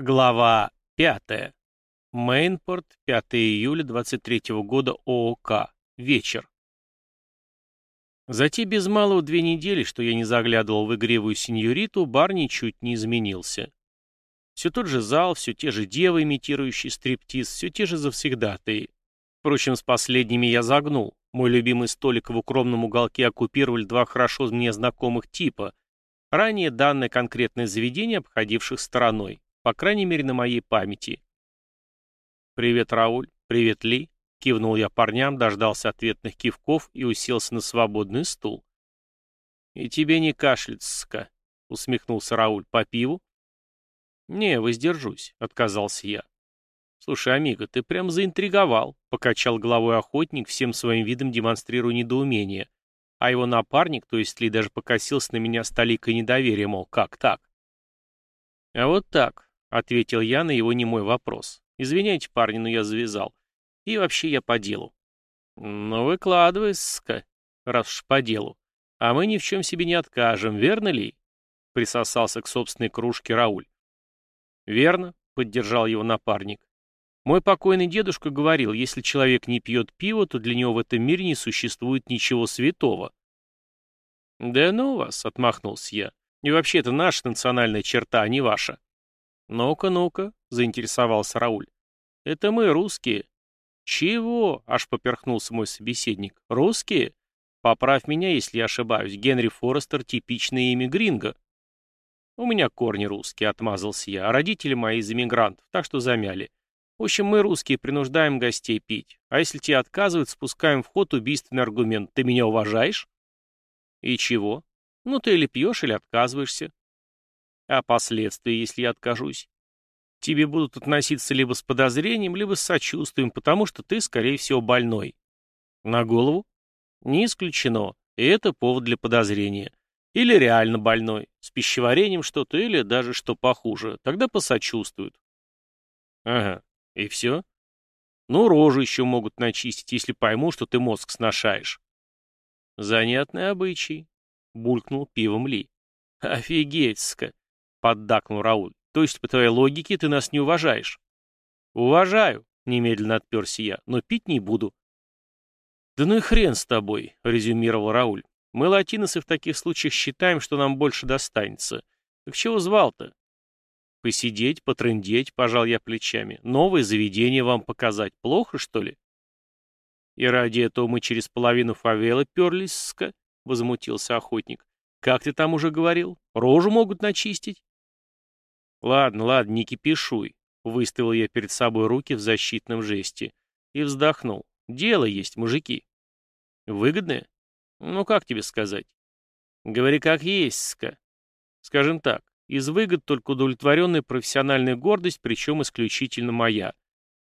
Глава 5. Мейнпорт, 5 июля 23 года ООК. Вечер. За те без малого две недели, что я не заглядывал в игривую сеньориту, бар ничуть не изменился. Все тот же зал, все те же девы, имитирующие стриптиз, все те же завсегдатые. Впрочем, с последними я загнул. Мой любимый столик в укромном уголке оккупировали два хорошо мне знакомых типа, ранее данное конкретное заведение обходивших стороной по крайней мере, на моей памяти. «Привет, Рауль. Привет, Ли», — кивнул я парням, дождался ответных кивков и уселся на свободный стул. «И тебе не кашляться, — усмехнулся Рауль, — по пиву?» «Не, воздержусь», — отказался я. «Слушай, Амиго, ты прям заинтриговал», — покачал головой охотник, всем своим видом демонстрируя недоумение. А его напарник, то есть Ли, даже покосился на меня с толикой недоверия, мол, как так? «А вот так», — ответил я на его немой вопрос. «Извиняйте, парни, но я завязал. И вообще я по делу». «Ну, выкладывай-ска, раз уж по делу. А мы ни в чем себе не откажем, верно ли?» Присосался к собственной кружке Рауль. «Верно», — поддержал его напарник. «Мой покойный дедушка говорил, если человек не пьет пиво, то для него в этом мире не существует ничего святого». «Да ну вас», — отмахнулся я. «И вообще это наша национальная черта, а не ваша». «Ну-ка, ну-ка», — заинтересовался Рауль. «Это мы, русские». «Чего?» — аж поперхнулся мой собеседник. «Русские? Поправь меня, если я ошибаюсь. Генри Форестер — типичное имя гринго». «У меня корни русские», — отмазался я, а родители мои из иммигрантов, так что замяли. В общем, мы, русские, принуждаем гостей пить. А если те отказывают, спускаем в ход убийственный аргумент. Ты меня уважаешь? И чего? Ну, ты или пьешь, или отказываешься. А последствия, если я откажусь? Тебе будут относиться либо с подозрением, либо с сочувствием, потому что ты, скорее всего, больной. На голову? Не исключено. И это повод для подозрения. Или реально больной, с пищеварением что-то, или даже что похуже. Тогда посочувствуют. Ага, и все? Ну, рожу еще могут начистить, если пойму, что ты мозг сношаешь. Занятный обычай, булькнул пивом Ли. Офигеть-ска. — поддакнул Рауль. «То есть, по твоей логике, ты нас не уважаешь?» «Уважаю», — немедленно отперся я, — «но пить не буду». «Да ну и хрен с тобой», — резюмировал Рауль. «Мы, латиносы, в таких случаях считаем, что нам больше достанется. Так чего звал-то?» «Посидеть, потрындеть», — пожал я плечами. «Новое заведение вам показать. Плохо, что ли?» «И ради этого мы через половину фавелы перлись, ска?» — возмутился охотник. «Как ты там уже говорил? Рожу могут начистить?» «Ладно, ладно, не кипишуй», — выставил я перед собой руки в защитном жесте и вздохнул. «Дело есть, мужики». «Выгодное? Ну, как тебе сказать?» «Говори как есть, ска. Скажем так, из выгод только удовлетворенная профессиональная гордость, причем исключительно моя.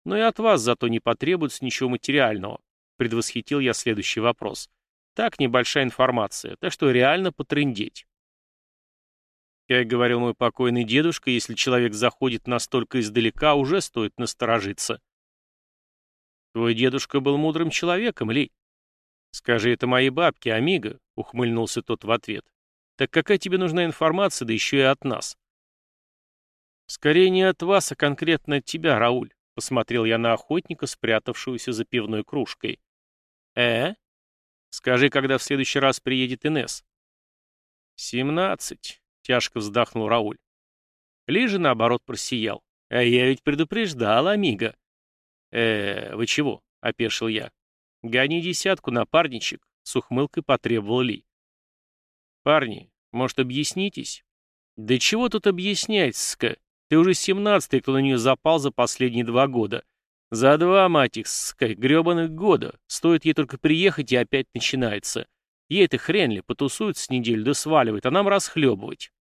Но и от вас зато не потребуется ничего материального», — предвосхитил я следующий вопрос. «Так, небольшая информация, так что реально потрындеть». Как говорил мой покойный дедушка, если человек заходит настолько издалека, уже стоит насторожиться. Твой дедушка был мудрым человеком, Ли. Скажи это моей бабке, Амиго, ухмыльнулся тот в ответ. Так какая тебе нужна информация, да еще и от нас? Скорее не от вас, а конкретно от тебя, Рауль, посмотрел я на охотника, спрятавшегося за пивной кружкой. Э? Скажи, когда в следующий раз приедет Инес. Семнадцать. — тяжко вздохнул Рауль. Ли же, наоборот, просиял. «А я ведь предупреждал, Амиго». «Э, вы чего?» — опешил я. «Гони десятку, напарничек», — с ухмылкой потребовал Ли. «Парни, может, объяснитесь?» «Да чего тут объяснять, ска? Ты уже семнадцатый, кто на нее запал за последние два года. За два, мать их, ска, гребаных года. Стоит ей только приехать, и опять начинается. Ей-то хрен ли, потусует с неделю да сваливает, а нам расхлебывать.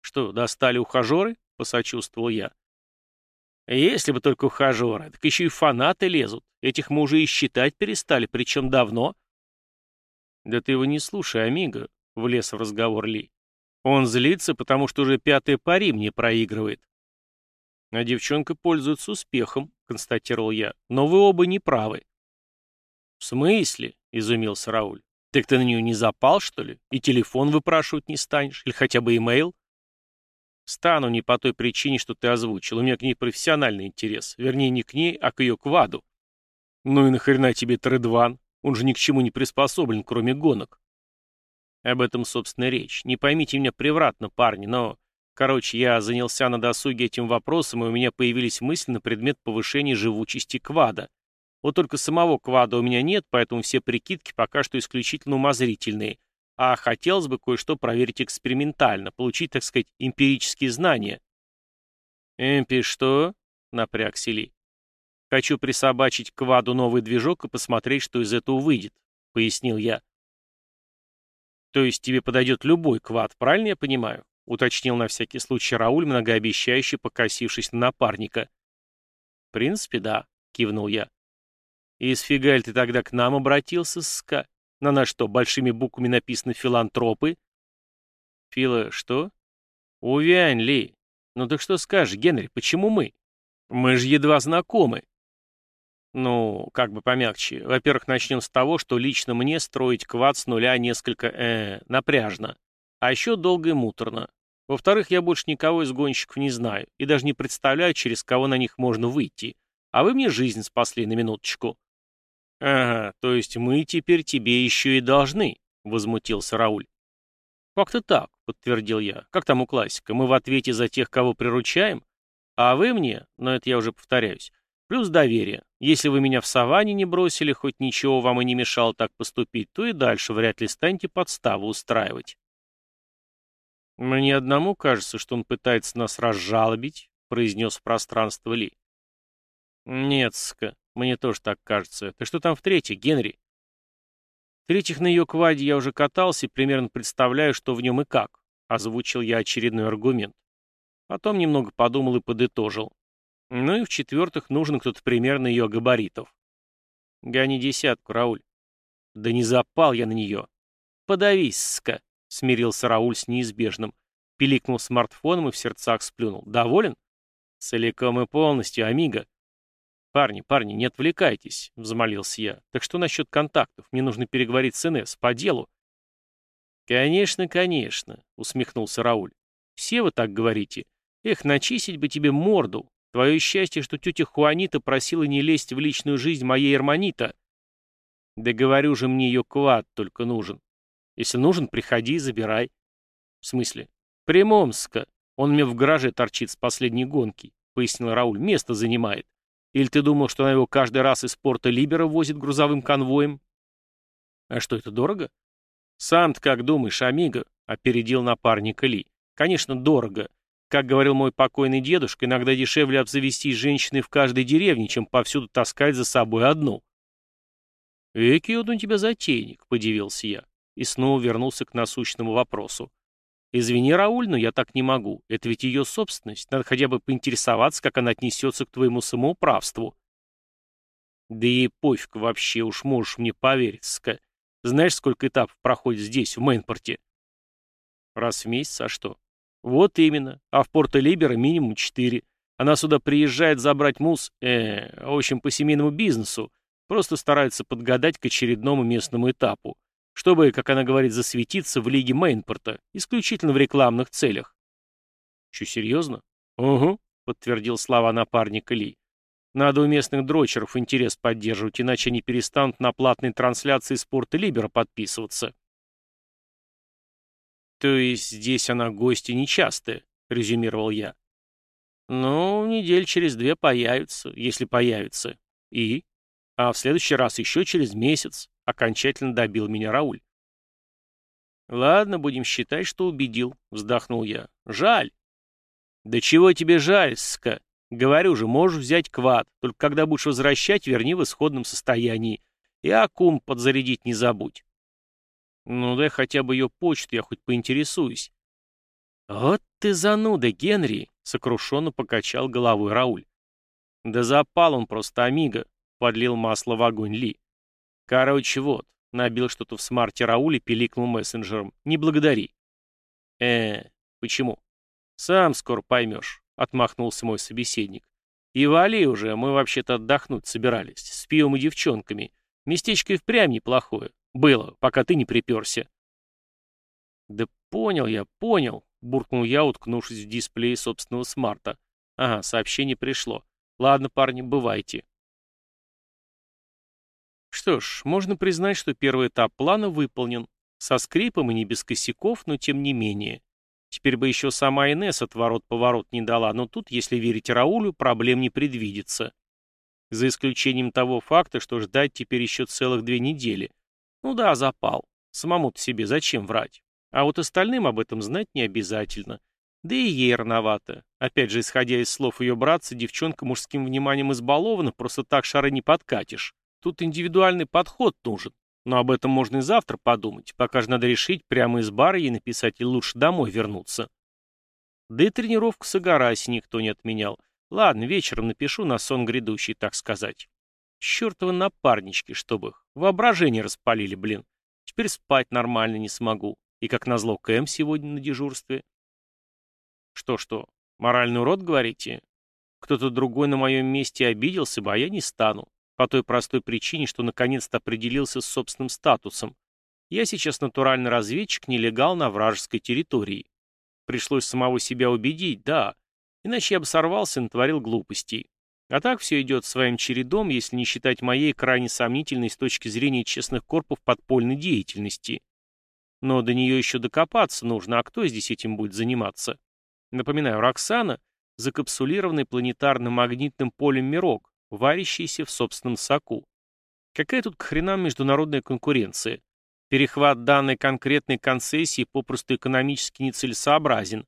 Что, достали ухажеры? Посочувствовал я. Если бы только ухажеры, так еще и фанаты лезут. Этих мы уже и считать перестали, причем давно. Да ты его не слушай, Амиго, влез в разговор Ли. Он злится, потому что уже пятая пари мне проигрывает. А девчонка пользуется успехом, констатировал я. Но вы оба не правы. В смысле? Изумился Рауль. Так ты на нее не запал, что ли? И телефон выпрашивать не станешь? Или хотя бы имейл? Стану не по той причине, что ты озвучил. У меня к ней профессиональный интерес. Вернее, не к ней, а к ее кваду. Ну и нахрена тебе Тредван? Он же ни к чему не приспособлен, кроме гонок. Об этом, собственно, речь. Не поймите меня превратно, парни, но... Короче, я занялся на досуге этим вопросом, и у меня появились мысли на предмет повышения живучести квада. Вот только самого квада у меня нет, поэтому все прикидки пока что исключительно умозрительные. А хотелось бы кое-что проверить экспериментально, получить, так сказать, эмпирические знания. «Эмпи что?» — напряг Сели. «Хочу присобачить к кваду новый движок и посмотреть, что из этого выйдет», — пояснил я. «То есть тебе подойдет любой квад, правильно я понимаю?» — уточнил на всякий случай Рауль, многообещающе покосившись на напарника. «В принципе, да», — кивнул я. «И с фигаль ты тогда к нам обратился, ска? На нас что, большими буквами написано «филантропы»?» «Фила, что?» «Увянь, Ли. Ну так что скажешь, Генри, почему мы? Мы же едва знакомы». Ну, как бы помягче. Во-первых, начнем с того, что лично мне строить квад с нуля несколько, э, напряжно. А еще долго и муторно. Во-вторых, я больше никого из гонщиков не знаю и даже не представляю, через кого на них можно выйти. А вы мне жизнь спасли на минуточку. «Ага, то есть мы теперь тебе еще и должны», — возмутился Рауль. «Как-то так», — подтвердил я. «Как там у классика? Мы в ответе за тех, кого приручаем? А вы мне, но это я уже повторяюсь, плюс доверие. Если вы меня в саванне не бросили, хоть ничего вам и не мешало так поступить, то и дальше вряд ли станете подставу устраивать». «Мне одному кажется, что он пытается нас разжалобить», — произнес в пространство Ли. «Нет, ска, мне тоже так кажется. Ты что там в третьих, Генри? В-третьих, на ее кваде я уже катался и примерно представляю, что в нем и как. Озвучил я очередной аргумент. Потом немного подумал и подытожил. Ну и в-четвертых, нужен кто-то примерно ее габаритов. Гони десятку, Рауль. Да не запал я на нее. Подавись, ска, смирился Рауль с неизбежным. Пиликнул смартфоном и в сердцах сплюнул. Доволен? Целиком и полностью, Амиго. «Парни, парни, не отвлекайтесь», — взмолился я. «Так что насчет контактов? Мне нужно переговорить с НС, по делу». «Конечно, конечно», — усмехнулся Рауль. «Все вы так говорите. Эх, начистить бы тебе морду. Твое счастье, что тетя Хуанита просила не лезть в личную жизнь моей Эрманита. Да говорю же, мне ее квад только нужен. Если нужен, приходи и забирай». «В смысле?» «Примомска. Он мне в гараже торчит с последней гонки», — пояснил Рауль. «Место занимает». Или ты думал, что она его каждый раз из порта Либера возит грузовым конвоем? А что, это дорого? Сам-то как думаешь, Амиго? Опередил напарника Ли. Конечно, дорого. Как говорил мой покойный дедушка, иногда дешевле обзавестись женщиной в каждой деревне, чем повсюду таскать за собой одну. «Эки у тебя затейник», — подивился я, и снова вернулся к насущному вопросу. «Извини, Рауль, но я так не могу. Это ведь ее собственность. Надо хотя бы поинтересоваться, как она отнесется к твоему самоуправству». «Да и пофиг вообще, уж можешь мне поверить, ска. Знаешь, сколько этапов проходит здесь, в Мейнпорте?» «Раз в месяц, а что?» «Вот именно. А в Порто-Либера минимум четыре. Она сюда приезжает забрать мус, э, в общем, по семейному бизнесу. Просто старается подгадать к очередному местному этапу чтобы, как она говорит, засветиться в лиге Мейнпорта, исключительно в рекламных целях. Че, серьезно? Угу, подтвердил слова напарника Ли. Надо у местных дрочеров интерес поддерживать, иначе они перестанут на платные трансляции спорта Либера подписываться. То есть здесь она гости нечастая, резюмировал я. Ну, недель через две появится, если появится. И? А в следующий раз еще через месяц. Окончательно добил меня Рауль. «Ладно, будем считать, что убедил», — вздохнул я. «Жаль». «Да чего тебе жаль, ска? Говорю же, можешь взять квад, только когда будешь возвращать, верни в исходном состоянии. И аккум подзарядить не забудь». «Ну дай хотя бы ее почту, я хоть поинтересуюсь». «Вот ты зануда, Генри!» — сокрушенно покачал головой Рауль. «Да запал он просто, Амиго!» — подлил масло в огонь Ли. Короче, вот, набил что-то в смарте Рауль и пиликнул мессенджером. Не благодари. э почему? Сам скоро поймешь, отмахнулся мой собеседник. И вали уже, мы вообще-то отдохнуть собирались, с пивом и девчонками. Местечко и впрямь неплохое. Было, пока ты не приперся. Да понял я, понял, буркнул я, уткнувшись в дисплей собственного смарта. Ага, сообщение пришло. Ладно, парни, бывайте. Что ж, можно признать, что первый этап плана выполнен. Со скрипом и не без косяков, но тем не менее. Теперь бы еще сама Инесс отворот-поворот не дала, но тут, если верить Раулю, проблем не предвидится. За исключением того факта, что ждать теперь еще целых две недели. Ну да, запал. Самому-то себе зачем врать? А вот остальным об этом знать не обязательно. Да и ей рановато. Опять же, исходя из слов ее братца, девчонка мужским вниманием избалована, просто так шары не подкатишь. Тут индивидуальный подход нужен. Но об этом можно и завтра подумать. Пока же надо решить, прямо из бара ей написать или лучше домой вернуться. Да и тренировку с Агараси никто не отменял. Ладно, вечером напишу на сон грядущий, так сказать. Чертовы напарнички, чтобы их. Воображение распалили, блин. Теперь спать нормально не смогу. И как назло Кэм сегодня на дежурстве. Что-что, моральный урод, говорите? Кто-то другой на моем месте обиделся бы, а я не стану. По той простой причине, что наконец-то определился с собственным статусом. Я сейчас натуральный разведчик, нелегал на вражеской территории. Пришлось самого себя убедить, да. Иначе я бы сорвался и натворил глупостей. А так все идет своим чередом, если не считать моей крайне сомнительной с точки зрения честных корпов подпольной деятельности. Но до нее еще докопаться нужно, а кто здесь этим будет заниматься? Напоминаю, Роксана — закапсулированный планетарным магнитным полем мирок, варящийся в собственном соку. Какая тут к хренам международная конкуренция? Перехват данной конкретной концессии попросту экономически нецелесообразен.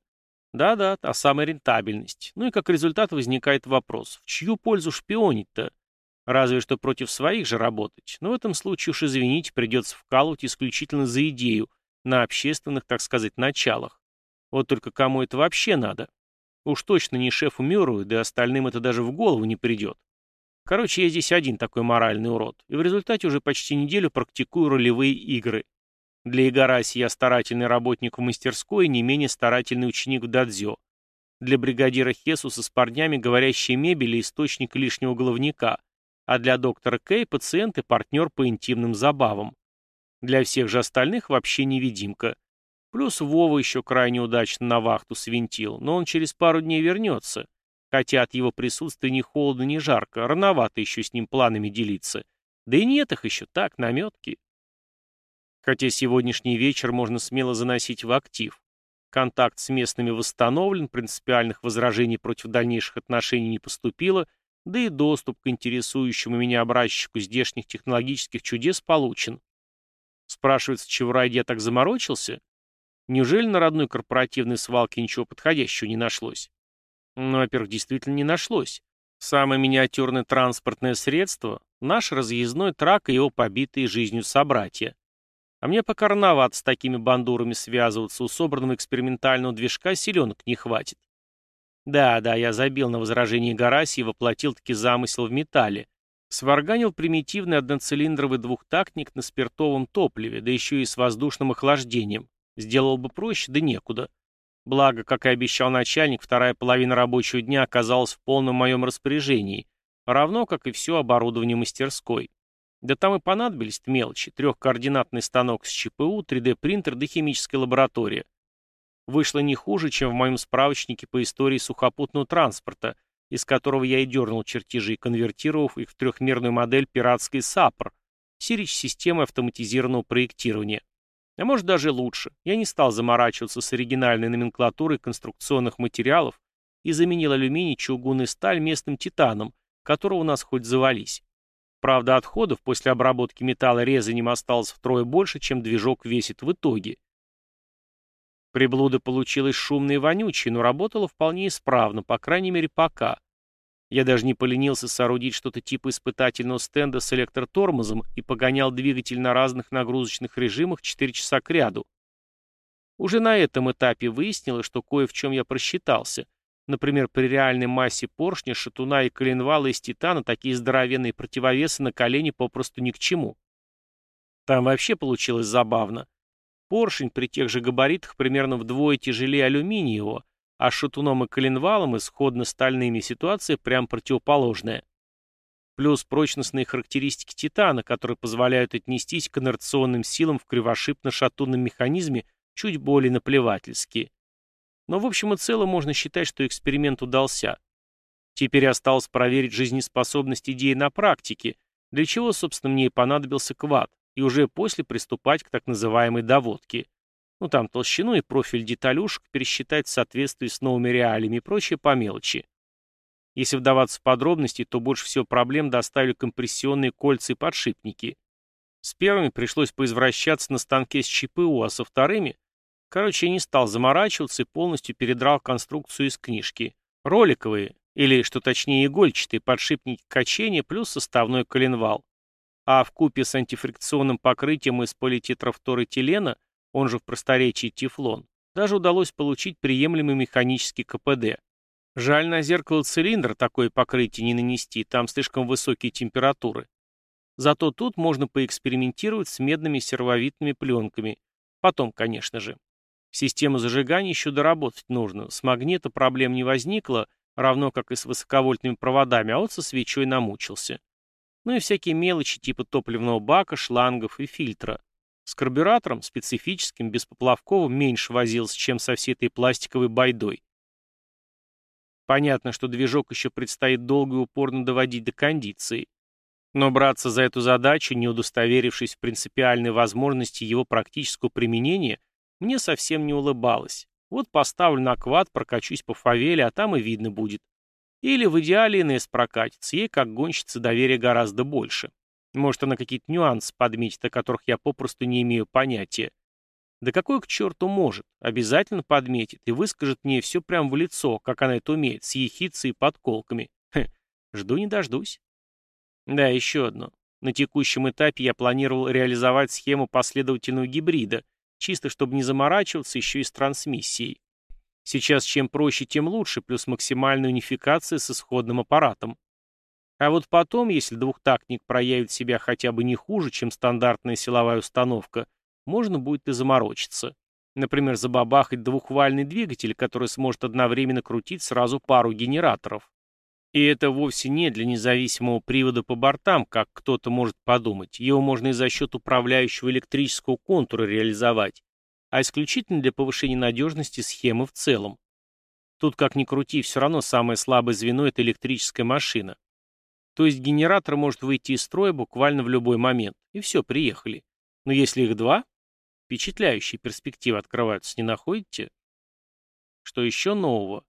Да-да, та самая рентабельность. Ну и как результат возникает вопрос, в чью пользу шпионить-то? Разве что против своих же работать. Но в этом случае уж, извините, придется вкалывать исключительно за идею, на общественных, так сказать, началах. Вот только кому это вообще надо? Уж точно не шефу Мюру, да и остальным это даже в голову не придет. Короче, я здесь один такой моральный урод, и в результате уже почти неделю практикую ролевые игры. Для Игараси я старательный работник в мастерской и не менее старательный ученик в дадзё. Для бригадира Хесуса с парнями говорящая мебель и источник лишнего головника, а для доктора Кэй пациент и партнер по интимным забавам. Для всех же остальных вообще невидимка. Плюс Вова еще крайне удачно на вахту свинтил, но он через пару дней вернется, Хотя от его присутствия ни холодно, ни жарко, рановато еще с ним планами делиться. Да и нет их еще, так, наметки. Хотя сегодняшний вечер можно смело заносить в актив. Контакт с местными восстановлен, принципиальных возражений против дальнейших отношений не поступило, да и доступ к интересующему меня образчику здешних технологических чудес получен. Спрашивается, чего ради я так заморочился? Неужели на родной корпоративной свалке ничего подходящего не нашлось? Ну, во-первых, действительно не нашлось. Самое миниатюрное транспортное средство — наш разъездной трак и его побитые жизнью собратья. А мне пока рановато с такими бандурами связываться, у собранного экспериментального движка силенок не хватит. Да, да, я забил на возражение Гараси и воплотил-таки замысел в металле. Сварганил примитивный одноцилиндровый двухтактник на спиртовом топливе, да еще и с воздушным охлаждением. Сделал бы проще, да некуда. Благо, как и обещал начальник, вторая половина рабочего дня оказалась в полном моем распоряжении, равно как и все оборудование мастерской. Да там и понадобились мелочи. Трехкоординатный станок с ЧПУ, 3D-принтер да химическая лаборатория. Вышло не хуже, чем в моем справочнике по истории сухопутного транспорта, из которого я и дернул чертежи, конвертировав их в трехмерную модель пиратской САПР, сирич-системы автоматизированного проектирования. А может даже лучше. Я не стал заморачиваться с оригинальной номенклатурой конструкционных материалов и заменил алюминий, чугун и сталь местным титаном, которого у нас хоть завались. Правда, отходов после обработки металла резанием осталось втрое больше, чем движок весит в итоге. Приблуда получилась шумной и вонючей, но работала вполне исправно, по крайней мере пока. Я даже не поленился соорудить что-то типа испытательного стенда с электротормозом и погонял двигатель на разных нагрузочных режимах 4 часа к ряду. Уже на этом этапе выяснилось, что кое в чем я просчитался. Например, при реальной массе поршня, шатуна и коленвала из титана такие здоровенные противовесы на колени попросту ни к чему. Там вообще получилось забавно. Поршень при тех же габаритах примерно вдвое тяжелее алюминиевого, а шатуном и коленвалом исходно-стальными ситуация прям противоположная. Плюс прочностные характеристики титана, которые позволяют отнестись к инерционным силам в кривошипно-шатунном механизме чуть более наплевательски. Но в общем и целом можно считать, что эксперимент удался. Теперь осталось проверить жизнеспособность идеи на практике, для чего, собственно, мне и понадобился квад, и уже после приступать к так называемой доводке. Ну там толщину и профиль деталюшек пересчитать в соответствии с новыми реалиями и прочее по мелочи. Если вдаваться в подробности, то больше всего проблем доставили компрессионные кольца и подшипники. С первыми пришлось поизвращаться на станке с ЧПУ, а со вторыми... Короче, я не стал заморачиваться и полностью передрал конструкцию из книжки. Роликовые, или, что точнее, игольчатые подшипники качения плюс составной коленвал. А в купе с антифрикционным покрытием из политетрафторэтилена, он же в просторечии тефлон, даже удалось получить приемлемый механический КПД. Жаль, на зеркало-цилиндр такое покрытие не нанести, там слишком высокие температуры. Зато тут можно поэкспериментировать с медными сервовидными пленками. Потом, конечно же. Систему зажигания еще доработать нужно. С магнита проблем не возникло, равно как и с высоковольтными проводами, а вот со свечой намучился. Ну и всякие мелочи типа топливного бака, шлангов и фильтра. С карбюратором, специфическим, беспоплавковым, меньше возился, чем со всей этой пластиковой байдой. Понятно, что движок еще предстоит долго и упорно доводить до кондиции. Но браться за эту задачу, не удостоверившись в принципиальной возможности его практического применения, мне совсем не улыбалось. Вот поставлю на квад, прокачусь по фавеле, а там и видно будет. Или в идеале Инесс прокатится, ей как гонщица доверия гораздо больше. Может, она какие-то нюансы подметит, о которых я попросту не имею понятия. Да какой к черту может? Обязательно подметит и выскажет мне все прямо в лицо, как она это умеет, с ехицей и подколками. Хе, жду не дождусь. Да, еще одно. На текущем этапе я планировал реализовать схему последовательного гибрида, чисто чтобы не заморачиваться еще и с трансмиссией. Сейчас чем проще, тем лучше, плюс максимальная унификация с исходным аппаратом. А вот потом, если двухтактник проявит себя хотя бы не хуже, чем стандартная силовая установка, можно будет и заморочиться. Например, забабахать двухвальный двигатель, который сможет одновременно крутить сразу пару генераторов. И это вовсе не для независимого привода по бортам, как кто-то может подумать. Его можно и за счет управляющего электрического контура реализовать, а исключительно для повышения надежности схемы в целом. Тут, как ни крути, все равно самое слабое звено – это электрическая машина. То есть генератор может выйти из строя буквально в любой момент. И все, приехали. Но если их два, впечатляющие перспективы открываются, не находите? Что еще нового?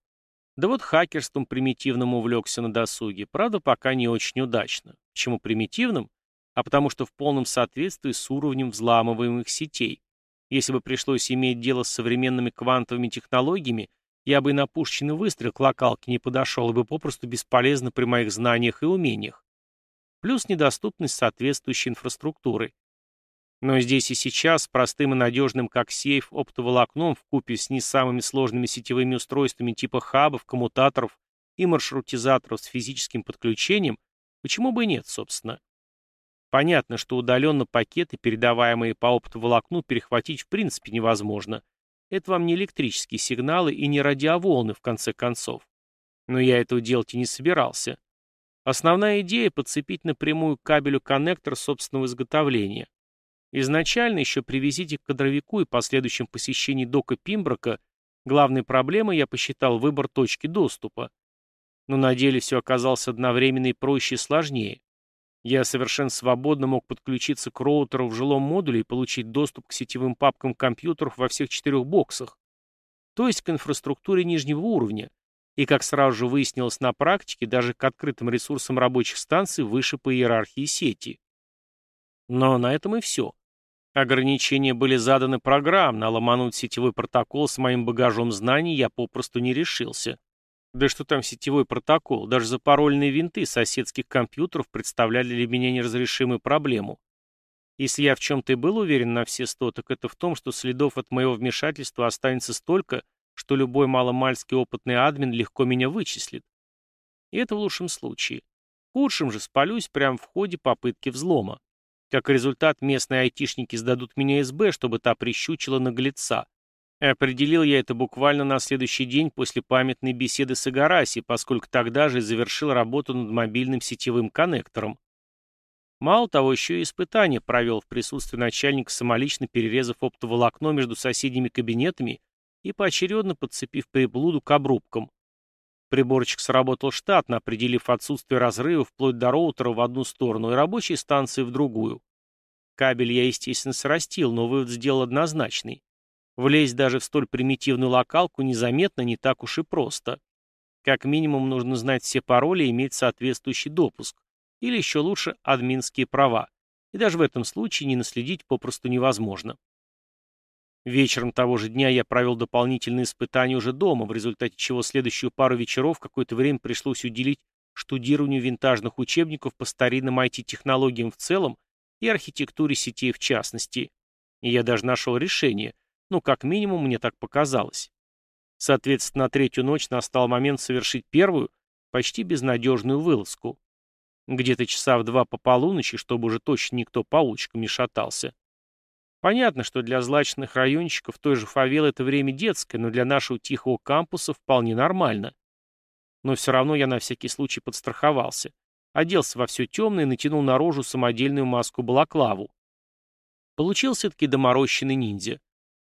Да вот хакерством примитивным увлекся на досуге, правда, пока не очень удачно. Почему примитивным? А потому что в полном соответствии с уровнем взламываемых сетей. Если бы пришлось иметь дело с современными квантовыми технологиями, я бы и на пушечный выстрел к локалке не подошел, и бы попросту бесполезно при моих знаниях и умениях. Плюс недоступность соответствующей инфраструктуры. Но здесь и сейчас, простым и надежным как сейф оптоволокном купе с не самыми сложными сетевыми устройствами типа хабов, коммутаторов и маршрутизаторов с физическим подключением, почему бы и нет, собственно. Понятно, что удаленно пакеты, передаваемые по оптоволокну, перехватить в принципе невозможно. Это вам не электрические сигналы и не радиоволны, в конце концов. Но я этого делать и не собирался. Основная идея — подцепить напрямую к кабелю коннектор собственного изготовления. Изначально, еще при визите к кадровику и последующем посещении дока Пимброка, главной проблемой я посчитал выбор точки доступа. Но на деле все оказалось одновременно и проще и сложнее. Я совершенно свободно мог подключиться к роутеру в жилом модуле и получить доступ к сетевым папкам компьютеров во всех четырех боксах, то есть к инфраструктуре нижнего уровня, и, как сразу же выяснилось на практике, даже к открытым ресурсам рабочих станций выше по иерархии сети. Но на этом и все. Ограничения были заданы программно, а ломануть сетевой протокол с моим багажом знаний я попросту не решился. Да что там сетевой протокол, даже запарольные винты соседских компьютеров представляли для меня неразрешимую проблему. Если я в чем-то и был уверен на все сто, так это в том, что следов от моего вмешательства останется столько, что любой маломальский опытный админ легко меня вычислит. И это в лучшем случае. В худшем же спалюсь прямо в ходе попытки взлома. Как результат, местные айтишники сдадут меня СБ, чтобы та прищучила наглеца. Определил я это буквально на следующий день после памятной беседы с Игараси, поскольку тогда же завершил работу над мобильным сетевым коннектором. Мало того, еще и испытание провел в присутствии начальника, самолично перерезав оптоволокно между соседними кабинетами и поочередно подцепив приблуду к обрубкам. Приборчик сработал штатно, определив отсутствие разрыва вплоть до роутера в одну сторону и рабочей станции в другую. Кабель я, естественно, срастил, но вывод сделал однозначный. Влезть даже в столь примитивную локалку незаметно не так уж и просто. Как минимум нужно знать все пароли и иметь соответствующий допуск. Или еще лучше админские права. И даже в этом случае не наследить попросту невозможно. Вечером того же дня я провел дополнительные испытания уже дома, в результате чего следующую пару вечеров какое-то время пришлось уделить штудированию винтажных учебников по старинным IT-технологиям в целом и архитектуре сетей в частности. И я даже нашел решение, ну, как минимум, мне так показалось. Соответственно, на третью ночь настал момент совершить первую, почти безнадежную вылазку. Где-то часа в два по полуночи, чтобы уже точно никто по улочкам не шатался. Понятно, что для злачных райончиков той же фавелы это время детское, но для нашего тихого кампуса вполне нормально. Но все равно я на всякий случай подстраховался. Оделся во все темное и натянул на рожу самодельную маску-балаклаву. Получился таки доморощенный ниндзя.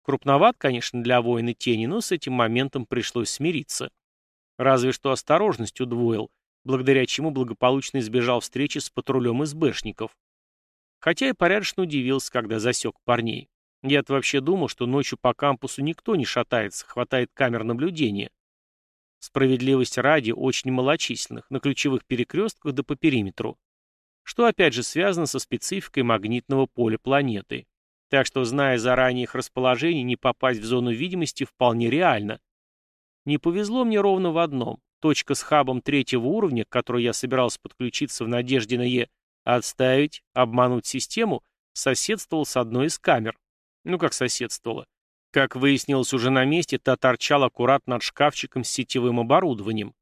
Крупноват, конечно, для воина тени, но с этим моментом пришлось смириться. Разве что осторожность удвоил, благодаря чему благополучно избежал встречи с патрулем СБшников. Хотя и порядочно удивился, когда засек парней. Я-то вообще думал, что ночью по кампусу никто не шатается, хватает камер наблюдения. Справедливость ради очень малочисленных, на ключевых перекрестках да по периметру. Что опять же связано со спецификой магнитного поля планеты. Так что, зная заранее их расположение, не попасть в зону видимости вполне реально. Не повезло мне ровно в одном. Точка с хабом третьего уровня, к которой я собирался подключиться в надежде на Е, отставить, обмануть систему, соседствовал с одной из камер. Ну как соседствовала? Как выяснилось уже на месте, та торчал аккуратно над шкафчиком с сетевым оборудованием.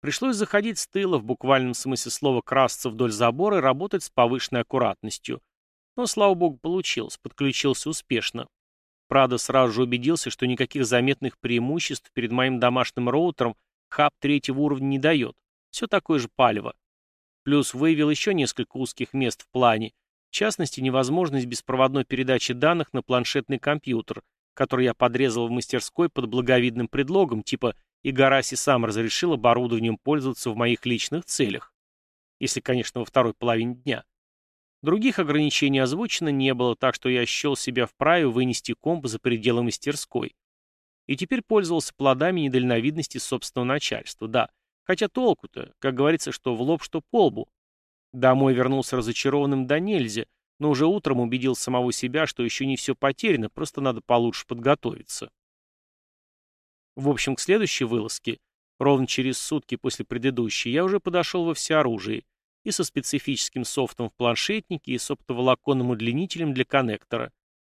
Пришлось заходить с тыла, в буквальном смысле слова красться вдоль забора и работать с повышенной аккуратностью – но, слава богу, получилось, подключился успешно. Правда, сразу же убедился, что никаких заметных преимуществ перед моим домашним роутером хаб третьего уровня не дает. Все такое же палево. Плюс выявил еще несколько узких мест в плане, в частности, невозможность беспроводной передачи данных на планшетный компьютер, который я подрезал в мастерской под благовидным предлогом, типа Игараси сам разрешил оборудованием пользоваться в моих личных целях. Если, конечно, во второй половине дня. Других ограничений озвучено не было, так что я счел себя вправе вынести комп за пределы мастерской. И теперь пользовался плодами недальновидности собственного начальства, да. Хотя толку-то, как говорится, что в лоб, что по лбу. Домой вернулся разочарованным до нельзя, но уже утром убедил самого себя, что еще не все потеряно, просто надо получше подготовиться. В общем, к следующей вылазке, ровно через сутки после предыдущей, я уже подошел во всеоружии и со специфическим софтом в планшетнике, и с оптоволоконным удлинителем для коннектора.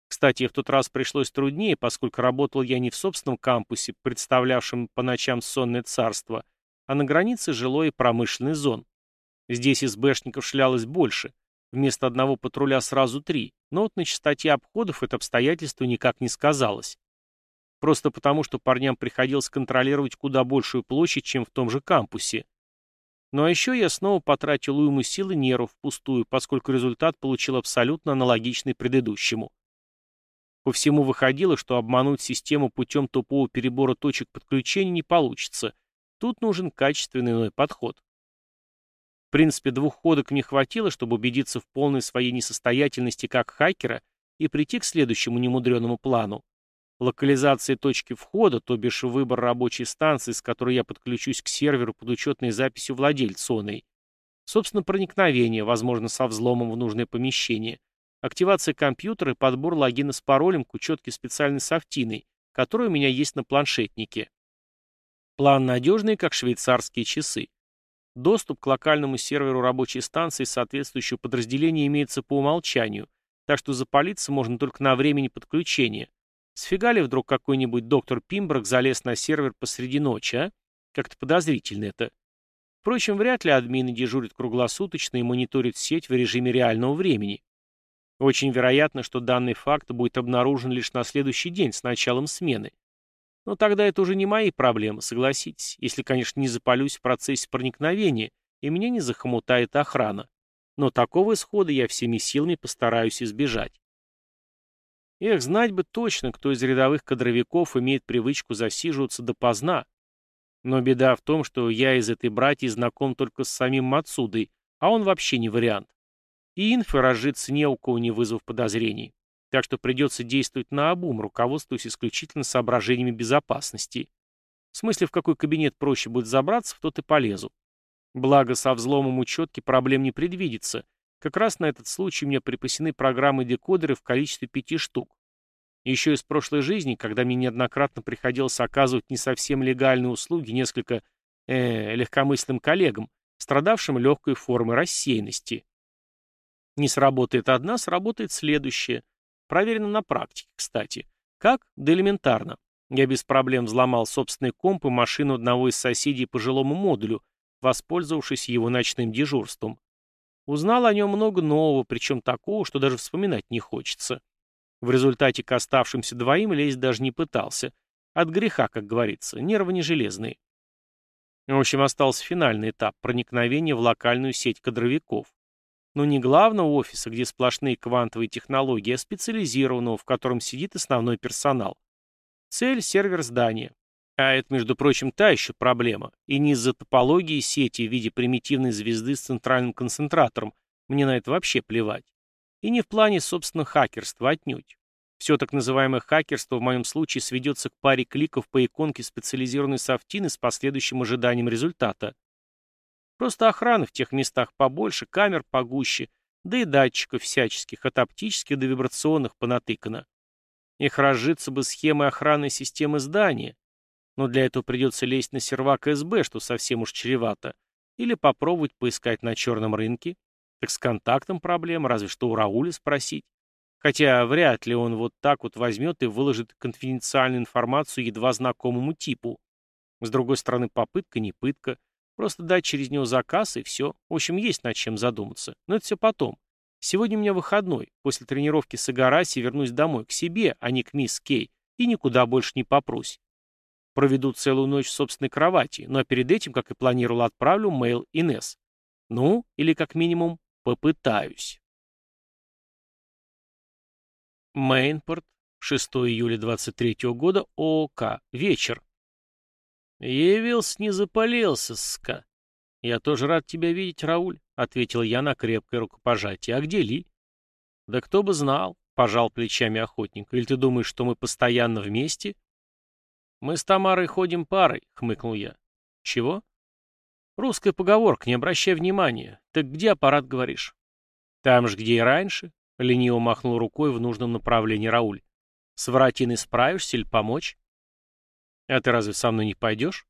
Кстати, в тот раз пришлось труднее, поскольку работал я не в собственном кампусе, представлявшем по ночам сонное царство, а на границе жилой и промышленной зон. Здесь СБшников шлялось больше, вместо одного патруля сразу три, но вот на частоте обходов это обстоятельство никак не сказалось. Просто потому, что парням приходилось контролировать куда большую площадь, чем в том же кампусе. Ну а еще я снова потратил уйму сил и нервов впустую, поскольку результат получил абсолютно аналогичный предыдущему. По всему выходило, что обмануть систему путем тупого перебора точек подключения не получится. Тут нужен качественный иной подход. В принципе, двух ходок мне хватило, чтобы убедиться в полной своей несостоятельности как хакера и прийти к следующему немудреному плану. Локализация точки входа, то бишь выбор рабочей станции, с которой я подключусь к серверу под учетной записью владельца оной. Собственно, проникновение, возможно, со взломом в нужное помещение. Активация компьютера и подбор логина с паролем к учетке специальной софтиной, которая у меня есть на планшетнике. План надежный, как швейцарские часы. Доступ к локальному серверу рабочей станции соответствующего подразделения имеется по умолчанию, так что запалиться можно только на времени подключения. Сфига ли вдруг какой-нибудь доктор Пимброк залез на сервер посреди ночи, а? Как-то подозрительно это. Впрочем, вряд ли админы дежурят круглосуточно и мониторят сеть в режиме реального времени. Очень вероятно, что данный факт будет обнаружен лишь на следующий день с началом смены. Но тогда это уже не мои проблемы, согласитесь, если, конечно, не запалюсь в процессе проникновения и меня не захомутает охрана. Но такого исхода я всеми силами постараюсь избежать. Эх, знать бы точно, кто из рядовых кадровиков имеет привычку засиживаться допоздна. Но беда в том, что я из этой братьи знаком только с самим Мацудой, а он вообще не вариант. И инфы разжиться не у кого не вызвав подозрений. Так что придется действовать наобум, руководствуясь исключительно соображениями безопасности. В смысле, в какой кабинет проще будет забраться, в тот и полезу. Благо, со взломом учетки проблем не предвидится. Как раз на этот случай меня припасены программы-декодеры в количестве пяти штук. Еще из прошлой жизни, когда мне неоднократно приходилось оказывать не совсем легальные услуги несколько э, легкомысленным коллегам, страдавшим легкой формой рассеянности. Не сработает одна, сработает следующая. Проверено на практике, кстати. Как? Да элементарно. Я без проблем взломал собственный комп и машину одного из соседей по жилому модулю, воспользовавшись его ночным дежурством. Узнал о нем много нового, причем такого, что даже вспоминать не хочется. В результате к оставшимся двоим лезть даже не пытался. От греха, как говорится, нервы не железные. В общем, остался финальный этап проникновения в локальную сеть кадровиков. Но не главного офиса, где сплошные квантовые технологии, а специализированного, в котором сидит основной персонал. Цель – сервер здания. А это, между прочим, та еще проблема. И не из-за топологии сети в виде примитивной звезды с центральным концентратором. Мне на это вообще плевать. И не в плане, собственно, хакерства отнюдь. Все так называемое хакерство в моем случае сведется к паре кликов по иконке специализированной софтины с последующим ожиданием результата. Просто охраны в тех местах побольше, камер погуще, да и датчиков всяческих, от оптических до вибрационных понатыкано. Их разжиться бы схемой охранной системы здания, но для этого придется лезть на сервак СБ, что совсем уж чревато, или попробовать поискать на черном рынке. Так с контактом проблема, разве что у Рауля спросить. Хотя вряд ли он вот так вот возьмет и выложит конфиденциальную информацию едва знакомому типу. С другой стороны, попытка не пытка. Просто дать через него заказ и все. В общем, есть над чем задуматься. Но это все потом. Сегодня у меня выходной. После тренировки с Игараси вернусь домой, к себе, а не к мисс Кей, и никуда больше не попрусь. Проведу целую ночь в собственной кровати, а перед этим, как и планировал, отправлю мейл Инес. Ну, или как минимум, попытаюсь. Мейнпорт, 6 июля 23 года, ООК, вечер. Явился, не запалился, ска. Я тоже рад тебя видеть, Рауль, ответил я на крепкое рукопожатие. А где Ли? Да кто бы знал, пожал плечами охотник. Или ты думаешь, что мы постоянно вместе? Мы с Тамарой ходим парой, хмыкнул я. Чего? Русская поговорка, не обращай внимания. Так где аппарат, говоришь? Там же, где и раньше, лениво махнул рукой в нужном направлении Рауль. С воротиной справишься или помочь? «А ты разве со мной не пойдешь?»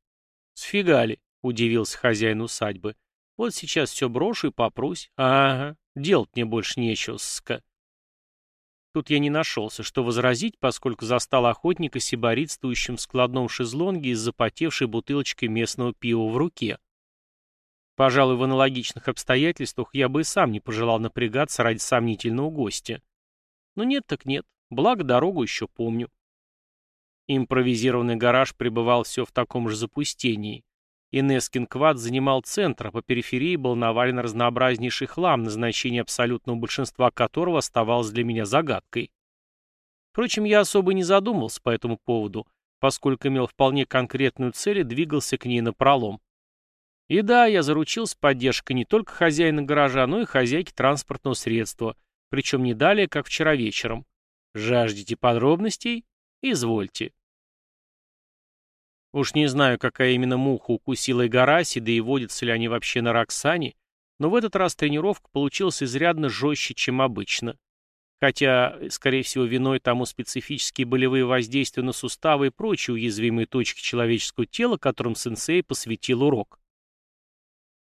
«Сфига ли?» — удивился хозяин усадьбы. «Вот сейчас все брошу и попрусь. Ага, делать мне больше нечего, ска». Тут я не нашелся, что возразить, поскольку застал охотника сиборитствующим в складном шезлонге с запотевшей бутылочкой местного пива в руке. Пожалуй, в аналогичных обстоятельствах я бы и сам не пожелал напрягаться ради сомнительного гостя. Но нет так нет, благо дорогу еще помню. Импровизированный гараж пребывал все в таком же запустении. Инескин квад занимал центр, а по периферии был навален разнообразнейший хлам, назначение абсолютного большинства которого оставалось для меня загадкой. Впрочем, я особо не задумывался по этому поводу, поскольку имел вполне конкретную цель и двигался к ней напролом. И да, я заручился поддержкой не только хозяина гаража, но и хозяйки транспортного средства, причем не далее, как вчера вечером. Жаждете подробностей? Извольте. Уж не знаю, какая именно муха укусила Игараси, да и водятся ли они вообще на Роксане, но в этот раз тренировка получилась изрядно жестче, чем обычно. Хотя, скорее всего, виной тому специфические болевые воздействия на суставы и прочие уязвимые точки человеческого тела, которым сенсей посвятил урок.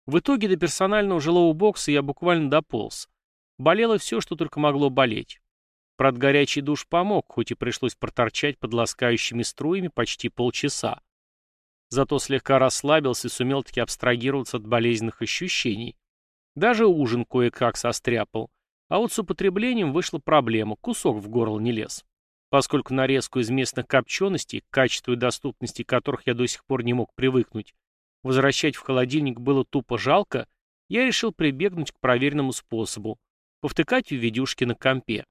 В итоге до персонального жилого бокса я буквально дополз. Болело все, что только могло болеть. Правда, горячий душ помог, хоть и пришлось проторчать под ласкающими струями почти полчаса. Зато слегка расслабился и сумел таки абстрагироваться от болезненных ощущений. Даже ужин кое-как состряпал. А вот с употреблением вышла проблема, кусок в горло не лез. Поскольку нарезку из местных копченостей, к качеству и доступности которых я до сих пор не мог привыкнуть, возвращать в холодильник было тупо жалко, я решил прибегнуть к проверенному способу – повтыкать в видюшки на компе.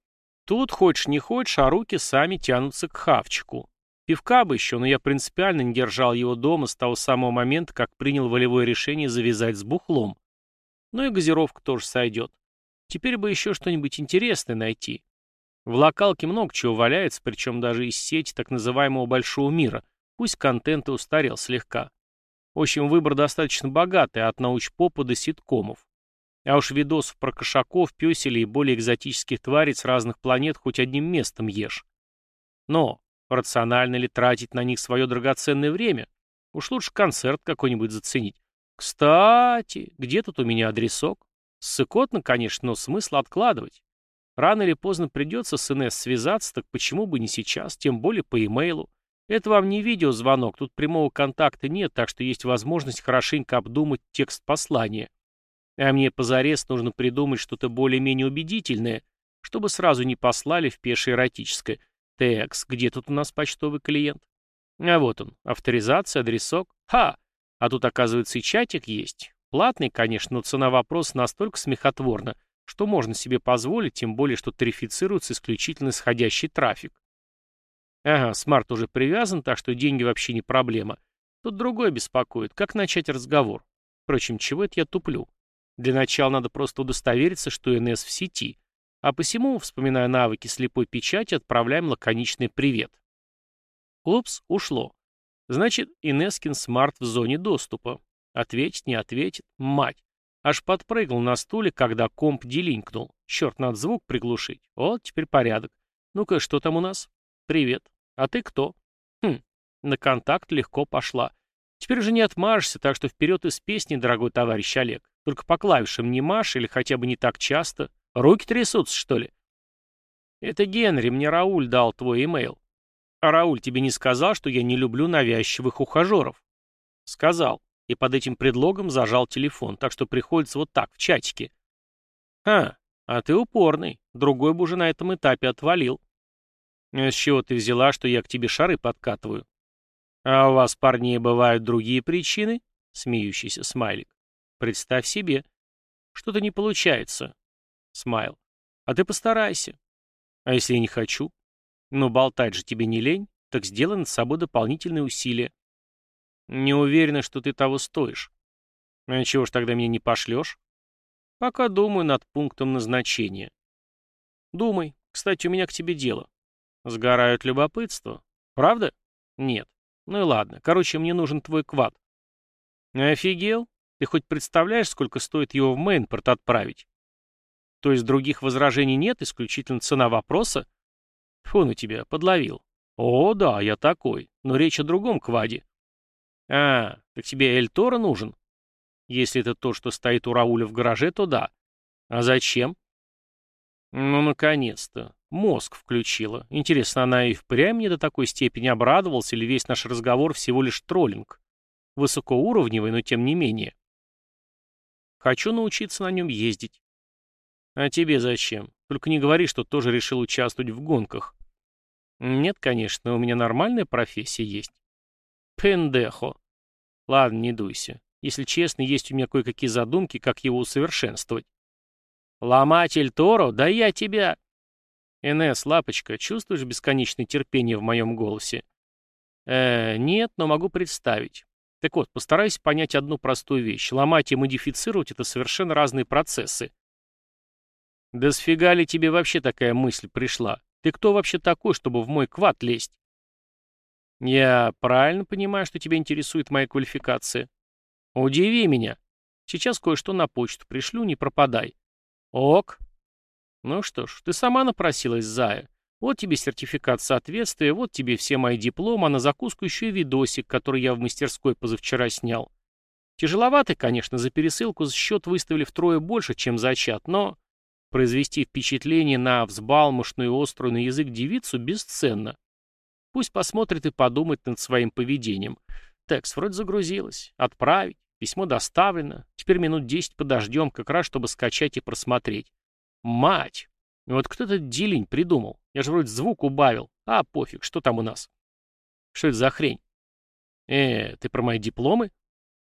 Тут, хочешь не хочешь, а руки сами тянутся к хавчику. Пивка бы еще, но я принципиально не держал его дома с того самого момента, как принял волевое решение завязать с бухлом. Ну и газировка тоже сойдет. Теперь бы еще что-нибудь интересное найти. В локалке много чего валяется, причем даже из сети так называемого большого мира, пусть контент и устарел слегка. В общем, выбор достаточно богатый, от научпопа до ситкомов. А уж видосов про кошаков, пёселей и более экзотических тварей с разных планет хоть одним местом ешь. Но рационально ли тратить на них свое драгоценное время? Уж лучше концерт какой-нибудь заценить. Кстати, где тут у меня адресок? Ссыкотно, конечно, но смысл откладывать. Рано или поздно придется с НС связаться, так почему бы не сейчас, тем более по имейлу. Это вам не видеозвонок, тут прямого контакта нет, так что есть возможность хорошенько обдумать текст послания. А мне позарез нужно придумать что-то более-менее убедительное, чтобы сразу не послали в пешее эротическое. Текс, где тут у нас почтовый клиент? А вот он, авторизация, адресок. Ха! А тут, оказывается, и чатик есть. Платный, конечно, но цена вопроса настолько смехотворна, что можно себе позволить, тем более, что тарифицируется исключительно исходящий трафик. Ага, смарт уже привязан, так что деньги вообще не проблема. Тут другое беспокоит. Как начать разговор? Впрочем, чего это я туплю? Для начала надо просто удостовериться, что Инес в сети. А посему, вспоминая навыки слепой печати, отправляем лаконичный привет. Упс, ушло. Значит, Инескин смарт в зоне доступа. Ответить, не ответит. Мать. Аж подпрыгнул на стуле, когда комп дилинькнул. Черт, надо звук приглушить. Вот, теперь порядок. Ну-ка, что там у нас? Привет. А ты кто? Хм, на контакт легко пошла. Теперь уже не отмажешься, так что вперед из песни, дорогой товарищ Олег. Только по клавишам не машь или хотя бы не так часто. Руки трясутся, что ли? Это Генри, мне Рауль дал твой имейл. А Рауль тебе не сказал, что я не люблю навязчивых ухажеров? Сказал. И под этим предлогом зажал телефон, так что приходится вот так, в чатике. А, а ты упорный. Другой бы уже на этом этапе отвалил. С чего ты взяла, что я к тебе шары подкатываю? А у вас, парней, бывают другие причины? Смеющийся смайлик. Представь себе. Что-то не получается. Смайл. А ты постарайся. А если я не хочу? Ну, болтать же тебе не лень, так сделай над собой дополнительные усилия. Не уверена, что ты того стоишь. А чего ж тогда меня не пошлешь? Пока думаю над пунктом назначения. Думай. Кстати, у меня к тебе дело. Сгорают любопытство. Правда? Нет. Ну и ладно. Короче, мне нужен твой квад. Офигел? Ты хоть представляешь, сколько стоит его в Мейнпорт отправить? То есть других возражений нет, исключительно цена вопроса? Фу на тебя, подловил. О, да, я такой. Но речь о другом кваде. А, так тебе Эль Торо нужен? Если это то, что стоит у Рауля в гараже, то да. А зачем? Ну, наконец-то. Мозг включила. Интересно, она и впрямь мне до такой степени обрадовалась, или весь наш разговор всего лишь троллинг? Высокоуровневый, но тем не менее. Хочу научиться на нем ездить. А тебе зачем? Только не говори, что тоже решил участвовать в гонках. Нет, конечно, у меня нормальная профессия есть. Пендехо. Ладно, не дуйся. Если честно, есть у меня кое-какие задумки, как его усовершенствовать. Ломатель Торо, да я тебя... Энесс, лапочка, чувствуешь бесконечное терпение в моем голосе? Э, нет, но могу представить. Так вот, постарайся понять одну простую вещь. Ломать и модифицировать — это совершенно разные процессы. Да сфига ли тебе вообще такая мысль пришла? Ты кто вообще такой, чтобы в мой квад лезть? Я правильно понимаю, что тебя интересует моя квалификация? Удиви меня. Сейчас кое-что на почту пришлю, не пропадай. Ок. Ну что ж, ты сама напросилась, Зая. Вот тебе сертификат соответствия, вот тебе все мои дипломы, а на закуску еще и видосик, который я в мастерской позавчера снял. Тяжеловато, конечно, за пересылку за счет выставили втрое больше, чем за чат, но произвести впечатление на взбалмошную и острую на язык девицу бесценно. Пусть посмотрит и подумает над своим поведением. Текст вроде загрузилась. Отправить. Письмо доставлено. Теперь минут десять подождем, как раз, чтобы скачать и просмотреть. Мать! Вот кто этот дилень придумал? Я же вроде звук убавил. А, пофиг, что там у нас? Что это за хрень? Э, ты про мои дипломы?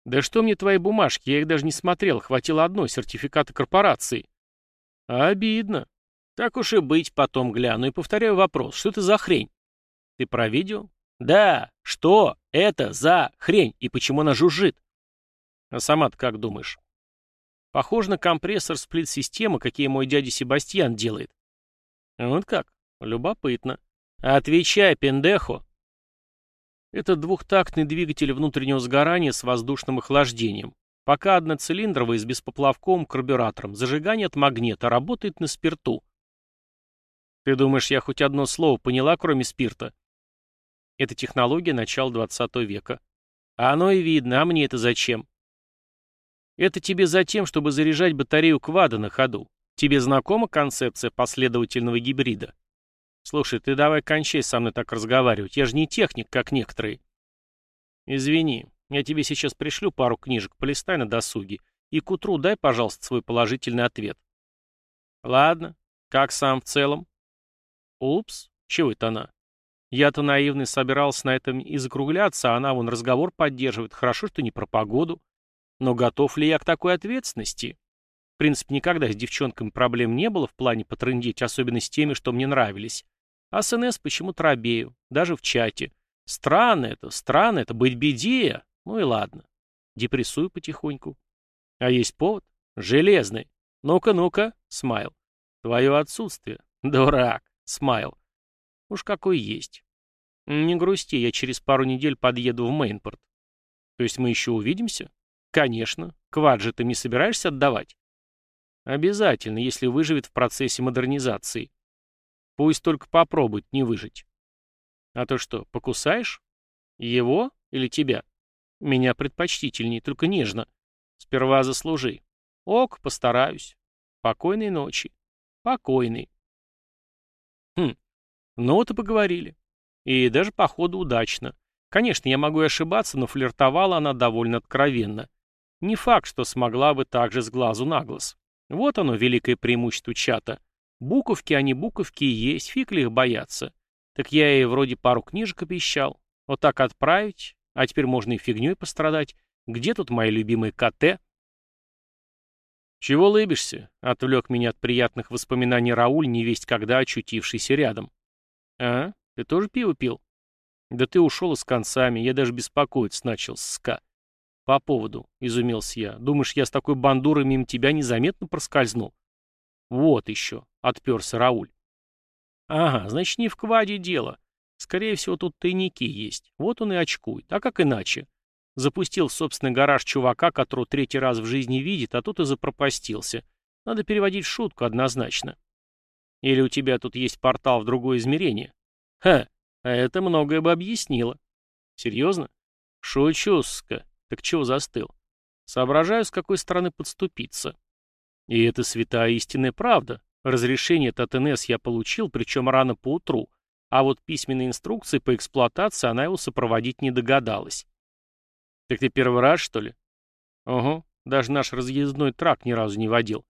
Да что мне твои бумажки? Я их даже не смотрел. Хватило одной, сертификата корпорации. Обидно. Так уж и быть, потом гляну и повторяю вопрос. Что это за хрень? Ты про видео? Да. Что это за хрень и почему она жужжит? А сама-то как думаешь? Похоже на компрессор сплит-системы, какие мой дядя Себастьян делает. Вот как? Любопытно. Отвечай, пендехо. Это двухтактный двигатель внутреннего сгорания с воздушным охлаждением. Пока одноцилиндровый с беспоплавковым карбюратором. Зажигание от магнита. Работает на спирту. Ты думаешь, я хоть одно слово поняла, кроме спирта? Это технология начала 20 века. А оно и видно, а мне это зачем? Это тебе за тем, чтобы заряжать батарею квада на ходу. Тебе знакома концепция последовательного гибрида? Слушай, ты давай кончай со мной так разговаривать. Я же не техник, как некоторые. Извини, я тебе сейчас пришлю пару книжек, полистай на досуге. И к утру дай, пожалуйста, свой положительный ответ. Ладно. Как сам в целом? Упс, чего это она? Я-то наивный собирался на этом и закругляться, а она вон разговор поддерживает. Хорошо, что не про погоду. Но готов ли я к такой ответственности? В принципе, никогда с девчонками проблем не было в плане потрындеть, особенно с теми, что мне нравились. А с НС почему-то робею, даже в чате. Странно это, странно это, быть беде. Ну и ладно. Депрессую потихоньку. А есть повод? Железный. Ну-ка, ну-ка, смайл. Твое отсутствие. Дурак. Смайл. Уж какой есть. Не грусти, я через пару недель подъеду в Мейнпорт. То есть мы еще увидимся? Конечно. Квад ты не собираешься отдавать? Обязательно, если выживет в процессе модернизации. Пусть только попробует не выжить. А то что, покусаешь? Его или тебя? Меня предпочтительнее, только нежно. Сперва заслужи. Ок, постараюсь. Покойной ночи. Покойной. Хм, ну вот и поговорили. И даже, походу, удачно. Конечно, я могу и ошибаться, но флиртовала она довольно откровенно. Не факт, что смогла бы так же с глазу на глаз. Вот оно, великое преимущество чата. Буковки, они буковки и есть, фиг ли их бояться. Так я ей вроде пару книжек обещал. Вот так отправить, а теперь можно и фигней пострадать. Где тут мои любимые КТ? «Чего лыбишься?» — отвлек меня от приятных воспоминаний Рауль, невесть когда очутившийся рядом. «А? Ты тоже пиво пил?» «Да ты ушел с концами, я даже беспокоиться начал, ска». «По поводу», — изумился я. «Думаешь, я с такой бандурой мимо тебя незаметно проскользнул?» «Вот еще», — отперся Рауль. «Ага, значит, не в кваде дело. Скорее всего, тут тайники есть. Вот он и очкует. А как иначе? Запустил в собственный гараж чувака, которого третий раз в жизни видит, а тут и запропастился. Надо переводить шутку однозначно. Или у тебя тут есть портал в другое измерение? Ха, а это многое бы объяснило. Серьезно? Шучу-ска. Так чего застыл? Соображаю, с какой стороны подступиться. И это святая истинная правда. Разрешение от НС я получил, причем рано поутру, а вот письменные инструкции по эксплуатации она его сопроводить не догадалась. «Так ты первый раз, что ли?» «Угу, даже наш разъездной трак ни разу не водил».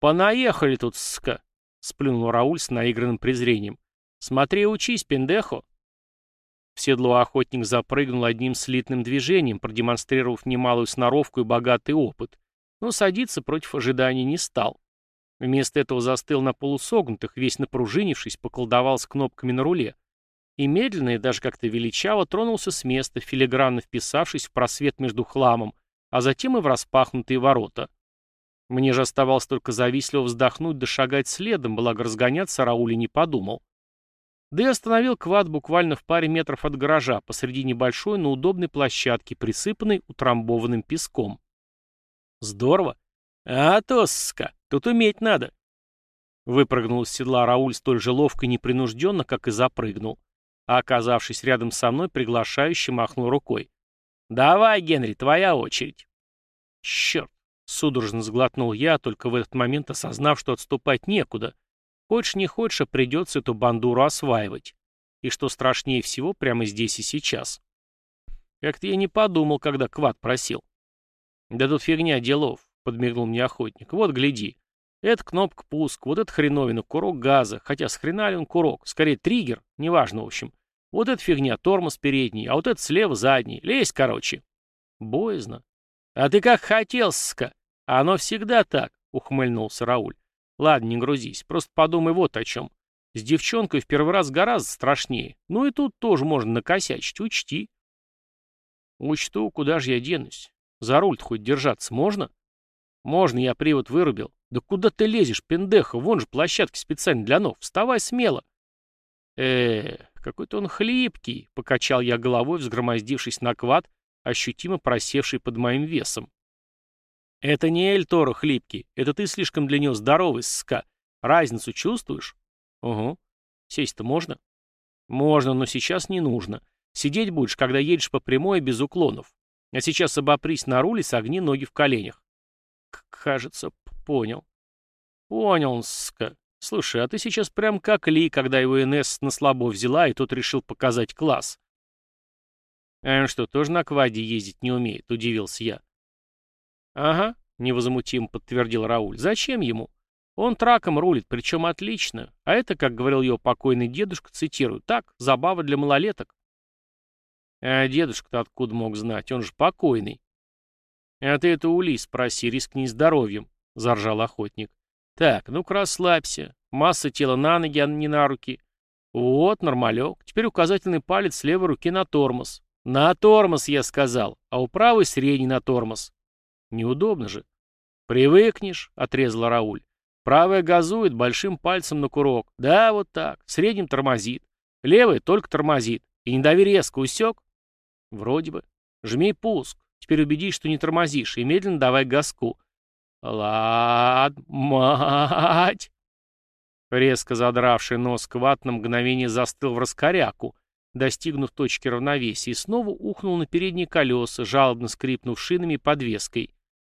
«Понаехали тут, ска!» — сплюнул Рауль с наигранным презрением. «Смотри учись, пендехо!» В седло охотник запрыгнул одним слитным движением, продемонстрировав немалую сноровку и богатый опыт, но садиться против ожиданий не стал. Вместо этого застыл на полусогнутых, весь напружинившись, поколдовал с кнопками на руле, и медленно и даже как-то величаво тронулся с места, филигранно вписавшись в просвет между хламом, а затем и в распахнутые ворота. Мне же оставалось только завистливо вздохнуть да шагать следом, благо разгоняться Раули не подумал. Да и остановил квад буквально в паре метров от гаража, посреди небольшой, но удобной площадки, присыпанной утрамбованным песком. Здорово. А, тоска, тут уметь надо. Выпрыгнул из седла Рауль столь же ловко и непринужденно, как и запрыгнул а, оказавшись рядом со мной, приглашающе махнул рукой. «Давай, Генри, твоя очередь». «Черт!» — судорожно сглотнул я, только в этот момент осознав, что отступать некуда. Хочешь не хочешь, а придется эту бандуру осваивать. И что страшнее всего, прямо здесь и сейчас. Как-то я не подумал, когда Квад просил. «Да тут фигня делов», — подмигнул мне охотник. «Вот, гляди. Это кнопка пуск, вот это хреновина, курок газа, хотя с хрена ли он курок, скорее триггер, неважно в общем. Вот эта фигня, тормоз передний, а вот это слева задний, лезь, короче. Боязно. А ты как хотел, ска. Оно всегда так, ухмыльнулся Рауль. Ладно, не грузись, просто подумай вот о чем. С девчонкой в первый раз гораздо страшнее. Ну и тут тоже можно накосячить, учти. Учту, куда же я денусь? За руль хоть держаться можно? Можно, я привод вырубил. Да куда ты лезешь, пендеха? Вон же площадки специально для ног. Вставай смело. э какой-то он хлипкий, покачал я головой, взгромоздившись на квад, ощутимо просевший под моим весом. Это не Эль Торо хлипкий, это ты слишком для него здоровый, ска. Разницу чувствуешь? Угу. Сесть-то можно? Можно, но сейчас не нужно. Сидеть будешь, когда едешь по прямой без уклонов. А сейчас обопрись на руль и согни ноги в коленях. Кажется, понял. Понял, ска. Слушай, а ты сейчас прям как Ли, когда его НС на слабо взяла, и тот решил показать класс. А он что, тоже на кваде ездить не умеет, удивился я. Ага, невозмутимо подтвердил Рауль. Зачем ему? Он траком рулит, причем отлично. А это, как говорил его покойный дедушка, цитирую, так, забава для малолеток. А дедушка-то откуда мог знать? Он же покойный. А ты это у Ли спроси, рискни здоровьем, заржал охотник. Так, ну-ка расслабься. Масса тела на ноги, а не на руки. Вот, нормалек. Теперь указательный палец левой руки на тормоз. На тормоз, я сказал, а у правой средний на тормоз. Неудобно же. Привыкнешь, отрезал Рауль. Правая газует большим пальцем на курок. Да, вот так. Средним тормозит. Левая только тормозит. И не дави резко, усек? Вроде бы. Жми пуск. Теперь убедись, что не тормозишь, и медленно давай газку. Лад, мать! Резко задравший нос кват на мгновение застыл в раскоряку, достигнув точки равновесия, и снова ухнул на передние колеса, жалобно скрипнув шинами подвеской.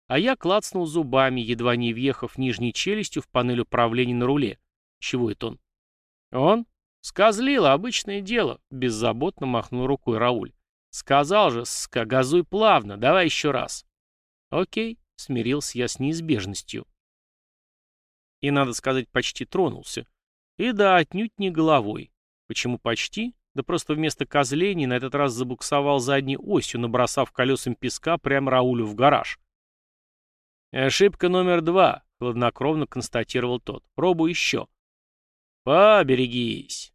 А я клацнул зубами, едва не въехав нижней челюстью в панель управления на руле. Чего это он? Он? Сказлило, обычное дело, беззаботно махнул рукой Рауль. Сказал же, ска, газуй плавно, давай еще раз. Окей, смирился я с неизбежностью. И, надо сказать, почти тронулся. И да, отнюдь не головой. Почему почти? Да просто вместо козлений на этот раз забуксовал задней осью, набросав колесом песка прямо Раулю в гараж. «Ошибка номер два», — хладнокровно констатировал тот. «Пробуй еще». «Поберегись».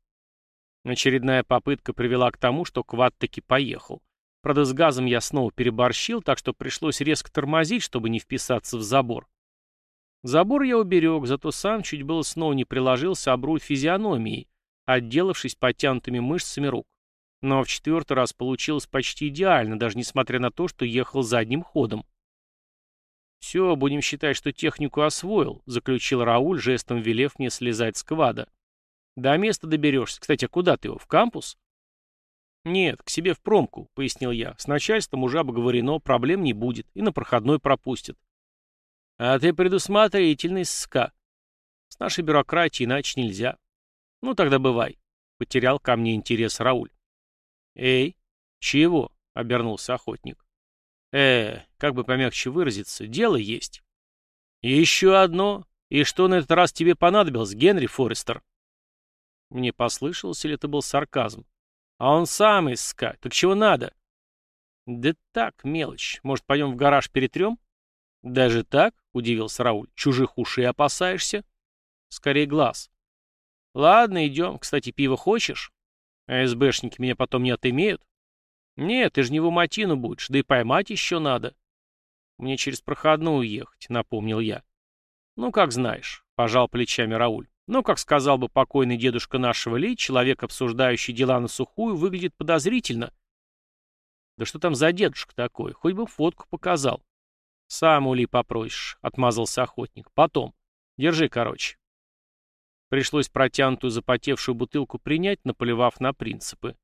Очередная попытка привела к тому, что квад таки поехал. Правда, с газом я снова переборщил, так что пришлось резко тормозить, чтобы не вписаться в забор. Забор я уберег, зато сам чуть было снова не приложился об руль физиономией, отделавшись подтянутыми мышцами рук. Но в четвертый раз получилось почти идеально, даже несмотря на то, что ехал задним ходом. «Все, будем считать, что технику освоил», — заключил Рауль, жестом велев мне слезать с квада. До места доберешься. Кстати, а куда ты его? В кампус? Нет, к себе в промку, пояснил я. С начальством уже обговорено, проблем не будет. И на проходной пропустят. А ты предусмотрительный, ска. С нашей бюрократией иначе нельзя. Ну тогда бывай. Потерял ко мне интерес Рауль. Эй, чего? Обернулся охотник. Э, как бы помягче выразиться, дело есть. Еще одно. И что на этот раз тебе понадобилось, Генри Форестер? Мне послышалось, или это был сарказм? А он сам иска. Так чего надо? Да так, мелочь. Может, пойдем в гараж перетрем? Даже так? Удивился Рауль. Чужих ушей опасаешься? Скорее глаз. Ладно, идем. Кстати, пиво хочешь? А СБшники меня потом не отымеют? Нет, ты же не в Уматину будешь, да и поймать еще надо. Мне через проходную ехать, напомнил я. Ну, как знаешь, пожал плечами Рауль. Но, как сказал бы покойный дедушка нашего Ли, человек, обсуждающий дела на сухую, выглядит подозрительно. Да что там за дедушка такой? Хоть бы фотку показал. Сам у Ли попросишь, отмазался охотник. Потом. Держи, короче. Пришлось протянутую запотевшую бутылку принять, наплевав на принципы.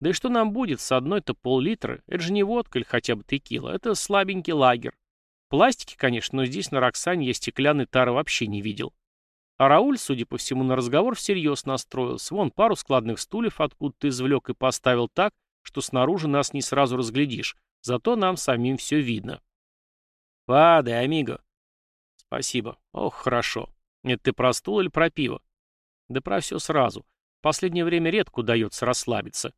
Да и что нам будет с одной-то пол-литра? Это же не водка или хотя бы текила. Это слабенький лагерь. Пластики, конечно, но здесь на Роксане я стеклянной тары вообще не видел. А Рауль, судя по всему, на разговор всерьез настроился. Вон пару складных стульев откуда-то извлек и поставил так, что снаружи нас не сразу разглядишь. Зато нам самим все видно. «Падай, амиго». «Спасибо. Ох, хорошо. Это ты про стул или про пиво?» «Да про все сразу. В последнее время редко удается расслабиться».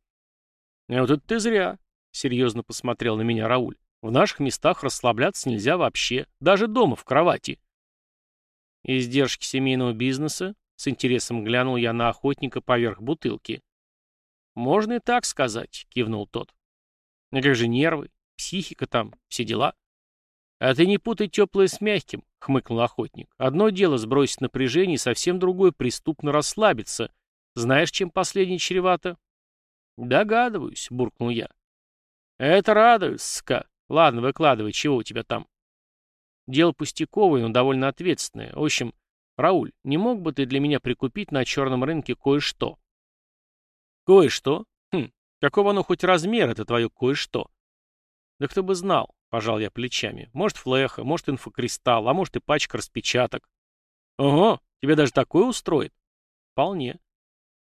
«А вот это ты зря», — серьезно посмотрел на меня Рауль. «В наших местах расслабляться нельзя вообще, даже дома в кровати». Издержки семейного бизнеса? С интересом глянул я на охотника поверх бутылки. «Можно и так сказать», — кивнул тот. «А как же нервы, психика там, все дела?» «А ты не путай теплое с мягким», — хмыкнул охотник. «Одно дело сбросить напряжение, совсем другое — преступно расслабиться. Знаешь, чем последнее чревато?» «Догадываюсь», — буркнул я. «Это радует, ска. Ладно, выкладывай, чего у тебя там?» «Дело пустяковое, но довольно ответственное. В общем, Рауль, не мог бы ты для меня прикупить на черном рынке кое-что?» «Кое-что? Хм, какого оно хоть размер, это твое кое-что?» «Да кто бы знал», — пожал я плечами. «Может, флеха, может, инфокристалл, а может и пачка распечаток». «Ого, тебе даже такое устроит?» «Вполне».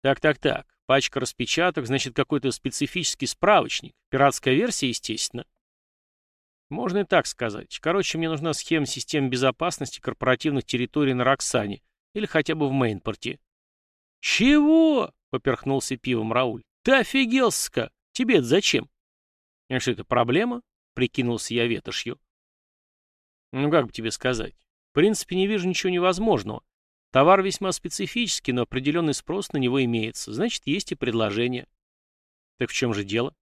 «Так-так-так, пачка распечаток, значит, какой-то специфический справочник. Пиратская версия, естественно». Можно и так сказать. Короче, мне нужна схема системы безопасности корпоративных территорий на Роксане или хотя бы в Мейнпорте. «Чего?» — поперхнулся пивом Рауль. «Ты офигел, ска! Тебе это зачем?» «А что это, проблема?» — прикинулся я ветошью. «Ну, как бы тебе сказать? В принципе, не вижу ничего невозможного. Товар весьма специфический, но определенный спрос на него имеется. Значит, есть и предложение». «Так в чем же дело?»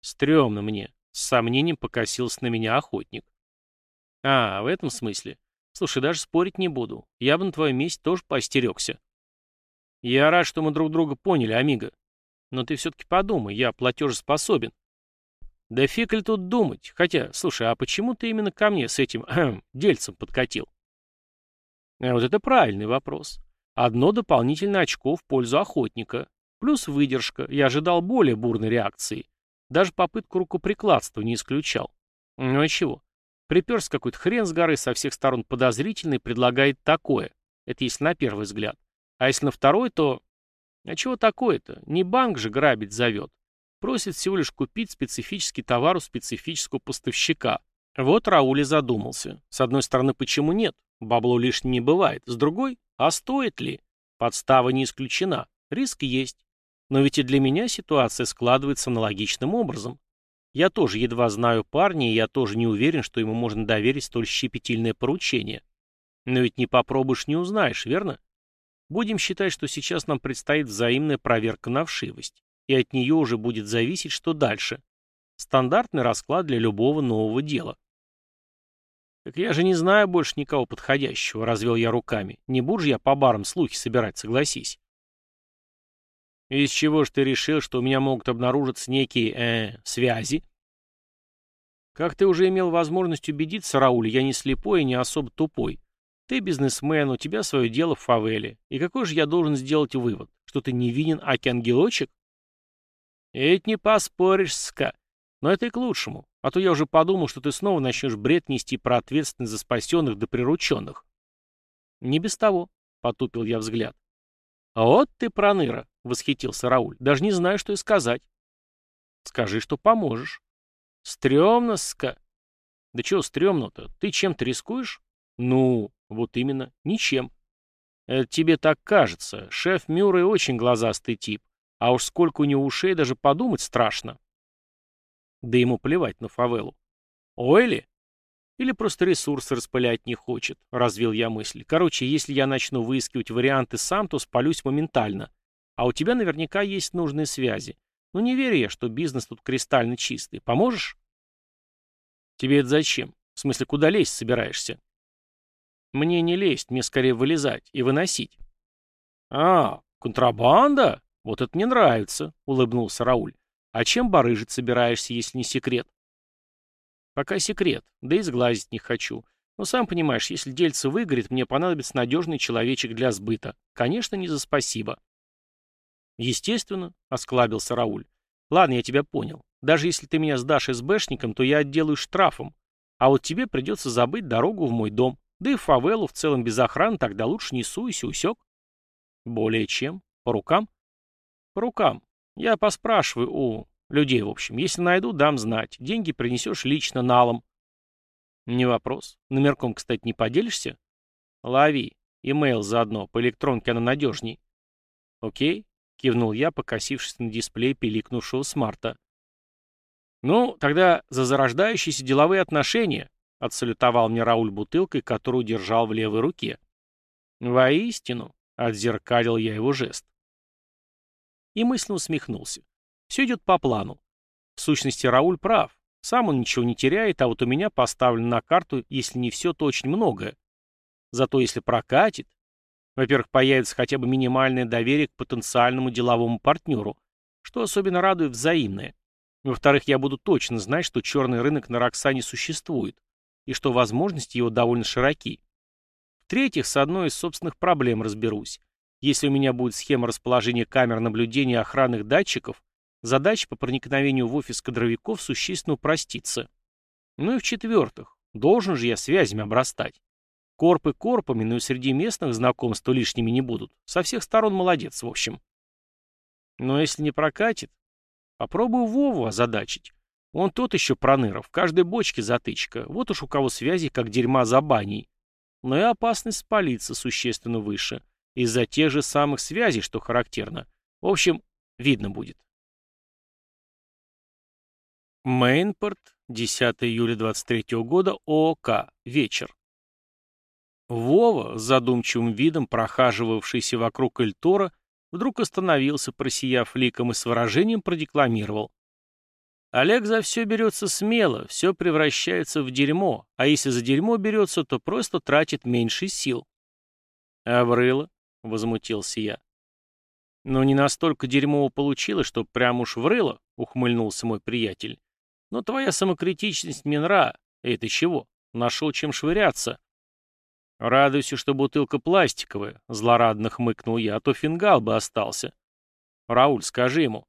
«Стремно мне. С сомнением покосился на меня охотник. А, в этом смысле. Слушай, даже спорить не буду. Я бы на твоем месте тоже поостерегся. Я рад, что мы друг друга поняли, Амиго. Но ты все-таки подумай, я платежеспособен. Да фиг ли тут думать? Хотя, слушай, а почему ты именно ко мне с этим дельцем подкатил? А вот это правильный вопрос. Одно дополнительное очко в пользу охотника. Плюс выдержка. Я ожидал более бурной реакции. Даже попытку рукоприкладства не исключал. Ну и чего? Приперся какой-то хрен с горы со всех сторон подозрительный предлагает такое. Это если на первый взгляд. А если на второй, то... А чего такое-то? Не банк же грабить зовет. Просит всего лишь купить специфический товар у специфического поставщика. Вот Рауль и задумался. С одной стороны, почему нет? Бабло лишним не бывает. С другой, а стоит ли? Подстава не исключена. Риск есть. Но ведь и для меня ситуация складывается аналогичным образом. Я тоже едва знаю парня, и я тоже не уверен, что ему можно доверить столь щепетильное поручение. Но ведь не попробуешь, не узнаешь, верно? Будем считать, что сейчас нам предстоит взаимная проверка на вшивость, и от нее уже будет зависеть, что дальше. Стандартный расклад для любого нового дела. «Так я же не знаю больше никого подходящего», — развел я руками. «Не буду же я по барам слухи собирать, согласись». Из чего ж ты решил, что у меня могут обнаружиться некие, э, связи? Как ты уже имел возможность убедиться, Рауль, я не слепой и не особо тупой. Ты бизнесмен, у тебя свое дело в фавеле. И какой же я должен сделать вывод? Что ты невинен, аки-ангелочек? Ведь не поспоришь, ска. Но это и к лучшему. А то я уже подумал, что ты снова начнешь бред нести про ответственность за спасенных да прирученных. Не без того, потупил я взгляд. Вот ты проныра, — восхитился Рауль. «Даже не знаю, что и сказать». «Скажи, что поможешь». «Стремно-ска». «Да чего стрёмно-то? Ты чем-то рискуешь?» «Ну, вот именно, ничем». «Это тебе так кажется. Шеф Мюррей очень глазастый тип. А уж сколько у него ушей, даже подумать страшно». Да ему плевать на фавелу. «Ойли?» Или просто ресурсы распылять не хочет, развил я мысль. Короче, если я начну выискивать варианты сам, то спалюсь моментально. А у тебя наверняка есть нужные связи. Ну не верю я, что бизнес тут кристально чистый. Поможешь? Тебе это зачем? В смысле, куда лезть собираешься? Мне не лезть, мне скорее вылезать и выносить. А, контрабанда? Вот это мне нравится, улыбнулся Рауль. А чем барыжить собираешься, если не секрет? Пока секрет, да и сглазить не хочу. Но сам понимаешь, если дельце выгорит, мне понадобится надежный человечек для сбыта. Конечно, не за спасибо. «Естественно», — осклабился Рауль. «Ладно, я тебя понял. Даже если ты меня сдашь СБшником, то я отделаю штрафом. А вот тебе придется забыть дорогу в мой дом. Да и фавелу в целом без охраны тогда лучше не суйся, усек». «Более чем? По рукам?» «По рукам. Я поспрашиваю у людей, в общем. Если найду, дам знать. Деньги принесешь лично налом». «Не вопрос. Номерком, кстати, не поделишься?» «Лови. Имейл заодно. По электронке она надежней». «Окей. — кивнул я, покосившись на дисплей пиликнувшего смарта. «Ну, тогда за зарождающиеся деловые отношения», — отсалютовал мне Рауль бутылкой, которую держал в левой руке. Воистину, отзеркалил я его жест. И мысленно усмехнулся. Все идет по плану. В сущности, Рауль прав. Сам он ничего не теряет, а вот у меня поставлено на карту, если не все, то очень многое. Зато если прокатит, во-первых, появится хотя бы минимальное доверие к потенциальному деловому партнеру, что особенно радует взаимное. Во-вторых, я буду точно знать, что черный рынок на Роксане существует, и что возможности его довольно широки. В-третьих, с одной из собственных проблем разберусь. Если у меня будет схема расположения камер наблюдения охранных датчиков, задача по проникновению в офис кадровиков существенно упростится. Ну и в-четвертых, должен же я связями обрастать. Корпы корпами, но и среди местных знакомства лишними не будут. Со всех сторон молодец, в общем. Но если не прокатит, попробую Вову озадачить. Он тот еще проныра, в каждой бочке затычка. Вот уж у кого связи, как дерьма за баней. Но и опасность спалиться существенно выше. Из-за тех же самых связей, что характерно. В общем, видно будет. Мейнпорт, 10 июля 23 года, ООК, вечер. Вова, с задумчивым видом прохаживавшийся вокруг Эльтора, вдруг остановился, просияв ликом и с выражением продекламировал. Олег за все берется смело, все превращается в дерьмо, а если за дерьмо берется, то просто тратит меньше сил. А врыло? — возмутился я. Но не настолько дерьмово получилось, что прям уж врыло, — ухмыльнулся мой приятель. Но твоя самокритичность мне нра. Это чего? Нашел чем швыряться. «Радуйся, что бутылка пластиковая», — злорадно хмыкнул я, — «а то фингал бы остался». «Рауль, скажи ему».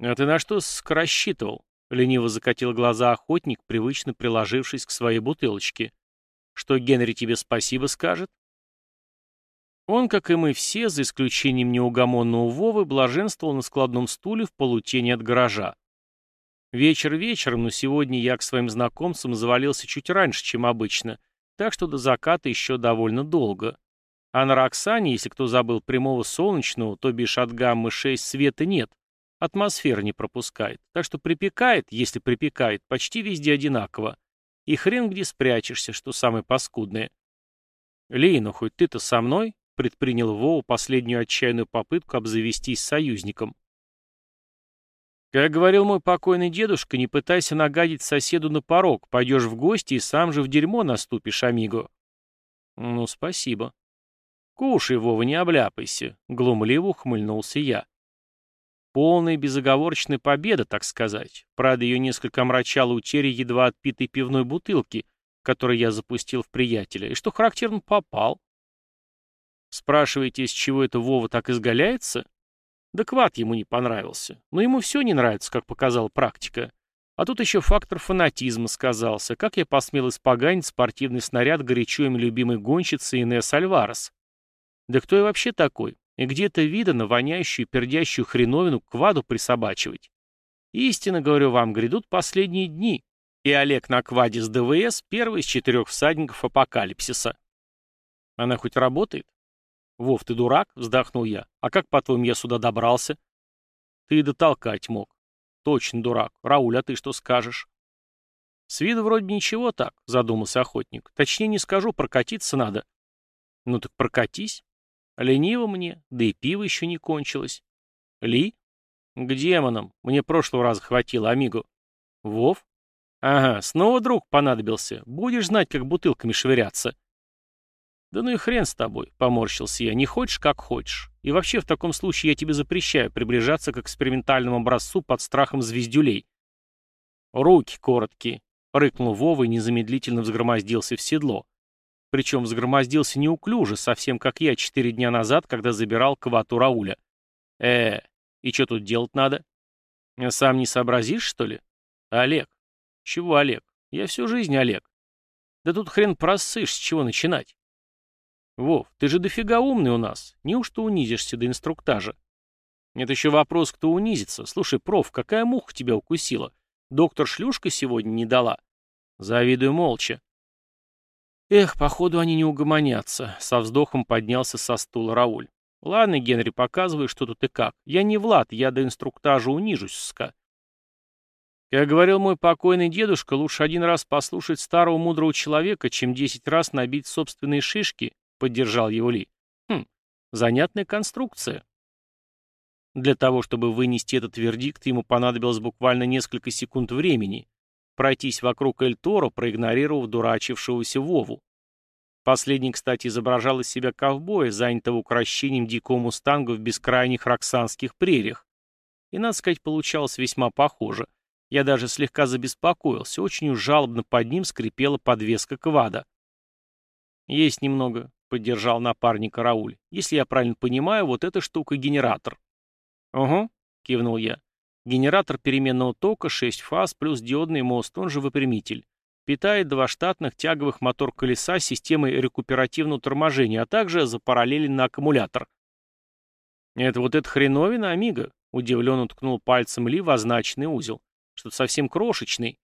«А ты на что рассчитывал?» — лениво закатил глаза охотник, привычно приложившись к своей бутылочке. «Что Генри тебе спасибо скажет?» Он, как и мы все, за исключением неугомонного Вовы, блаженствовал на складном стуле в полутени от гаража. Вечер вечером, но сегодня я к своим знакомцам завалился чуть раньше, чем обычно — так что до заката еще довольно долго. А на Роксане, если кто забыл прямого солнечного, то бишь от гаммы-6 света нет. Атмосфера не пропускает. Так что припекает, если припекает, почти везде одинаково. И хрен где спрячешься, что самое паскудное. Лей, ну хоть ты-то со мной? Предпринял Вова последнюю отчаянную попытку обзавестись союзником. Как говорил мой покойный дедушка, не пытайся нагадить соседу на порог, пойдешь в гости и сам же в дерьмо наступишь, амиго. Ну, спасибо. Кушай, Вова, не обляпайся, глумливо ухмыльнулся я. Полная безоговорочная победа, так сказать. Правда, ее несколько омрачала утеря едва отпитой пивной бутылки, которую я запустил в приятеля, и что характерно попал. Спрашиваете, из чего это Вова так изгаляется? Да квад ему не понравился. Но ему все не нравится, как показала практика. А тут еще фактор фанатизма сказался. Как я посмел испоганить спортивный снаряд горячо им любимой гонщицы Инесс Альварес? Да кто я вообще такой? И где-то видано воняющую пердящую хреновину кваду присобачивать. Истинно говорю вам, грядут последние дни. И Олег на кваде с ДВС первый из четырех всадников апокалипсиса. Она хоть работает? «Вов, ты дурак?» — вздохнул я. «А как, по-твоему, я сюда добрался?» «Ты и дотолкать мог». «Точно дурак. Рауль, а ты что скажешь?» «С виду вроде ничего так», — задумался охотник. «Точнее не скажу, прокатиться надо». «Ну так прокатись». «Лениво мне, да и пиво еще не кончилось». «Ли?» «К демонам. Мне прошлого раза хватило, амиго». «Вов?» «Ага, снова друг понадобился. Будешь знать, как бутылками швыряться». «Да ну и хрен с тобой», — поморщился я, — «не хочешь, как хочешь. И вообще в таком случае я тебе запрещаю приближаться к экспериментальному образцу под страхом звездюлей». «Руки короткие», — рыкнул Вова и незамедлительно взгромоздился в седло. Причем взгромоздился неуклюже, совсем как я четыре дня назад, когда забирал квату Рауля. э и что тут делать надо? Сам не сообразишь, что ли? Олег. Чего Олег? Я всю жизнь Олег. Да тут хрен просышь, с чего начинать. Вов, ты же дофига умный у нас. Неужто унизишься до инструктажа? Это еще вопрос, кто унизится. Слушай, проф, какая муха тебя укусила? Доктор шлюшка сегодня не дала. Завидую молча. Эх, походу они не угомонятся. Со вздохом поднялся со стула Рауль. Ладно, Генри, показывай, что тут и как. Я не Влад, я до инструктажа унижусь, ска. Как говорил мой покойный дедушка, лучше один раз послушать старого мудрого человека, чем десять раз набить собственные шишки, поддержал его Ли. Хм, занятная конструкция. Для того, чтобы вынести этот вердикт, ему понадобилось буквально несколько секунд времени. Пройтись вокруг Эль-Торо, проигнорировав дурачившегося Вову. Последний, кстати, изображал из себя ковбоя, занятого укращением дикого мустанга в бескрайних роксанских прериях. И, надо сказать, получалось весьма похоже. Я даже слегка забеспокоился, очень уж жалобно под ним скрипела подвеска квада. «Есть немного», — поддержал напарника Рауль. «Если я правильно понимаю, вот эта штука — генератор». «Угу», — кивнул я. «Генератор переменного тока, 6 фаз плюс диодный мост, он же выпрямитель. Питает два штатных тяговых мотор-колеса с системой рекуперативного торможения, а также запараллелен на аккумулятор». «Это вот эта хреновина, Амиго?» — удивленно ткнул пальцем Ли в означенный узел. Что-то совсем крошечный.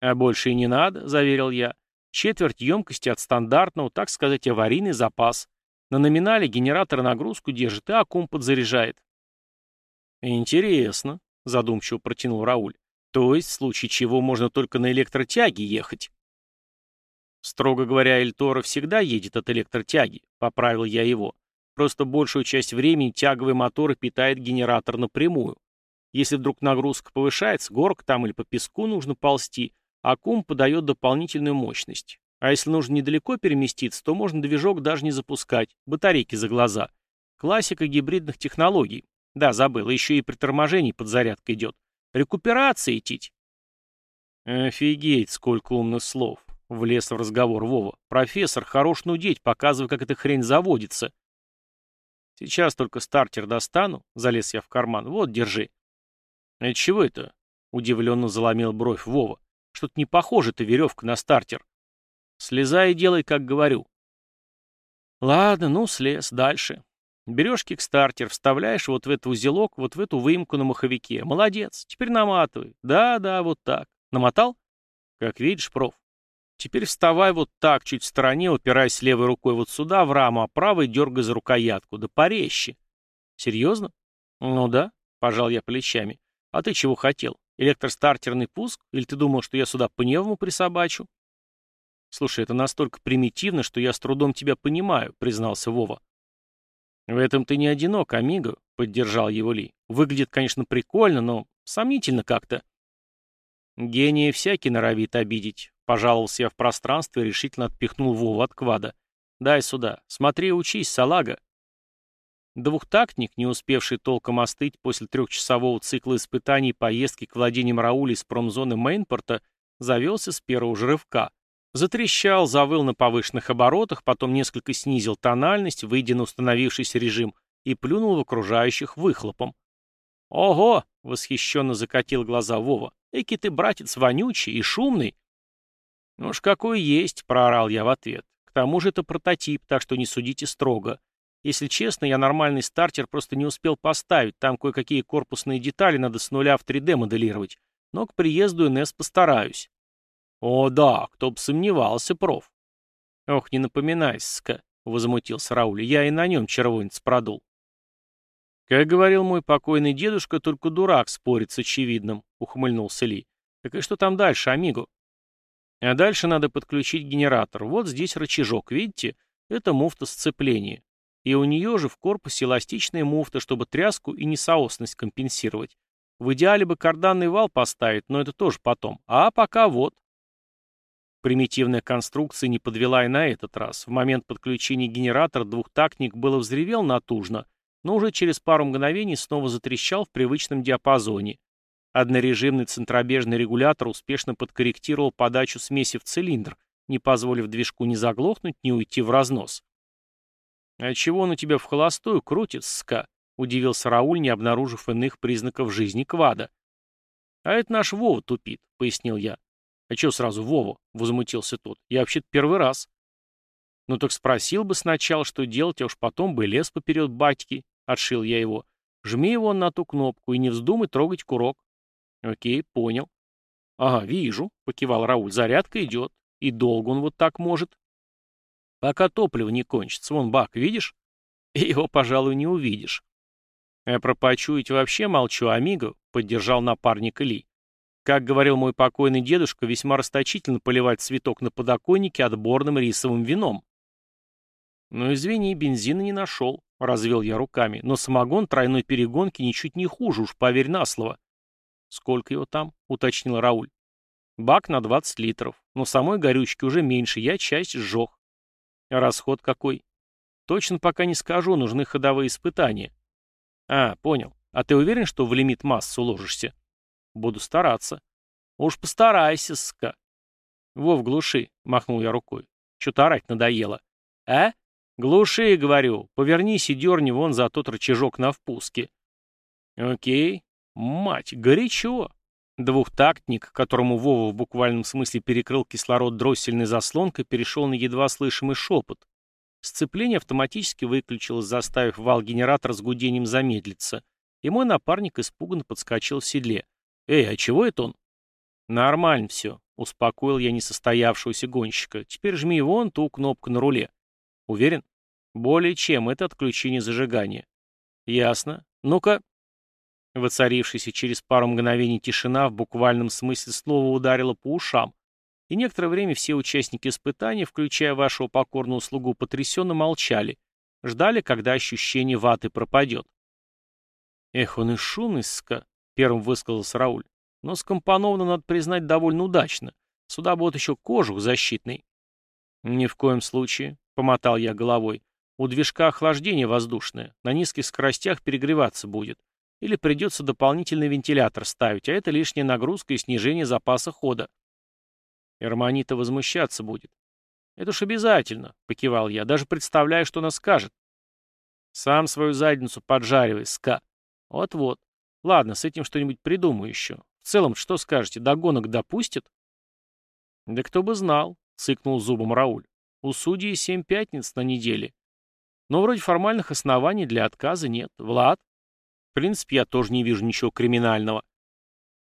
А больше и не надо, заверил я. Четверть емкости от стандартного, так сказать, аварийный запас. На номинале генератор нагрузку держит, и аккум подзаряжает. Интересно, задумчиво протянул Рауль. То есть, в случае чего можно только на электротяге ехать. Строго говоря, Эльтора всегда едет от электротяги, поправил я его. Просто большую часть времени тяговый мотор питает генератор напрямую. Если вдруг нагрузка повышается, горк там или по песку нужно ползти, а кум подает дополнительную мощность. А если нужно недалеко переместиться, то можно движок даже не запускать, батарейки за глаза. Классика гибридных технологий. Да, забыл, еще и при торможении подзарядка идет. Рекуперация идти. Офигеть, сколько умных слов. Влез в разговор Вова. Профессор, хорош нудеть, показывай, как эта хрень заводится. Сейчас только стартер достану, залез я в карман. Вот, держи. «Это чего это?» — удивленно заломил бровь Вова. «Что-то не похоже эта веревка на стартер». «Слезай и делай, как говорю». «Ладно, ну, слез. Дальше. Берешь кикстартер, вставляешь вот в этот узелок, вот в эту выемку на маховике. Молодец. Теперь наматывай. Да-да, вот так. Намотал? Как видишь, проф. Теперь вставай вот так, чуть в стороне, упираясь левой рукой вот сюда, в раму, а правой дергай за рукоятку. Да порезче. Серьезно? Ну да, пожал я плечами. «А ты чего хотел? Электростартерный пуск? Или ты думал, что я сюда пневму присобачу?» «Слушай, это настолько примитивно, что я с трудом тебя понимаю», — признался Вова. «В этом ты не одинок, Амиго», — поддержал его Ли. «Выглядит, конечно, прикольно, но сомнительно как-то». «Гения всякий норовит обидеть», — пожаловался я в пространство и решительно отпихнул Вову от квада. «Дай сюда. Смотри и учись, салага». Двухтактник, не успевший толком остыть после трехчасового цикла испытаний поездки к владениям Рауля из промзоны Мейнпорта, завелся с первого же рывка. Затрещал, завыл на повышенных оборотах, потом несколько снизил тональность, выйдя на установившийся режим, и плюнул в окружающих выхлопом. «Ого!» — восхищенно закатил глаза Вова. «Эки ты, братец, вонючий и шумный!» «Ну уж какой есть!» — проорал я в ответ. «К тому же это прототип, так что не судите строго. Если честно, я нормальный стартер просто не успел поставить, там кое-какие корпусные детали надо с нуля в 3D моделировать, но к приезду НС постараюсь. О да, кто бы сомневался, проф. Ох, не напоминай, ска, возмутился Рауль, я и на нем червонец продул. Как говорил мой покойный дедушка, только дурак спорит с очевидным, ухмыльнулся Ли. Так и что там дальше, амиго? А дальше надо подключить генератор. Вот здесь рычажок, видите? Это муфта сцепления. И у нее же в корпусе эластичная муфта, чтобы тряску и несоосность компенсировать. В идеале бы карданный вал поставить, но это тоже потом. А пока вот. Примитивная конструкция не подвела и на этот раз. В момент подключения генератора двухтактник было взревел натужно, но уже через пару мгновений снова затрещал в привычном диапазоне. Однорежимный центробежный регулятор успешно подкорректировал подачу смеси в цилиндр, не позволив движку ни заглохнуть, ни уйти в разнос. «А чего он у тебя в холостую крутит, ска?» — удивился Рауль, не обнаружив иных признаков жизни квада. «А это наш Вова тупит», — пояснил я. «А чего сразу Вова?» — возмутился тот. «Я вообще-то первый раз». «Ну так спросил бы сначала, что делать, а уж потом бы лез поперед батьки», — отшил я его. «Жми его на ту кнопку и не вздумай трогать курок». «Окей, понял». «Ага, вижу», — покивал Рауль. «Зарядка идет. И долго он вот так может?» Пока топливо не кончится. Вон бак, видишь? Его, пожалуй, не увидишь. А про почуять вообще молчу, амиго, поддержал напарник Ли. Как говорил мой покойный дедушка, весьма расточительно поливать цветок на подоконнике отборным рисовым вином. «Ну, извини, бензина не нашел», — развел я руками, «но самогон тройной перегонки ничуть не хуже, уж поверь на слово». «Сколько его там?» — уточнил Рауль. «Бак на 20 литров, но самой горючки уже меньше, я часть сжег». «А расход какой?» «Точно пока не скажу, нужны ходовые испытания». «А, понял. А ты уверен, что в лимит массы уложишься?» «Буду стараться». «Уж постарайся, ска». «Вов, глуши», — махнул я рукой. «Чё-то орать надоело». «А? Глуши, говорю. Повернись и дерни вон за тот рычажок на впуске». «Окей. Мать, горячо». Двухтактник, которому Вова в буквальном смысле перекрыл кислород дроссельной заслонкой, перешел на едва слышимый шепот. Сцепление автоматически выключилось, заставив вал-генератор с гудением замедлиться, и мой напарник испуганно подскочил в седле. «Эй, а чего это он?» «Нормально все», — успокоил я несостоявшегося гонщика. «Теперь жми вон ту кнопку на руле». «Уверен?» «Более чем, это отключение зажигания». «Ясно. Ну-ка...» Воцарившаяся через пару мгновений тишина в буквальном смысле слова ударила по ушам, и некоторое время все участники испытания, включая вашего покорного слугу, потрясенно молчали, ждали, когда ощущение ваты пропадет. «Эх, он и шумный, ска», — первым высказался Рауль. «Но скомпоновано, надо признать, довольно удачно. Сюда будет еще кожух защитный». «Ни в коем случае», — помотал я головой. «У движка охлаждение воздушное, на низких скоростях перегреваться будет. Или придется дополнительный вентилятор ставить, а это лишняя нагрузка и снижение запаса хода. Эрманита возмущаться будет. Это уж обязательно, покивал я, даже представляю, что она скажет. Сам свою задницу поджаривай, ска. Вот-вот. Ладно, с этим что-нибудь придумаю еще. В целом, что скажете, до гонок допустят? Да кто бы знал, цыкнул зубом Рауль. У судьи семь пятниц на неделе. Но вроде формальных оснований для отказа нет. Влад? В принципе, я тоже не вижу ничего криминального.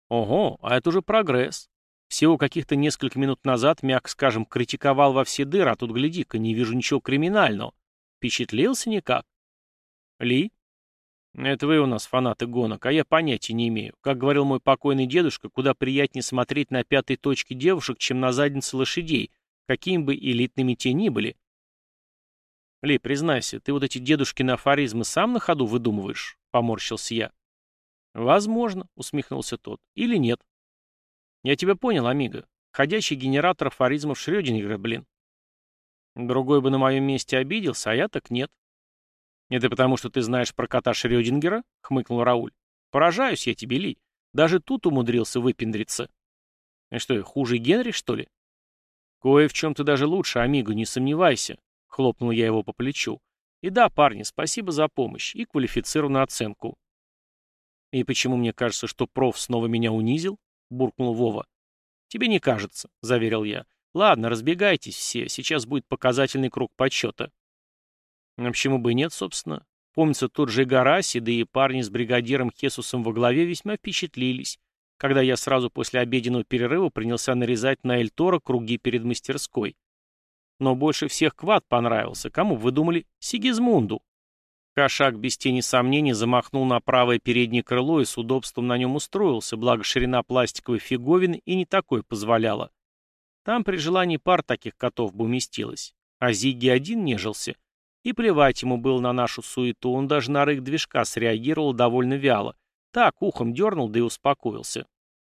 Ого, а это уже прогресс. Всего каких-то несколько минут назад, мягко скажем, критиковал во все дыры, а тут, гляди-ка, не вижу ничего криминального. Впечатлился никак? Ли? Это вы у нас фанаты гонок, а я понятия не имею. Как говорил мой покойный дедушка, куда приятнее смотреть на пятой точке девушек, чем на задницы лошадей, какими бы элитными те ни были. Ли, признайся, ты вот эти дедушкины афоризмы сам на ходу выдумываешь? Поморщился я. Возможно, усмехнулся тот. Или нет. Я тебя понял, Амиго. Ходячий генератор афоризмов Шрёдингера, блин. Другой бы на моем месте обиделся, а я так нет. Это потому, что ты знаешь про кота Шрёдингера? Хмыкнул Рауль. Поражаюсь я тебе, Ли. Даже тут умудрился выпендриться. И что, хуже Генри, что ли? Кое в чем ты даже лучше, Амиго, не сомневайся. Хлопнул я его по плечу. И да, парни, спасибо за помощь и квалифицированную оценку. И почему мне кажется, что проф снова меня унизил? Буркнул Вова. Тебе не кажется, заверил я. Ладно, разбегайтесь все, сейчас будет показательный круг подсчета. А почему бы и нет, собственно? Помнится, тот же Гараси, да и парни с бригадиром Хесусом во главе весьма впечатлились, когда я сразу после обеденного перерыва принялся нарезать на Эльтора круги перед мастерской. Но больше всех Квад понравился. Кому, вы думали, Сигизмунду? Кошак без тени сомнений замахнул на правое переднее крыло и с удобством на нем устроился, благо ширина пластиковой фиговины и не такой позволяла. Там при желании пар таких котов бы уместилось. А Зиги один нежился. И плевать ему было на нашу суету, он даже на рык движка среагировал довольно вяло. Так, ухом дернул, да и успокоился.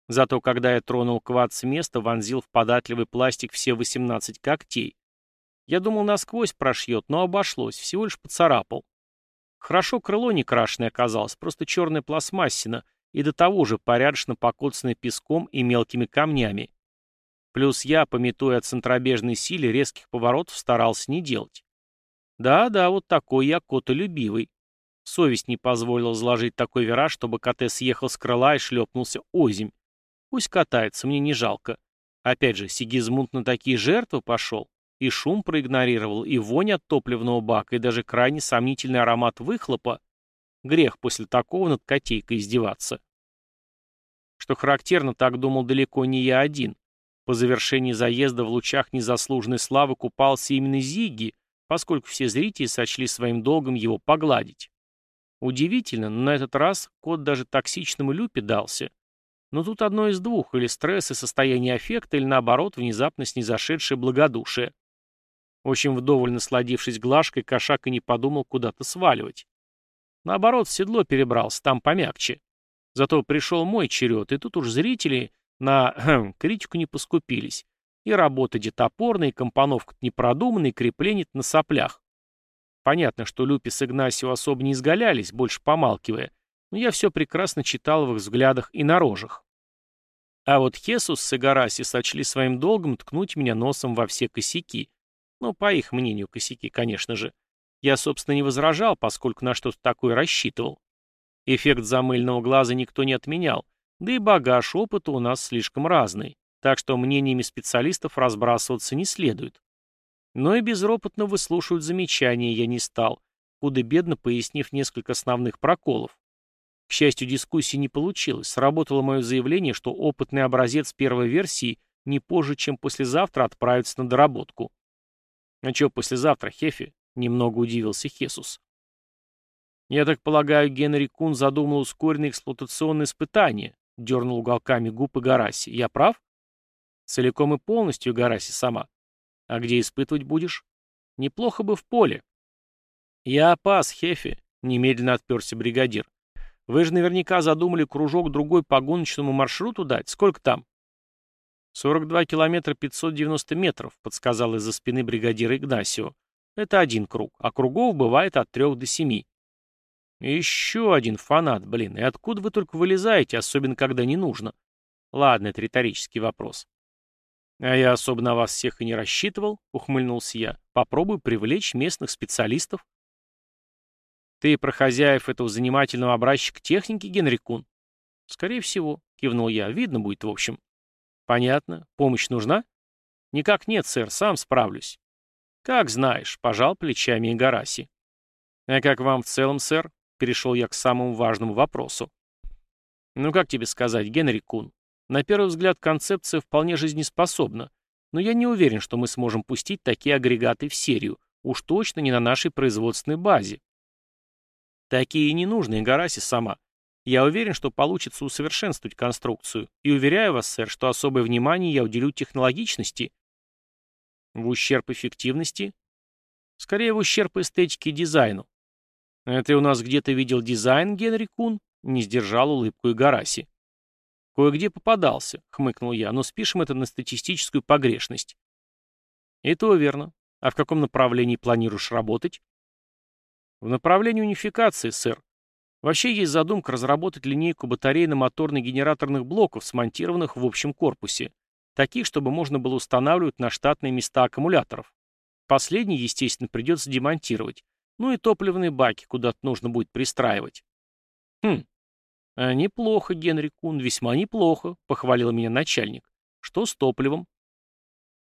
Зато когда я тронул квад с места, вонзил в податливый пластик все 18 когтей. Я думал, насквозь прошьет, но обошлось, всего лишь поцарапал. Хорошо крыло не крашеное оказалось, просто черная пластмассина, и до того же порядочно покоцанное песком и мелкими камнями. Плюс я, пометуя о центробежной силе, резких поворотов старался не делать. Да-да, вот такой я котолюбивый. Совесть не позволила заложить такой вираж, чтобы КТ съехал с крыла и шлепнулся озимь. Пусть катается, мне не жалко. Опять же, Сигизмунд на такие жертвы пошел. И шум проигнорировал, и вонь от топливного бака, и даже крайне сомнительный аромат выхлопа. Грех после такого над котейкой издеваться. Что характерно, так думал далеко не я один. По завершении заезда в лучах незаслуженной славы купался именно Зиги, поскольку все зрители сочли своим долгом его погладить. Удивительно, но на этот раз кот даже токсичному люпе дался. Но тут одно из двух, или стресс и состояние аффекта, или наоборот, внезапно снизошедшее благодушие. В общем, вдоволь насладившись глажкой, кошак и не подумал куда-то сваливать. Наоборот, в седло перебрался, там помягче. Зато пришел мой черед, и тут уж зрители на хм, критику не поскупились. И работа детопорная, и компоновка не продуманная, и крепление на соплях. Понятно, что Люпи с Игнасио особо не изгалялись, больше помалкивая, но я все прекрасно читал в их взглядах и на рожах. А вот Хесус с Игараси сочли своим долгом ткнуть меня носом во все косяки. Ну, по их мнению, косяки, конечно же. Я, собственно, не возражал, поскольку на что-то такое рассчитывал. Эффект замыльного глаза никто не отменял, да и багаж опыта у нас слишком разный, так что мнениями специалистов разбрасываться не следует. Но и безропотно выслушивать замечания я не стал, худо-бедно пояснив несколько основных проколов. К счастью, дискуссии не получилось. Сработало мое заявление, что опытный образец первой версии не позже, чем послезавтра отправится на доработку. «А что послезавтра, Хефи?» — немного удивился Хесус. «Я так полагаю, Генри Кун задумал ускоренное эксплуатационное испытание», — дернул уголками губ и Гараси. «Я прав?» «Целиком и полностью, Гараси, сама. А где испытывать будешь?» «Неплохо бы в поле». «Я опас, Хефи», — немедленно отперся бригадир. Вы же наверняка задумали кружок другой по гоночному маршруту дать. Сколько там? 42 километра 590 метров, подсказал из-за спины бригадира Игнасио. Это один круг, а кругов бывает от трех до семи. Еще один фанат, блин, и откуда вы только вылезаете, особенно когда не нужно? Ладно, это риторический вопрос. А я особо на вас всех и не рассчитывал, ухмыльнулся я. Попробую привлечь местных специалистов. «Ты про хозяев этого занимательного образчика техники, Генри Кун?» «Скорее всего», — кивнул я. «Видно будет, в общем». «Понятно. Помощь нужна?» «Никак нет, сэр. Сам справлюсь». «Как знаешь», — пожал плечами Игараси. «А как вам в целом, сэр?» — перешел я к самому важному вопросу. «Ну как тебе сказать, Генри Кун? На первый взгляд концепция вполне жизнеспособна, но я не уверен, что мы сможем пустить такие агрегаты в серию, уж точно не на нашей производственной базе. Такие не нужны, Гараси сама. Я уверен, что получится усовершенствовать конструкцию, и уверяю вас, сэр, что особое внимание я уделю технологичности. В ущерб эффективности? Скорее, в ущерб эстетике и дизайну. Ты у нас где-то видел дизайн, Генри Кун? Не сдержал улыбку и Гараси. Кое-где попадался, хмыкнул я, но спишем это на статистическую погрешность. И то верно. А в каком направлении планируешь работать? В направлении унификации, сэр. Вообще есть задумка разработать линейку батарейно-моторных генераторных блоков, смонтированных в общем корпусе. Таких, чтобы можно было устанавливать на штатные места аккумуляторов. Последний, естественно, придется демонтировать. Ну и топливные баки куда-то нужно будет пристраивать. Хм, а неплохо, Генри Кун, весьма неплохо, похвалил меня начальник. Что с топливом?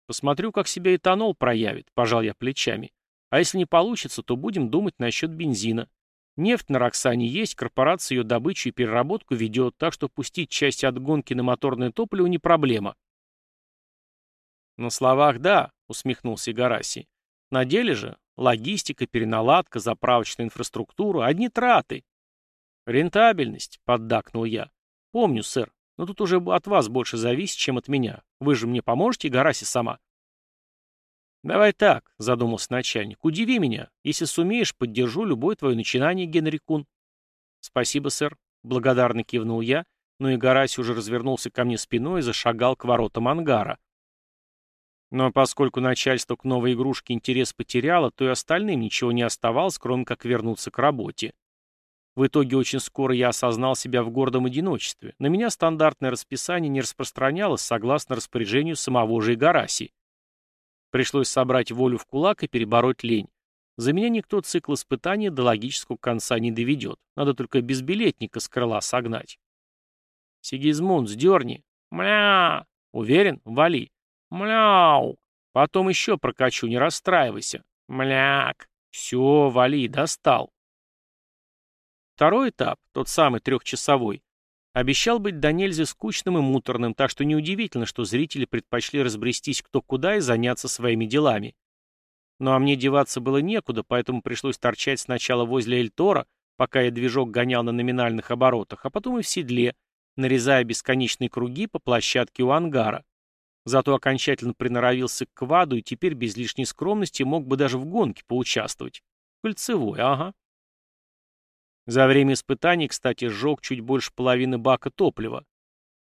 Посмотрю, как себя этанол проявит, пожал я плечами. А если не получится, то будем думать насчет бензина. Нефть на Роксане есть, корпорация ее добычу и переработку ведет, так что пустить часть от гонки на моторное топливо не проблема. На словах да, усмехнулся Гараси. На деле же логистика, переналадка, заправочная инфраструктура, одни траты. Рентабельность, поддакнул я. Помню, сэр, но тут уже от вас больше зависит, чем от меня. Вы же мне поможете, Гараси, сама? «Давай так», — задумался начальник, — «удиви меня. Если сумеешь, поддержу любое твое начинание, Генри Кун». «Спасибо, сэр», — благодарно кивнул я, но и Гараси уже развернулся ко мне спиной и зашагал к воротам ангара. Но поскольку начальство к новой игрушке интерес потеряло, то и остальным ничего не оставалось, кроме как вернуться к работе. В итоге очень скоро я осознал себя в гордом одиночестве. На меня стандартное расписание не распространялось согласно распоряжению самого же Игараси. Пришлось собрать волю в кулак и перебороть лень. За меня никто цикл испытаний до логического конца не доведет. Надо только безбилетника с крыла согнать. Сигизмунд, сдерни. Мля. Уверен? Вали. Мляу. Потом еще прокачу, не расстраивайся. Мляк. Все, вали, достал. Второй этап, тот самый трехчасовой, Обещал быть до скучным и муторным, так что неудивительно, что зрители предпочли разбрестись кто куда и заняться своими делами. Ну а мне деваться было некуда, поэтому пришлось торчать сначала возле Эльтора, пока я движок гонял на номинальных оборотах, а потом и в седле, нарезая бесконечные круги по площадке у ангара. Зато окончательно приноровился к кваду и теперь без лишней скромности мог бы даже в гонке поучаствовать. Кольцевой, ага. За время испытаний, кстати, сжег чуть больше половины бака топлива.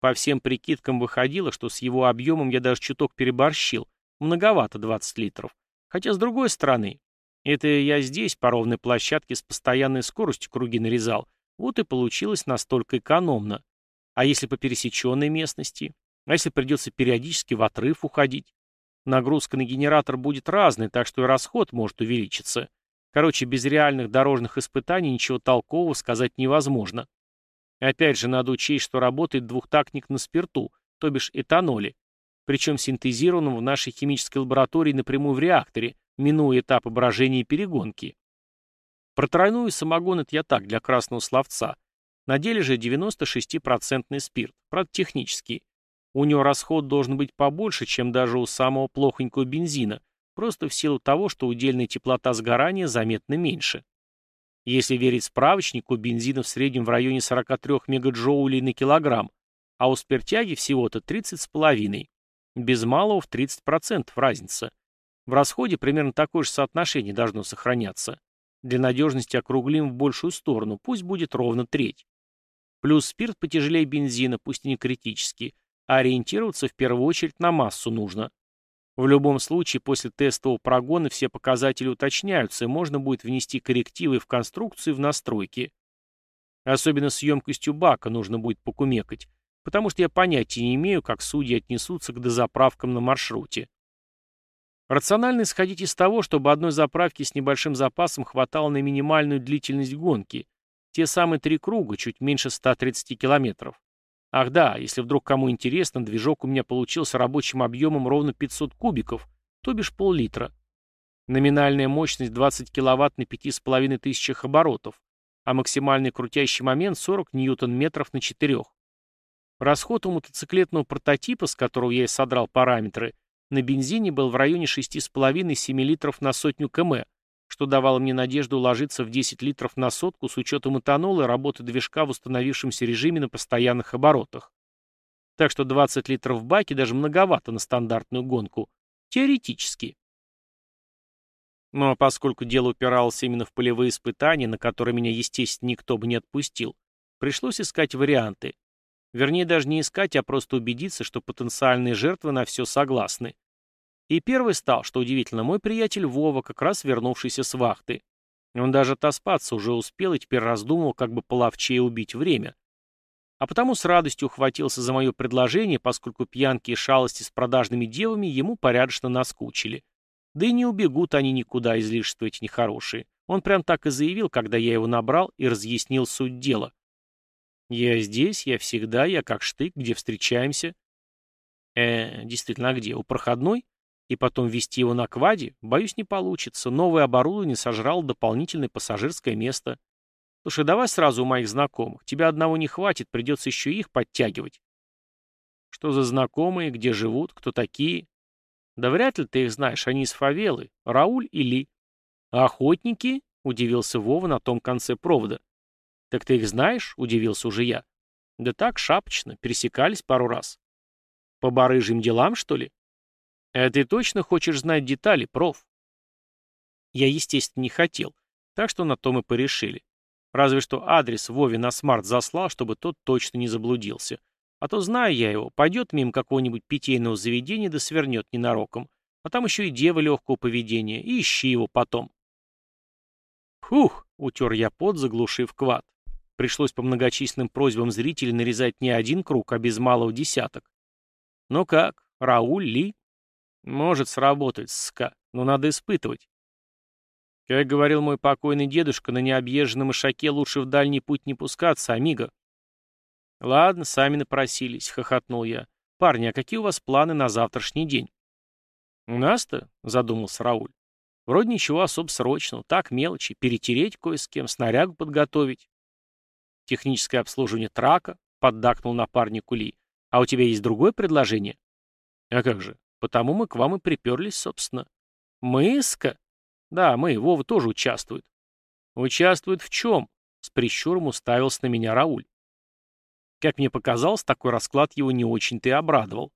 По всем прикидкам выходило, что с его объемом я даже чуток переборщил. Многовато 20 литров. Хотя, с другой стороны, это я здесь по ровной площадке с постоянной скоростью круги нарезал. Вот и получилось настолько экономно. А если по пересеченной местности? А если придется периодически в отрыв уходить? Нагрузка на генератор будет разной, так что и расход может увеличиться. Короче, без реальных дорожных испытаний ничего толкового сказать невозможно. Опять же, надо учесть, что работает двухтактник на спирту, то бишь этаноле, причем синтезированном в нашей химической лаборатории напрямую в реакторе, минуя этап брожения и перегонки. Про тройную самогон это я так, для красного словца. На деле же 96% спирт, правда технический. У него расход должен быть побольше, чем даже у самого плохонького бензина, просто в силу того, что удельная теплота сгорания заметно меньше. Если верить справочнику, бензина в среднем в районе 43 мегаджоулей на килограмм, а у спиртяги всего-то 30,5. Без малого в 30% разница. В расходе примерно такое же соотношение должно сохраняться. Для надежности округлим в большую сторону, пусть будет ровно треть. Плюс спирт потяжелее бензина, пусть и не критически, а ориентироваться в первую очередь на массу нужно. В любом случае, после тестового прогона все показатели уточняются, и можно будет внести коррективы в конструкцию и в настройки. Особенно с емкостью бака нужно будет покумекать, потому что я понятия не имею, как судьи отнесутся к дозаправкам на маршруте. Рационально исходить из того, чтобы одной заправки с небольшим запасом хватало на минимальную длительность гонки, те самые три круга, чуть меньше 130 километров. Ах да, если вдруг кому интересно, движок у меня получился рабочим объемом ровно 500 кубиков, то бишь пол-литра. Номинальная мощность 20 киловатт на 5,5 тысячах оборотов, а максимальный крутящий момент 40 ньютон-метров на 4. Расход у мотоциклетного прототипа, с которого я и содрал параметры, на бензине был в районе 6,5-7 литров на сотню км, что давало мне надежду уложиться в 10 литров на сотку с учетом этанола и работы движка в установившемся режиме на постоянных оборотах. Так что 20 литров в баке даже многовато на стандартную гонку. Теоретически. Но поскольку дело упиралось именно в полевые испытания, на которые меня, естественно, никто бы не отпустил, пришлось искать варианты. Вернее, даже не искать, а просто убедиться, что потенциальные жертвы на все согласны. И первый стал, что удивительно, мой приятель Вова, как раз вернувшийся с вахты. Он даже отоспаться уже успел и теперь раздумывал, как бы половчее убить время. А потому с радостью ухватился за мое предложение, поскольку пьянки и шалости с продажными девами ему порядочно наскучили. Да и не убегут они никуда, излишества эти нехорошие. Он прям так и заявил, когда я его набрал и разъяснил суть дела. «Я здесь, я всегда, я как штык, где встречаемся?» «Э, действительно, а где? У проходной?» И потом вести его на кваде, боюсь, не получится. Новое оборудование сожрало дополнительное пассажирское место. Слушай, давай сразу у моих знакомых. Тебя одного не хватит, придется еще их подтягивать. Что за знакомые, где живут, кто такие? Да вряд ли ты их знаешь, они из фавелы. Рауль и Ли. А охотники? Удивился Вова на том конце провода. Так ты их знаешь? Удивился уже я. Да так, шапочно, пересекались пару раз. По барыжьим делам, что ли? «А ты точно хочешь знать детали, проф?» Я, естественно, не хотел, так что на то мы порешили. Разве что адрес Вове на смарт заслал, чтобы тот точно не заблудился. А то, знаю я его, пойдет мимо какого-нибудь питейного заведения да свернет ненароком. А там еще и дева легкого поведения, и ищи его потом. Фух, утер я пот, заглушив квад. Пришлось по многочисленным просьбам зрителей нарезать не один круг, а без малого десяток. Ну как, Рауль, Ли, может сработать, ска, но надо испытывать. Как говорил мой покойный дедушка, на необъезженном ишаке лучше в дальний путь не пускаться, амиго. Ладно, сами напросились, хохотнул я. Парни, а какие у вас планы на завтрашний день? У нас-то, задумался Рауль, вроде ничего особо срочного, так мелочи, перетереть кое с кем, снарягу подготовить. Техническое обслуживание трака, поддакнул напарнику Ли. А у тебя есть другое предложение? А как же, Потому мы к вам и приперлись, собственно. Мыска? Да, мы, Вова тоже участвует. Участвует в чем? С прищуром уставился на меня Рауль. Как мне показалось, такой расклад его не очень-то и обрадовал.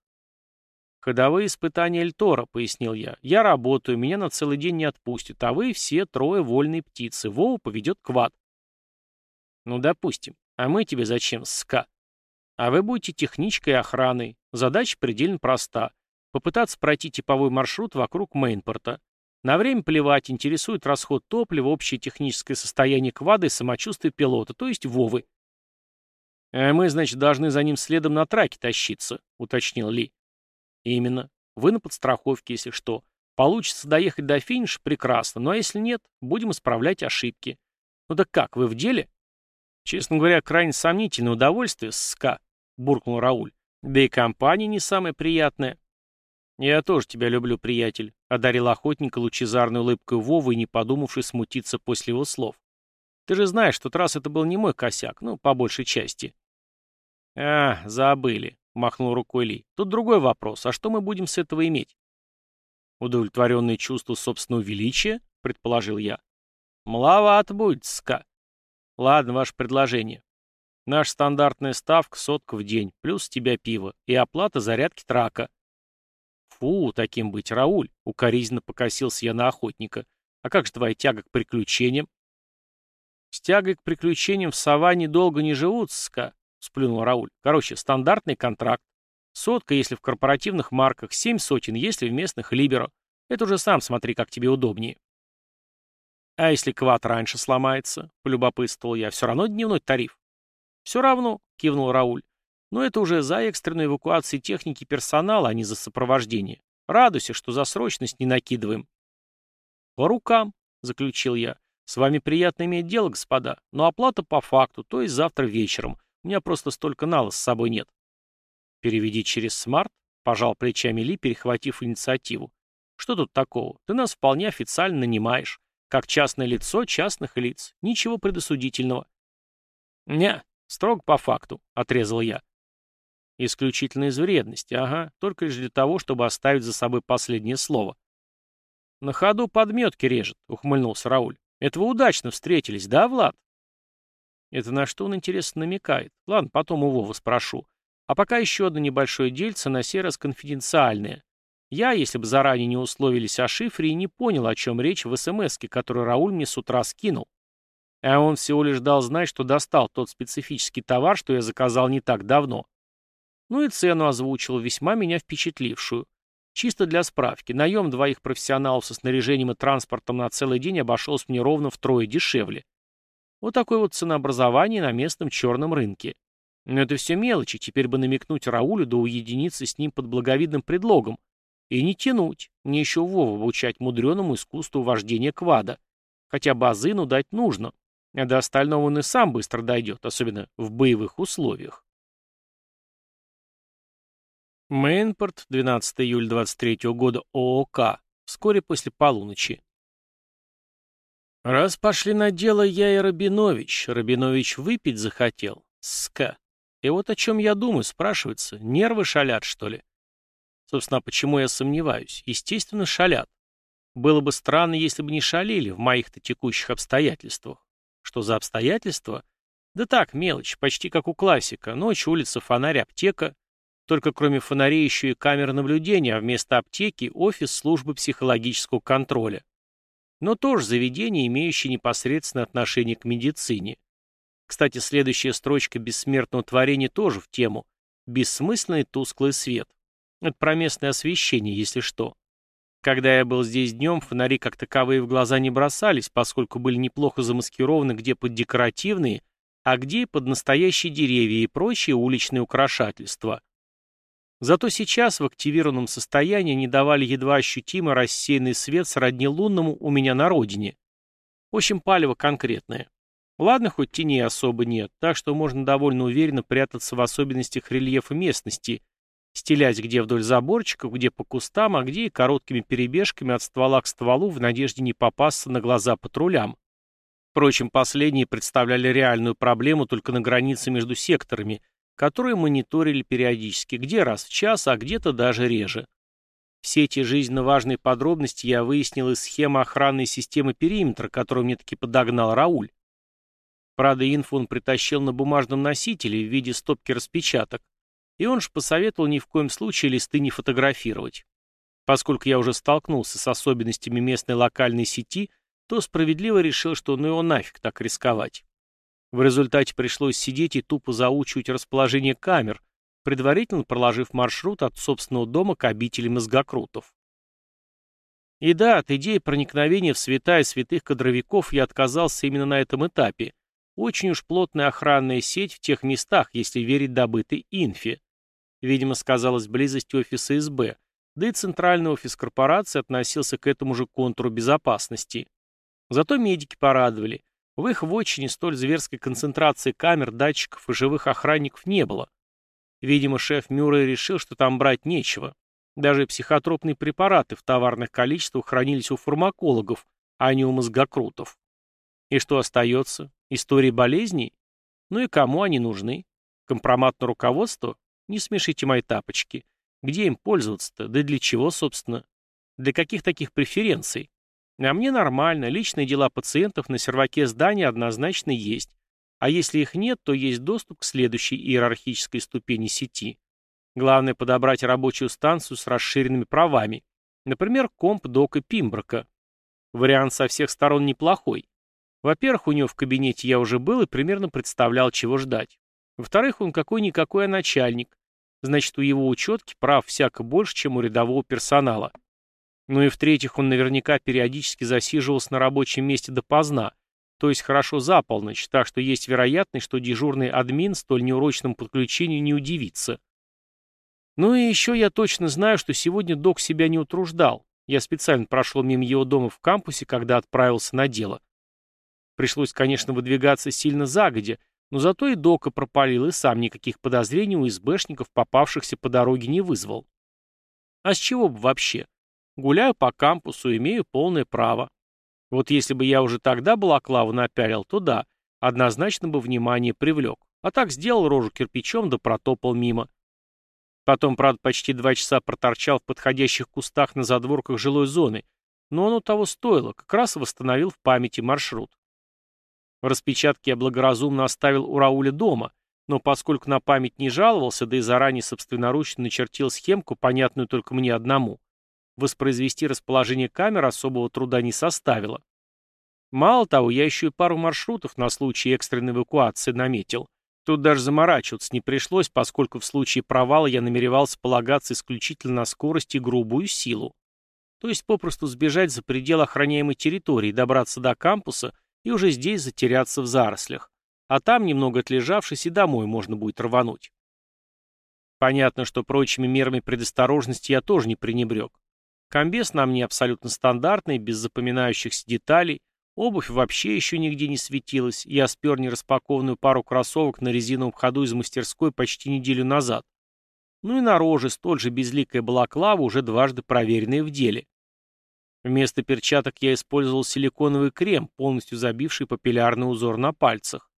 «Ходовые испытания Эльтора», — пояснил я. «Я работаю, меня на целый день не отпустят, а вы все трое вольные птицы. Вова поведет квад». «Ну, допустим. А мы тебе зачем, ска?» «А вы будете техничкой и охраной. Задача предельно проста. Попытаться пройти типовой маршрут вокруг Мейнпорта. На время плевать, интересует расход топлива, общее техническое состояние квада и самочувствие пилота, то есть Вовы». «А мы, значит, должны за ним следом на траке тащиться», — уточнил Ли. Именно. Вы на подстраховке, если что. Получится доехать до финиша, прекрасно, а если нет, будем исправлять ошибки. Ну так как, вы в деле? Честно говоря, крайне сомнительное удовольствие, ска, буркнул Рауль. Да и компания не самая приятная. Я тоже тебя люблю, приятель, одарил охотника лучезарной улыбкой Вовы не подумавший смутиться после его слов. Ты же знаешь, что раз это был не мой косяк, ну, по большей части. А, забыли. — махнул рукой Ли. «Тут другой вопрос. А что мы будем с этого иметь?» «Удовлетворенное чувство собственного величия?» — предположил я. «Маловато будет, ска». «Ладно, ваше предложение. Наша стандартная ставка — сотка в день, плюс тебя пиво, и оплата зарядки трака». «Фу, таким быть, Рауль!» — укоризненно покосился я на охотника. «А как же твоя тяга к приключениям?» «С тягой к приключениям в саванне долго не живут, ска», сплюнул Рауль. Короче, стандартный контракт. Сотка, если в корпоративных марках, семь сотен, если в местных либеро. Это уже сам смотри, как тебе удобнее. А если квад раньше сломается, полюбопытствовал я, все равно дневной тариф. Все равно, кивнул Рауль. Но это уже за экстренную эвакуацию техники персонала, а не за сопровождение. Радуйся, что за срочность не накидываем. По рукам, заключил я. С вами приятно иметь дело, господа, но оплата по факту, то есть завтра вечером. У меня просто столько налос с собой нет. Переведи через смарт, пожал плечами Ли, перехватив инициативу. Что тут такого? Ты нас вполне официально нанимаешь. Как частное лицо частных лиц. Ничего предосудительного. Не, строго по факту, отрезал я. Исключительно из вредности, ага, только лишь для того, чтобы оставить за собой последнее слово. На ходу подметки режет, ухмыльнулся Рауль. Это вы удачно встретились, да, Влад? Это на что он, интересно, намекает? Ладно, потом у Вова спрошу. А пока еще одно небольшое дельце, на сей раз конфиденциальное. Я, если бы заранее не условились о шифре, и не понял, о чем речь в СМСке, который Рауль мне с утра скинул. А он всего лишь дал знать, что достал тот специфический товар, что я заказал не так давно. Ну и цену озвучил, весьма меня впечатлившую. Чисто для справки, наем двоих профессионалов со снаряжением и транспортом на целый день обошелся мне ровно втрое дешевле. Вот такое вот ценообразование на местном черном рынке. Но это все мелочи, теперь бы намекнуть Раулю да уединиться с ним под благовидным предлогом. И не тянуть, мне еще Вову обучать мудреному искусству вождения квада. Хотя базыну дать нужно, а до остального он и сам быстро дойдет, особенно в боевых условиях. Мейнпорт, 12 июля 23 года ООК, вскоре после полуночи. Раз пошли на дело я и Рабинович, Рабинович выпить захотел. Ска. И вот о чем я думаю, спрашивается, нервы шалят, что ли? Собственно, почему я сомневаюсь? Естественно, шалят. Было бы странно, если бы не шалили в моих-то текущих обстоятельствах. Что за обстоятельства? Да так, мелочь, почти как у классика. Ночь, улица, фонарь, аптека. Только кроме фонарей еще и камеры наблюдения, а вместо аптеки — офис службы психологического контроля но тоже заведение, имеющее непосредственное отношение к медицине. Кстати, следующая строчка бессмертного творения тоже в тему. Бессмысленный тусклый свет. Это про местное освещение, если что. Когда я был здесь днем, фонари как таковые в глаза не бросались, поскольку были неплохо замаскированы где под декоративные, а где под настоящие деревья и прочие уличные украшательства. Зато сейчас в активированном состоянии не давали едва ощутимо рассеянный свет сродни лунному у меня на родине. В общем, палево конкретное. Ладно, хоть теней особо нет, так что можно довольно уверенно прятаться в особенностях рельефа местности, стелясь где вдоль заборчиков, где по кустам, а где и короткими перебежками от ствола к стволу в надежде не попасться на глаза патрулям. Впрочем, последние представляли реальную проблему только на границе между секторами, которые мониторили периодически, где раз в час, а где-то даже реже. Все эти жизненно важные подробности я выяснил из схемы охранной системы периметра, которую мне таки подогнал Рауль. Правда, инфу он притащил на бумажном носителе в виде стопки распечаток, И он же посоветовал ни в коем случае листы не фотографировать. Поскольку я уже столкнулся с особенностями местной локальной сети, то справедливо решил, что ну его нафиг так рисковать. В результате пришлось сидеть и тупо заучивать расположение камер, предварительно проложив маршрут от собственного дома к обители мозгокрутов. И да, от идеи проникновения в святая святых кадровиков я отказался именно на этом этапе. Очень уж плотная охранная сеть в тех местах, если верить добытой инфе. Видимо, сказалась близость офиса СБ, да и центральный офис корпорации относился к этому же контуру безопасности. Зато медики порадовали. В их вотчине столь зверской концентрации камер, датчиков и живых охранников не было. Видимо, шеф Мюррей решил, что там брать нечего. Даже психотропные препараты в товарных количествах хранились у фармакологов, а не у мозгокрутов. И что остается? Истории болезней? Ну и кому они нужны? Компромат на руководство? Не смешите мои тапочки. Где им пользоваться-то? Да для чего, собственно? Для каких таких преференций? А мне нормально, личные дела пациентов на серваке здания однозначно есть. А если их нет, то есть доступ к следующей иерархической ступени сети. Главное подобрать рабочую станцию с расширенными правами. Например, комп Дока Пимброка. Вариант со всех сторон неплохой. Во-первых, у него в кабинете я уже был и примерно представлял, чего ждать. Во-вторых, он какой-никакой начальник. Значит, у его учетки прав всяко больше, чем у рядового персонала. Ну и в-третьих, он наверняка периодически засиживался на рабочем месте допоздна, то есть хорошо за полночь, так что есть вероятность, что дежурный админ столь неурочному подключению не удивится. Ну и еще я точно знаю, что сегодня док себя не утруждал. Я специально прошел мимо его дома в кампусе, когда отправился на дело. Пришлось, конечно, выдвигаться сильно загодя, но зато и дока пропалил, и сам никаких подозрений у СБшников, попавшихся по дороге, не вызвал. А с чего бы вообще? Гуляю по кампусу, имею полное право. Вот если бы я уже тогда балаклаву напялил, то да, однозначно бы внимание привлек. А так сделал рожу кирпичом да протопал мимо. Потом, правда, почти два часа проторчал в подходящих кустах на задворках жилой зоны, но оно того стоило, как раз восстановил в памяти маршрут. В распечатке я благоразумно оставил у Рауля дома, но поскольку на память не жаловался, да и заранее собственноручно начертил схемку, понятную только мне одному, Воспроизвести расположение камер особого труда не составило. Мало того, я еще и пару маршрутов на случай экстренной эвакуации наметил. Тут даже заморачиваться не пришлось, поскольку в случае провала я намеревался полагаться исключительно на скорость и грубую силу. То есть попросту сбежать за пределы охраняемой территории, добраться до кампуса и уже здесь затеряться в зарослях. А там, немного отлежавшись, и домой можно будет рвануть. Понятно, что прочими мерами предосторожности я тоже не пренебрег. Комбез на мне абсолютно стандартный, без запоминающихся деталей. Обувь вообще еще нигде не светилась. Я спер нераспакованную пару кроссовок на резиновом ходу из мастерской почти неделю назад. Ну и на роже столь же безликая балаклава, уже дважды проверенная в деле. Вместо перчаток я использовал силиконовый крем, полностью забивший папиллярный узор на пальцах.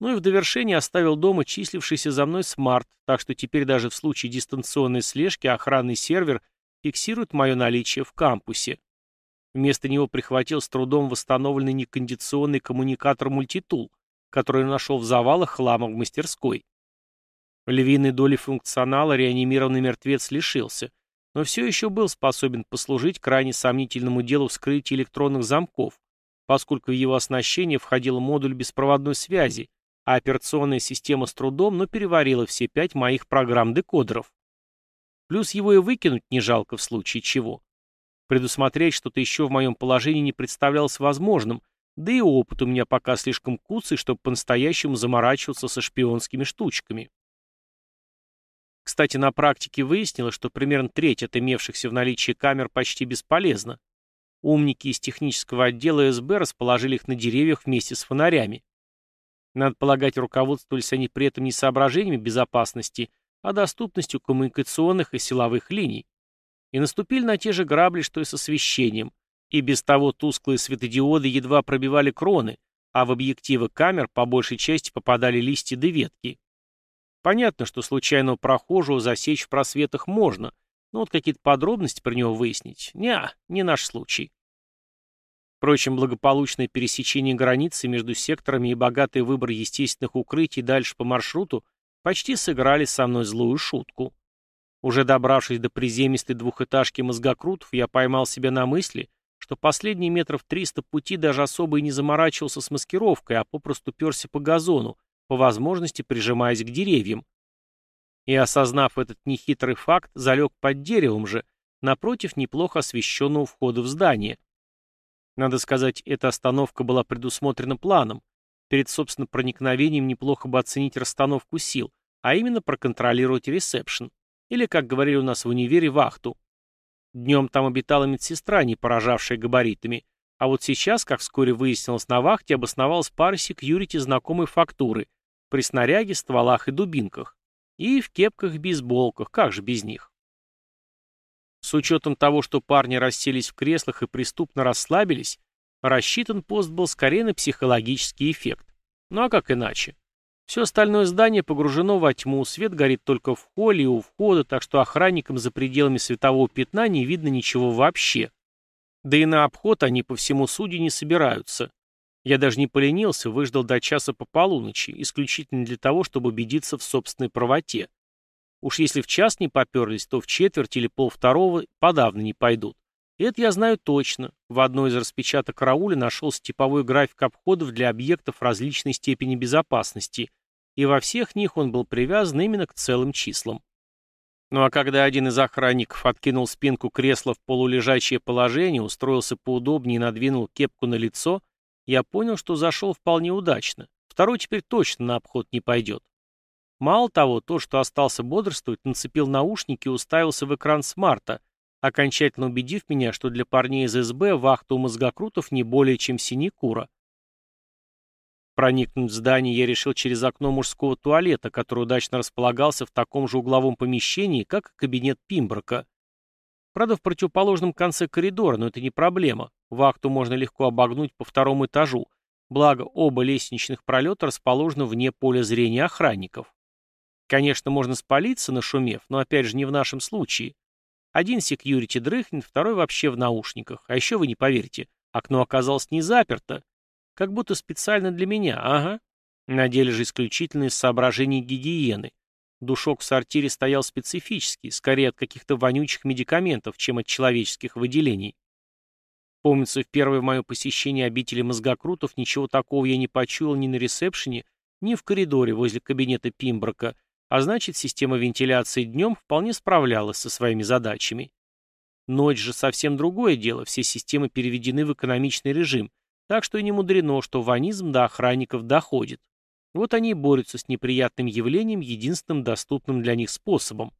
Ну и в довершение оставил дома числившийся за мной смарт, так что теперь даже в случае дистанционной слежки охранный сервер фиксирует мое наличие в кампусе. Вместо него прихватил с трудом восстановленный некондиционный коммуникатор мультитул, который нашел в завалах хлама в мастерской. Львиной доли функционала реанимированный мертвец лишился, но все еще был способен послужить крайне сомнительному делу вскрытия электронных замков, поскольку в его оснащение входил модуль беспроводной связи, а операционная система с трудом, но переварила все пять моих программ-декодеров. Плюс его и выкинуть не жалко в случае чего. Предусмотреть что-то еще в моем положении не представлялось возможным, да и опыт у меня пока слишком куцый, чтобы по-настоящему заморачиваться со шпионскими штучками. Кстати, на практике выяснилось, что примерно треть от имевшихся в наличии камер почти бесполезна. Умники из технического отдела СБ расположили их на деревьях вместе с фонарями. Надо полагать, руководствовались они при этом не соображениями безопасности, а доступностью коммуникационных и силовых линий. И наступили на те же грабли, что и с освещением. И без того тусклые светодиоды едва пробивали кроны, а в объективы камер по большей части попадали листья да ветки. Понятно, что случайного прохожего засечь в просветах можно, но вот какие-то подробности про него выяснить – не, не наш случай. Впрочем, благополучное пересечение границы между секторами и богатый выбор естественных укрытий дальше по маршруту почти сыграли со мной злую шутку. Уже добравшись до приземистой двухэтажки мозгокрутов, я поймал себя на мысли, что последние метров триста пути даже особо и не заморачивался с маскировкой, а попросту перся по газону, по возможности прижимаясь к деревьям. И, осознав этот нехитрый факт, залег под деревом же, напротив неплохо освещенного входа в здание. Надо сказать, эта остановка была предусмотрена планом. Перед, собственно, проникновением неплохо бы оценить расстановку сил, а именно проконтролировать ресепшн. Или, как говорили у нас в универе, вахту. Днем там обитала медсестра, не поражавшая габаритами, а вот сейчас, как вскоре выяснилось на вахте, обосновалась пара секьюрити знакомой фактуры, при снаряге, стволах и дубинках. И в кепках-бейсболках, как же без них. С учетом того, что парни расселись в креслах и преступно расслабились, рассчитан пост был скорее на психологический эффект. Ну а как иначе? Все остальное здание погружено во тьму, свет горит только в холле и у входа, так что охранникам за пределами светового пятна не видно ничего вообще. Да и на обход они по всему суде не собираются. Я даже не поленился, выждал до часа по полуночи, исключительно для того, чтобы убедиться в собственной правоте. Уж если в час не поперлись, то в четверть или полвторого подавно не пойдут. Это я знаю точно. В одной из распечаток карауля нашелся типовой график обходов для объектов различной степени безопасности, и во всех них он был привязан именно к целым числам. Ну а когда один из охранников откинул спинку кресла в полулежачее положение, устроился поудобнее и надвинул кепку на лицо, я понял, что зашел вполне удачно. Второй теперь точно на обход не пойдет. Мало того, то, что остался бодрствовать, нацепил наушники и уставился в экран смарта, окончательно убедив меня, что для парней из СБ вахта у мозгокрутов не более чем синекура. Проникнуть в здание я решил через окно мужского туалета, который удачно располагался в таком же угловом помещении, как и кабинет Пимброка. Правда, в противоположном конце коридора, но это не проблема. Вахту можно легко обогнуть по второму этажу, благо оба лестничных пролета расположены вне поля зрения охранников. Конечно, можно спалиться, нашумев, но опять же не в нашем случае. Один секьюрити дрыхнет, второй вообще в наушниках. А еще вы не поверите, окно оказалось не заперто. Как будто специально для меня, ага. На деле же исключительно из соображений гигиены. Душок в сортире стоял специфический, скорее от каких-то вонючих медикаментов, чем от человеческих выделений. Помнится, в первое мое посещение обители мозгокрутов ничего такого я не почуял ни на ресепшене, ни в коридоре возле кабинета Пимброка, а значит, система вентиляции днем вполне справлялась со своими задачами. Ночь же совсем другое дело, все системы переведены в экономичный режим, так что и не мудрено, что ванизм до охранников доходит. Вот они и борются с неприятным явлением единственным доступным для них способом.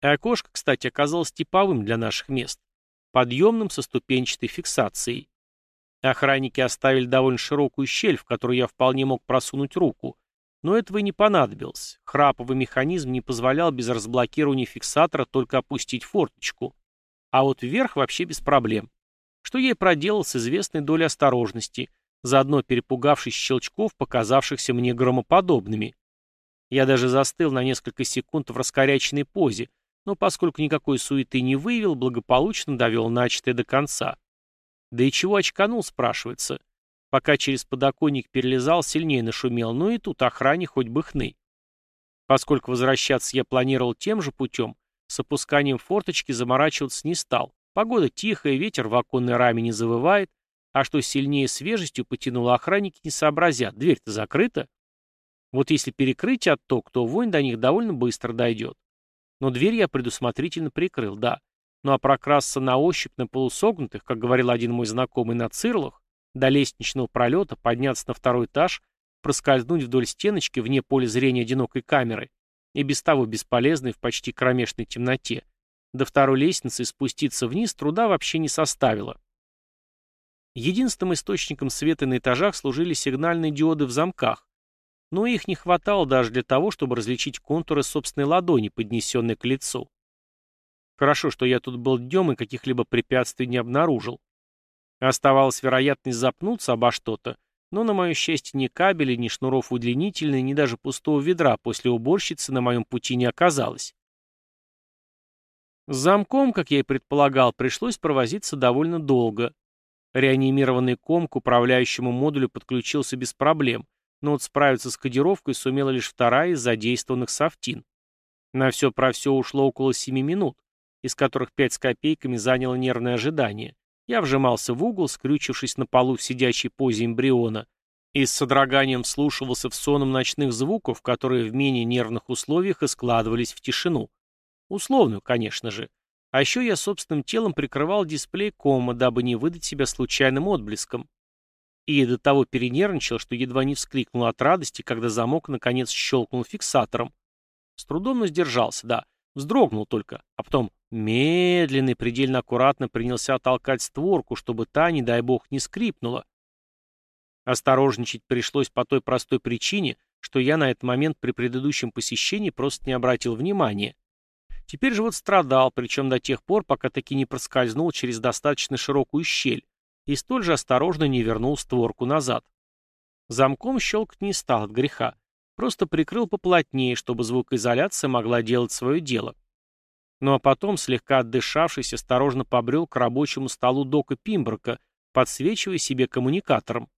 И окошко, кстати, оказалось типовым для наших мест подъемным со ступенчатой фиксацией. Охранники оставили довольно широкую щель, в которую я вполне мог просунуть руку, но этого и не понадобилось. Храповый механизм не позволял без разблокирования фиксатора только опустить форточку. А вот вверх вообще без проблем. Что и проделал с известной долей осторожности, заодно перепугавшись щелчков, показавшихся мне громоподобными. Я даже застыл на несколько секунд в раскоряченной позе, но поскольку никакой суеты не выявил, благополучно довел начатое до конца. Да и чего очканул, спрашивается. Пока через подоконник перелезал, сильнее нашумел, ну и тут охране хоть бы хны. Поскольку возвращаться я планировал тем же путем, с опусканием форточки заморачиваться не стал. Погода тихая, ветер в оконной раме не завывает, а что сильнее свежестью потянуло охранники не сообразят, дверь-то закрыта. Вот если перекрыть отток, то вонь до них довольно быстро дойдет. Но дверь я предусмотрительно прикрыл, да. Ну а прокрасться на ощупь на полусогнутых, как говорил один мой знакомый на цирлах, до лестничного пролета, подняться на второй этаж, проскользнуть вдоль стеночки вне поля зрения одинокой камеры, и без того бесполезной в почти кромешной темноте, до второй лестницы спуститься вниз труда вообще не составило. Единственным источником света на этажах служили сигнальные диоды в замках, но их не хватало даже для того, чтобы различить контуры собственной ладони, поднесенной к лицу. Хорошо, что я тут был днем и каких-либо препятствий не обнаружил. Оставалась вероятность запнуться обо что-то, но, на мое счастье, ни кабелей, ни шнуров удлинительной, ни даже пустого ведра после уборщицы на моем пути не оказалось. С замком, как я и предполагал, пришлось провозиться довольно долго. Реанимированный ком к управляющему модулю подключился без проблем, но вот справиться с кодировкой сумела лишь вторая из задействованных софтин. На все про все ушло около семи минут, из которых пять с копейками заняло нервное ожидание. Я вжимался в угол, скрючившись на полу в сидячей позе эмбриона, и с содроганием вслушивался в соном ночных звуков, которые в менее нервных условиях и складывались в тишину. Условную, конечно же. А еще я собственным телом прикрывал дисплей кома, дабы не выдать себя случайным отблеском. И до того перенервничал, что едва не вскрикнул от радости, когда замок наконец щелкнул фиксатором. С трудом, но сдержался, да. Вздрогнул только, а потом медленно и предельно аккуратно принялся толкать створку, чтобы та, не дай бог, не скрипнула. Осторожничать пришлось по той простой причине, что я на этот момент при предыдущем посещении просто не обратил внимания. Теперь же вот страдал, причем до тех пор, пока таки не проскользнул через достаточно широкую щель и столь же осторожно не вернул створку назад. Замком щелкать не стал от греха, просто прикрыл поплотнее, чтобы звукоизоляция могла делать свое дело. Ну а потом, слегка отдышавшись, осторожно побрел к рабочему столу Дока Пимброка, подсвечивая себе коммуникатором.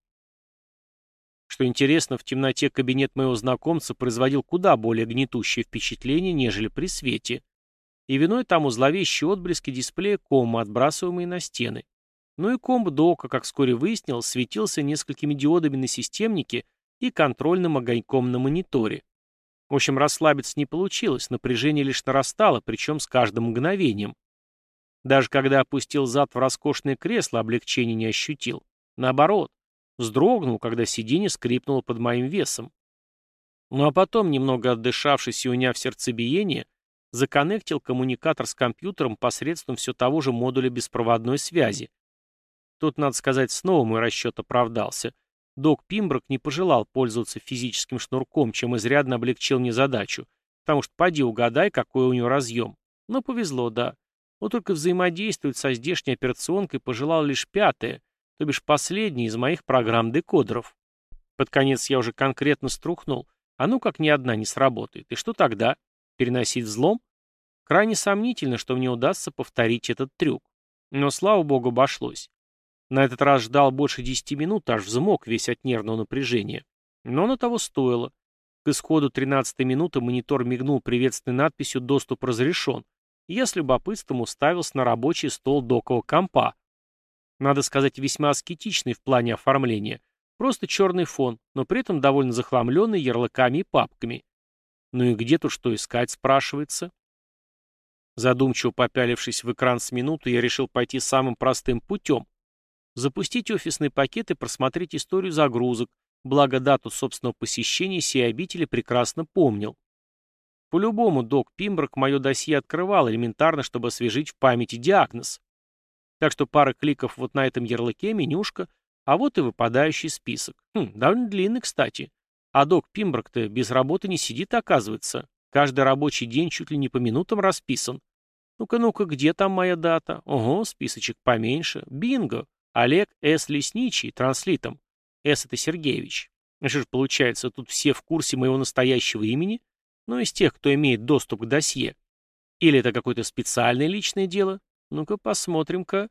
Что интересно, в темноте кабинет моего знакомца производил куда более гнетущее впечатление, нежели при свете и виной тому зловещие отблески дисплея кома, отбрасываемые на стены. Ну и комб дока, как вскоре выяснилось, светился несколькими диодами на системнике и контрольным огоньком на мониторе. В общем, расслабиться не получилось, напряжение лишь нарастало, причем с каждым мгновением. Даже когда опустил зад в роскошное кресло, облегчения не ощутил. Наоборот, вздрогнул, когда сиденье скрипнуло под моим весом. Ну а потом, немного отдышавшись и уняв сердцебиение, законнектил коммуникатор с компьютером посредством все того же модуля беспроводной связи. Тут, надо сказать, снова мой расчет оправдался. Док Пимброк не пожелал пользоваться физическим шнурком, чем изрядно облегчил мне задачу, потому что поди угадай, какой у него разъем. Но повезло, да. Вот только взаимодействовать со здешней операционкой пожелал лишь пятое, то бишь последний из моих программ-декодеров. Под конец я уже конкретно струхнул, а ну как ни одна не сработает. И что тогда? Переносить взлом? Крайне сомнительно, что мне удастся повторить этот трюк. Но, слава богу, обошлось. На этот раз ждал больше десяти минут, аж взмок весь от нервного напряжения. Но на того стоило. К исходу 13 минуты монитор мигнул приветственной надписью «Доступ разрешен», и я с любопытством уставился на рабочий стол докового компа. Надо сказать, весьма аскетичный в плане оформления. Просто черный фон, но при этом довольно захламленный ярлыками и папками. Ну и где тут что искать, спрашивается? Задумчиво попялившись в экран с минуту, я решил пойти самым простым путем. Запустить офисный пакет и просмотреть историю загрузок, благо дату собственного посещения сей обители прекрасно помнил. По-любому док Пимброк мое досье открывал, элементарно, чтобы освежить в памяти диагноз. Так что пара кликов вот на этом ярлыке, менюшка, а вот и выпадающий список. Хм, довольно длинный, кстати. А док Пимброк-то без работы не сидит, оказывается. Каждый рабочий день чуть ли не по минутам расписан. Ну-ка, ну-ка, где там моя дата? Ого, списочек поменьше. Бинго. Олег С. Лесничий, транслитом. С. это Сергеевич. Что ж, получается, тут все в курсе моего настоящего имени? Ну, из тех, кто имеет доступ к досье. Или это какое-то специальное личное дело? Ну-ка, посмотрим-ка.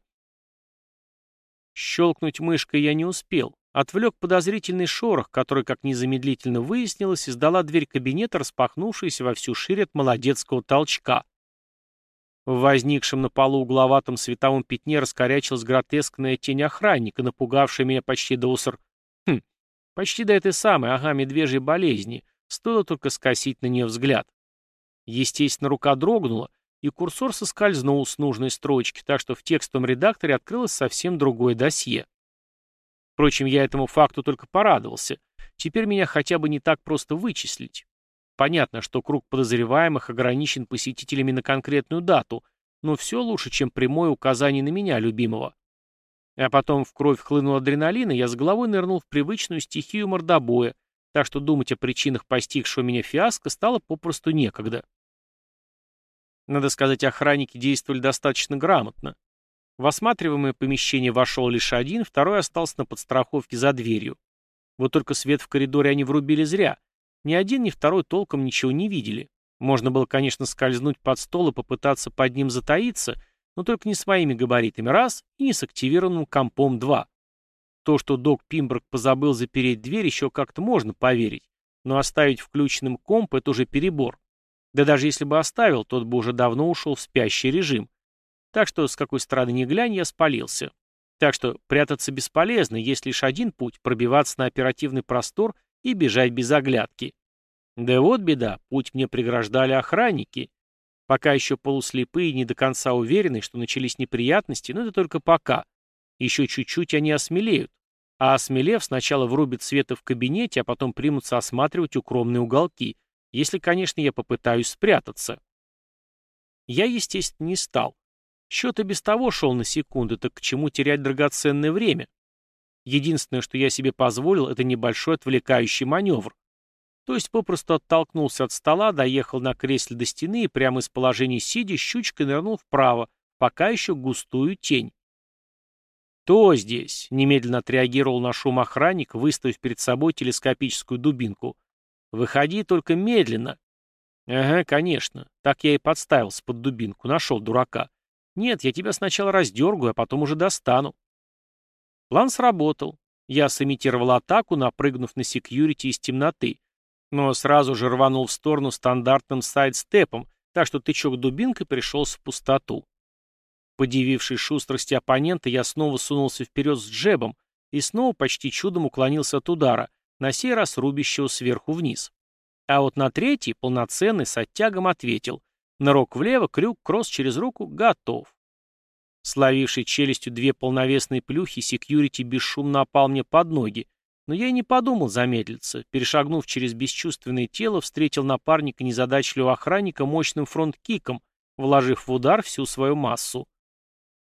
Щелкнуть мышкой я не успел. Отвлек подозрительный шорох, который, как незамедлительно выяснилось, издала дверь кабинета, распахнувшаяся во всю шире от молодецкого толчка. В возникшем на полу угловатом световом пятне раскорячилась гротескная тень охранника, напугавшая меня почти до уср... Хм, почти до этой самой, ага, медвежьей болезни. Стоило только скосить на нее взгляд. Естественно, рука дрогнула, и курсор соскользнул с нужной строчки, так что в текстовом редакторе открылось совсем другое досье. Впрочем, я этому факту только порадовался. Теперь меня хотя бы не так просто вычислить. Понятно, что круг подозреваемых ограничен посетителями на конкретную дату, но все лучше, чем прямое указание на меня, любимого. А потом в кровь хлынул адреналин, и я с головой нырнул в привычную стихию мордобоя, так что думать о причинах постигшего меня фиаско стало попросту некогда. Надо сказать, охранники действовали достаточно грамотно. В осматриваемое помещение вошел лишь один, второй остался на подстраховке за дверью. Вот только свет в коридоре они врубили зря. Ни один, ни второй толком ничего не видели. Можно было, конечно, скользнуть под стол и попытаться под ним затаиться, но только не своими габаритами раз и не с активированным компом два. То, что док Пимброк позабыл запереть дверь, еще как-то можно поверить, но оставить включенным комп — это уже перебор. Да даже если бы оставил, тот бы уже давно ушел в спящий режим. Так что, с какой стороны ни глянь, я спалился. Так что прятаться бесполезно, есть лишь один путь — пробиваться на оперативный простор и бежать без оглядки. Да вот беда, путь мне преграждали охранники. Пока еще полуслепые и не до конца уверены, что начались неприятности, но это только пока. Еще чуть-чуть они осмелеют. А осмелев, сначала врубят света в кабинете, а потом примутся осматривать укромные уголки, если, конечно, я попытаюсь спрятаться. Я, естественно, не стал. Счет и без того шел на секунды, так к чему терять драгоценное время? Единственное, что я себе позволил, это небольшой отвлекающий маневр. То есть попросту оттолкнулся от стола, доехал на кресле до стены и прямо из положения сидя щучкой нырнул вправо, пока еще густую тень. «Кто здесь?» — немедленно отреагировал на шум охранник, выставив перед собой телескопическую дубинку. «Выходи только медленно». «Ага, конечно. Так я и подставился под дубинку. Нашел дурака. Нет, я тебя сначала раздергаю, а потом уже достану». План сработал. Я сымитировал атаку, напрыгнув на секьюрити из темноты но сразу же рванул в сторону стандартным сайд-степом, так что тычок дубинкой пришелся в пустоту. Подивившись шустрости оппонента, я снова сунулся вперед с джебом и снова почти чудом уклонился от удара, на сей раз рубящего сверху вниз. А вот на третий, полноценный, с оттягом ответил. Нырок влево, крюк, кросс через руку, готов. Словивший челюстью две полновесные плюхи, секьюрити бесшумно опал мне под ноги, но я и не подумал замедлиться. Перешагнув через бесчувственное тело, встретил напарника незадачливого охранника мощным фронт-киком, вложив в удар всю свою массу.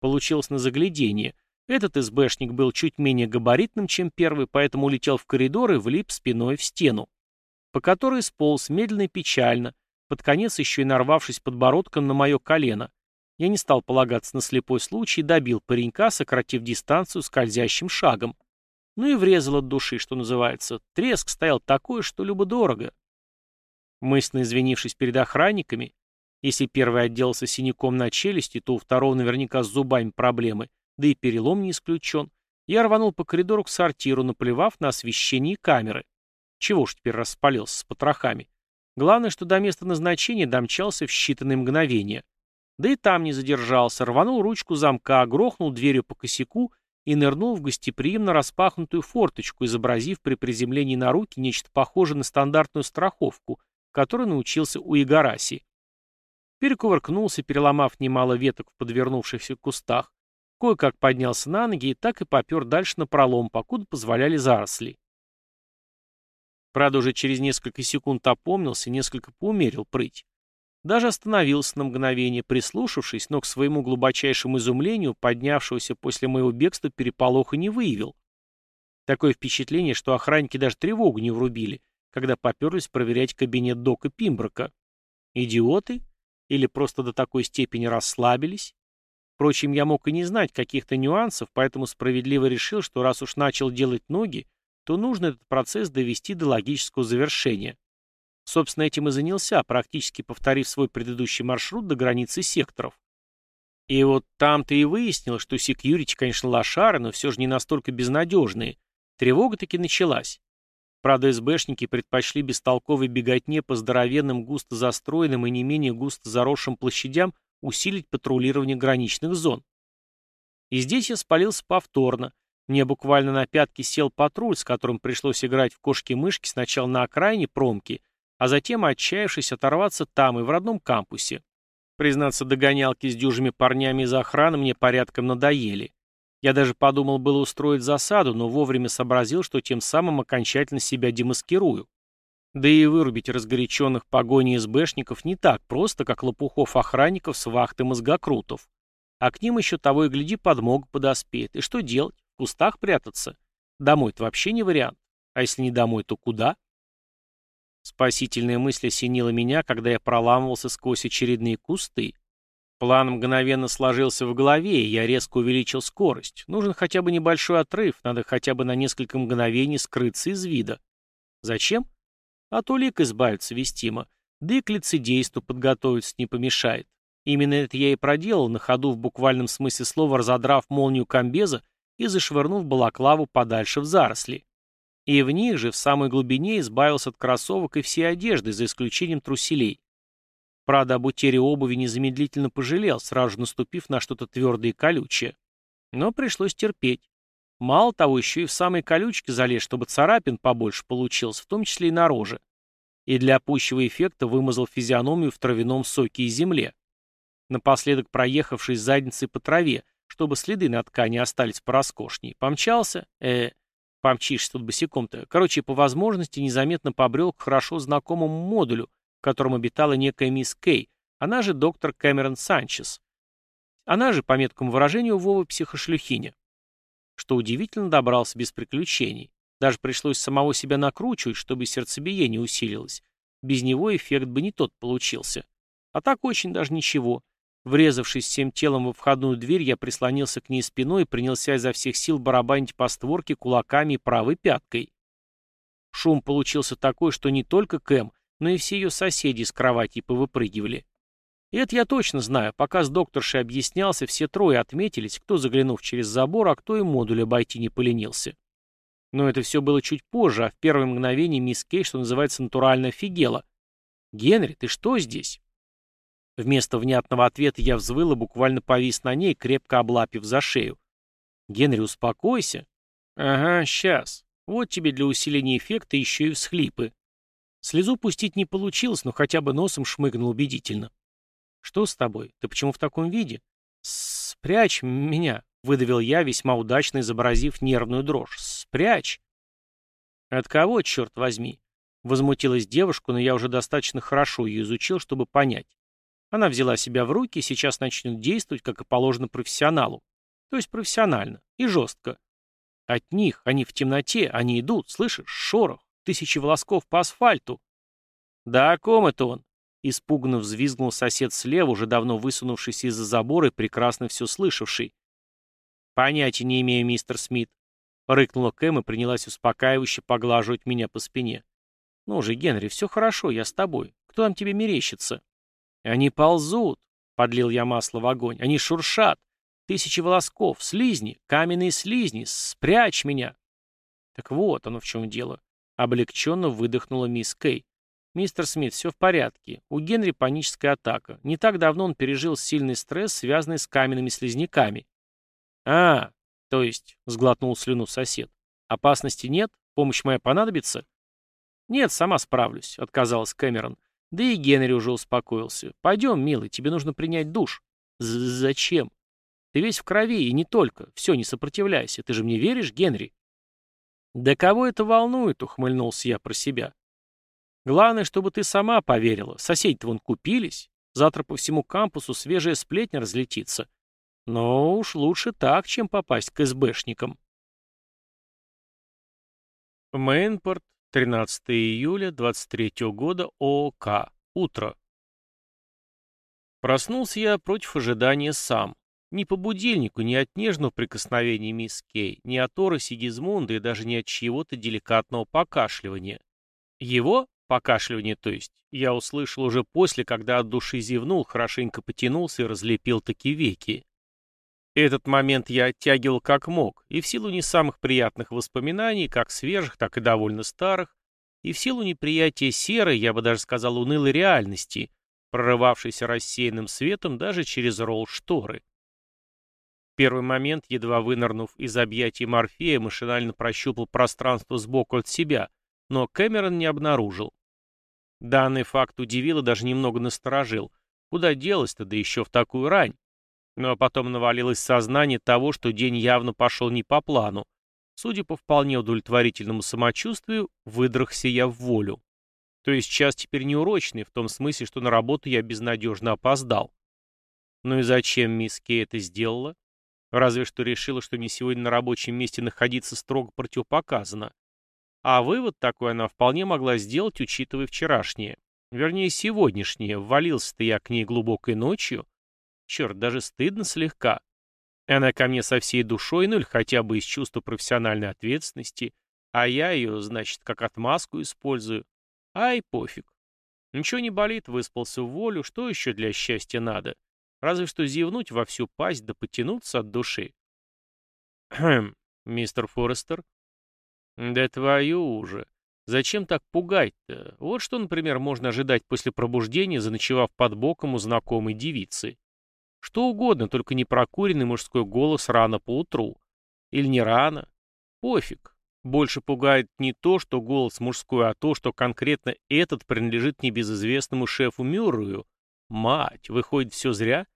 Получилось на заглядение. Этот СБшник был чуть менее габаритным, чем первый, поэтому улетел в коридор и влип спиной в стену, по которой сполз медленно и печально, под конец еще и нарвавшись подбородком на мое колено. Я не стал полагаться на слепой случай и добил паренька, сократив дистанцию скользящим шагом. Ну и врезал от души, что называется. Треск стоял такой, что любо-дорого. Мысленно извинившись перед охранниками, если первый отделался синяком на челюсти, то у второго наверняка с зубами проблемы, да и перелом не исключен, я рванул по коридору к сортиру, наплевав на освещение камеры. Чего ж теперь распалился с потрохами? Главное, что до места назначения домчался в считанные мгновения. Да и там не задержался, рванул ручку замка, грохнул дверью по косяку и нырнул в гостеприимно распахнутую форточку, изобразив при приземлении на руки нечто похожее на стандартную страховку, которой научился у Игараси. Перекувыркнулся, переломав немало веток в подвернувшихся кустах, кое-как поднялся на ноги и так и попер дальше на пролом, покуда позволяли заросли. Правда, уже через несколько секунд опомнился, несколько поумерил прыть. Даже остановился на мгновение, прислушавшись, но к своему глубочайшему изумлению, поднявшегося после моего бегства переполоха не выявил. Такое впечатление, что охранники даже тревогу не врубили, когда поперлись проверять кабинет Дока Пимброка. Идиоты? Или просто до такой степени расслабились? Впрочем, я мог и не знать каких-то нюансов, поэтому справедливо решил, что раз уж начал делать ноги, то нужно этот процесс довести до логического завершения. Собственно, этим и занялся, практически повторив свой предыдущий маршрут до границы секторов. И вот там-то и выяснил, что секьюрити, конечно, лошары, но все же не настолько безнадежные. Тревога таки началась. Правда, СБшники предпочли бестолковой беготне по здоровенным, густо застроенным и не менее густо заросшим площадям усилить патрулирование граничных зон. И здесь я спалился повторно. Мне буквально на пятки сел патруль, с которым пришлось играть в кошки-мышки сначала на окраине промки, а затем, отчаявшись, оторваться там и в родном кампусе. Признаться, догонялки с дюжими парнями из охраны мне порядком надоели. Я даже подумал было устроить засаду, но вовремя сообразил, что тем самым окончательно себя демаскирую. Да и вырубить разгоряченных погони СБшников не так просто, как лопухов-охранников с вахты мозгокрутов. А к ним еще того и гляди подмога подоспеет. И что делать? В кустах прятаться? Домой-то вообще не вариант. А если не домой, то куда? Спасительная мысль осенила меня, когда я проламывался сквозь очередные кусты. План мгновенно сложился в голове, и я резко увеличил скорость. Нужен хотя бы небольшой отрыв, надо хотя бы на несколько мгновений скрыться из вида. Зачем? От улик избавиться вестимо, да и к лицедейству подготовиться не помешает. Именно это я и проделал, на ходу в буквальном смысле слова разодрав молнию комбеза и зашвырнув балаклаву подальше в заросли. И в них же, в самой глубине, избавился от кроссовок и всей одежды, за исключением труселей. Правда, об утере обуви незамедлительно пожалел, сразу же наступив на что-то твердое и колючее. Но пришлось терпеть. Мало того, еще и в самые колючки залез, чтобы царапин побольше получилось, в том числе и на роже. И для пущего эффекта вымазал физиономию в травяном соке и земле. Напоследок проехавшись задницей по траве, чтобы следы на ткани остались пороскошней, помчался, э, помчишься тут босиком-то, короче, по возможности незаметно побрел к хорошо знакомому модулю, в котором обитала некая мисс Кей, она же доктор Кэмерон Санчес. Она же, по меткому выражению, Вова психошлюхиня. Что удивительно, добрался без приключений. Даже пришлось самого себя накручивать, чтобы сердцебиение усилилось. Без него эффект бы не тот получился. А так очень даже ничего. Врезавшись всем телом во входную дверь, я прислонился к ней спиной и принялся изо всех сил барабанить по створке кулаками правой пяткой. Шум получился такой, что не только Кэм, но и все ее соседи с кровати повыпрыгивали. И это я точно знаю, пока с докторшей объяснялся, все трое отметились, кто заглянув через забор, а кто и модуль обойти не поленился. Но это все было чуть позже, а в первое мгновение мисс Кей, что называется, натурально офигела. «Генри, ты что здесь?» Вместо внятного ответа я взвыл буквально повис на ней, крепко облапив за шею. «Генри, успокойся». «Ага, сейчас. Вот тебе для усиления эффекта еще и всхлипы». Слезу пустить не получилось, но хотя бы носом шмыгнул убедительно. «Что с тобой? Ты почему в таком виде?» «Спрячь меня», — выдавил я, весьма удачно изобразив нервную дрожь. «Спрячь!» «От кого, черт возьми?» Возмутилась девушка, но я уже достаточно хорошо ее изучил, чтобы понять. Она взяла себя в руки и сейчас начнет действовать, как и положено профессионалу. То есть профессионально и жестко. От них, они в темноте, они идут, слышишь, шорох, тысячи волосков по асфальту. Да о ком это он? Испуганно взвизгнул сосед слева, уже давно высунувшийся из-за забора и прекрасно все слышавший. Понятия не имею, мистер Смит. Рыкнула Кэм и принялась успокаивающе поглаживать меня по спине. Ну же, Генри, все хорошо, я с тобой. Кто там тебе мерещится? Они ползут, подлил я масло в огонь. Они шуршат. Тысячи волосков, слизни, каменные слизни. Спрячь меня. Так вот оно в чем дело. Облегченно выдохнула мисс Кей. «Мистер Смит, все в порядке. У Генри паническая атака. Не так давно он пережил сильный стресс, связанный с каменными слизняками». «А, то есть», — сглотнул слюну сосед, — «опасности нет? Помощь моя понадобится?» «Нет, сама справлюсь», — отказалась Кэмерон. Да и Генри уже успокоился. «Пойдем, милый, тебе нужно принять душ». «Зачем?» «Ты весь в крови, и не только. Все, не сопротивляйся. Ты же мне веришь, Генри?» «Да кого это волнует?» — ухмыльнулся я про себя. «Главное, чтобы ты сама поверила. Соседи-то вон купились. Завтра по всему кампусу свежая сплетня разлетится. Но уж лучше так, чем попасть к СБшникам». Мейнпорт, 13 июля 23 года, ООК. Утро. Проснулся я против ожидания сам. Ни по будильнику, ни от нежного прикосновения мисс Кей, ни от Ора Сигизмунда и даже ни от чьего-то деликатного покашливания. Его, покашливание то есть, я услышал уже после, когда от души зевнул, хорошенько потянулся и разлепил таки веки. Этот момент я оттягивал как мог, и в силу не самых приятных воспоминаний, как свежих, так и довольно старых, и в силу неприятия серой, я бы даже сказал, унылой реальности, прорывавшейся рассеянным светом даже через ролл шторы первый момент, едва вынырнув из объятий Морфея, машинально прощупал пространство сбоку от себя, но Кэмерон не обнаружил. Данный факт удивил и даже немного насторожил. Куда делось-то, да еще в такую рань? Но потом навалилось сознание того, что день явно пошел не по плану. Судя по вполне удовлетворительному самочувствию, выдрахся я в волю. То есть час теперь не урочный, в том смысле, что на работу я безнадежно опоздал. Ну и зачем мисс Кей это сделала? Разве что решила, что мне сегодня на рабочем месте находиться строго противопоказано. А вывод такой она вполне могла сделать, учитывая вчерашнее. Вернее, сегодняшнее. Ввалился-то я к ней глубокой ночью. Черт, даже стыдно слегка. Она ко мне со всей душой, ну или хотя бы из чувства профессиональной ответственности. А я ее, значит, как отмазку использую. Ай, пофиг. Ничего не болит, выспался в волю, что еще для счастья надо? Разве что зевнуть во всю пасть да потянуться от души. Хм, мистер Форестер? Да твою уже. Зачем так пугать-то? Вот что, например, можно ожидать после пробуждения, заночевав под боком у знакомой девицы. Что угодно, только не прокуренный мужской голос рано поутру. Или не рано. Пофиг. Больше пугает не то, что голос мужской, а то, что конкретно этот принадлежит небезызвестному шефу Мюррею. Мать, выходит, все зря?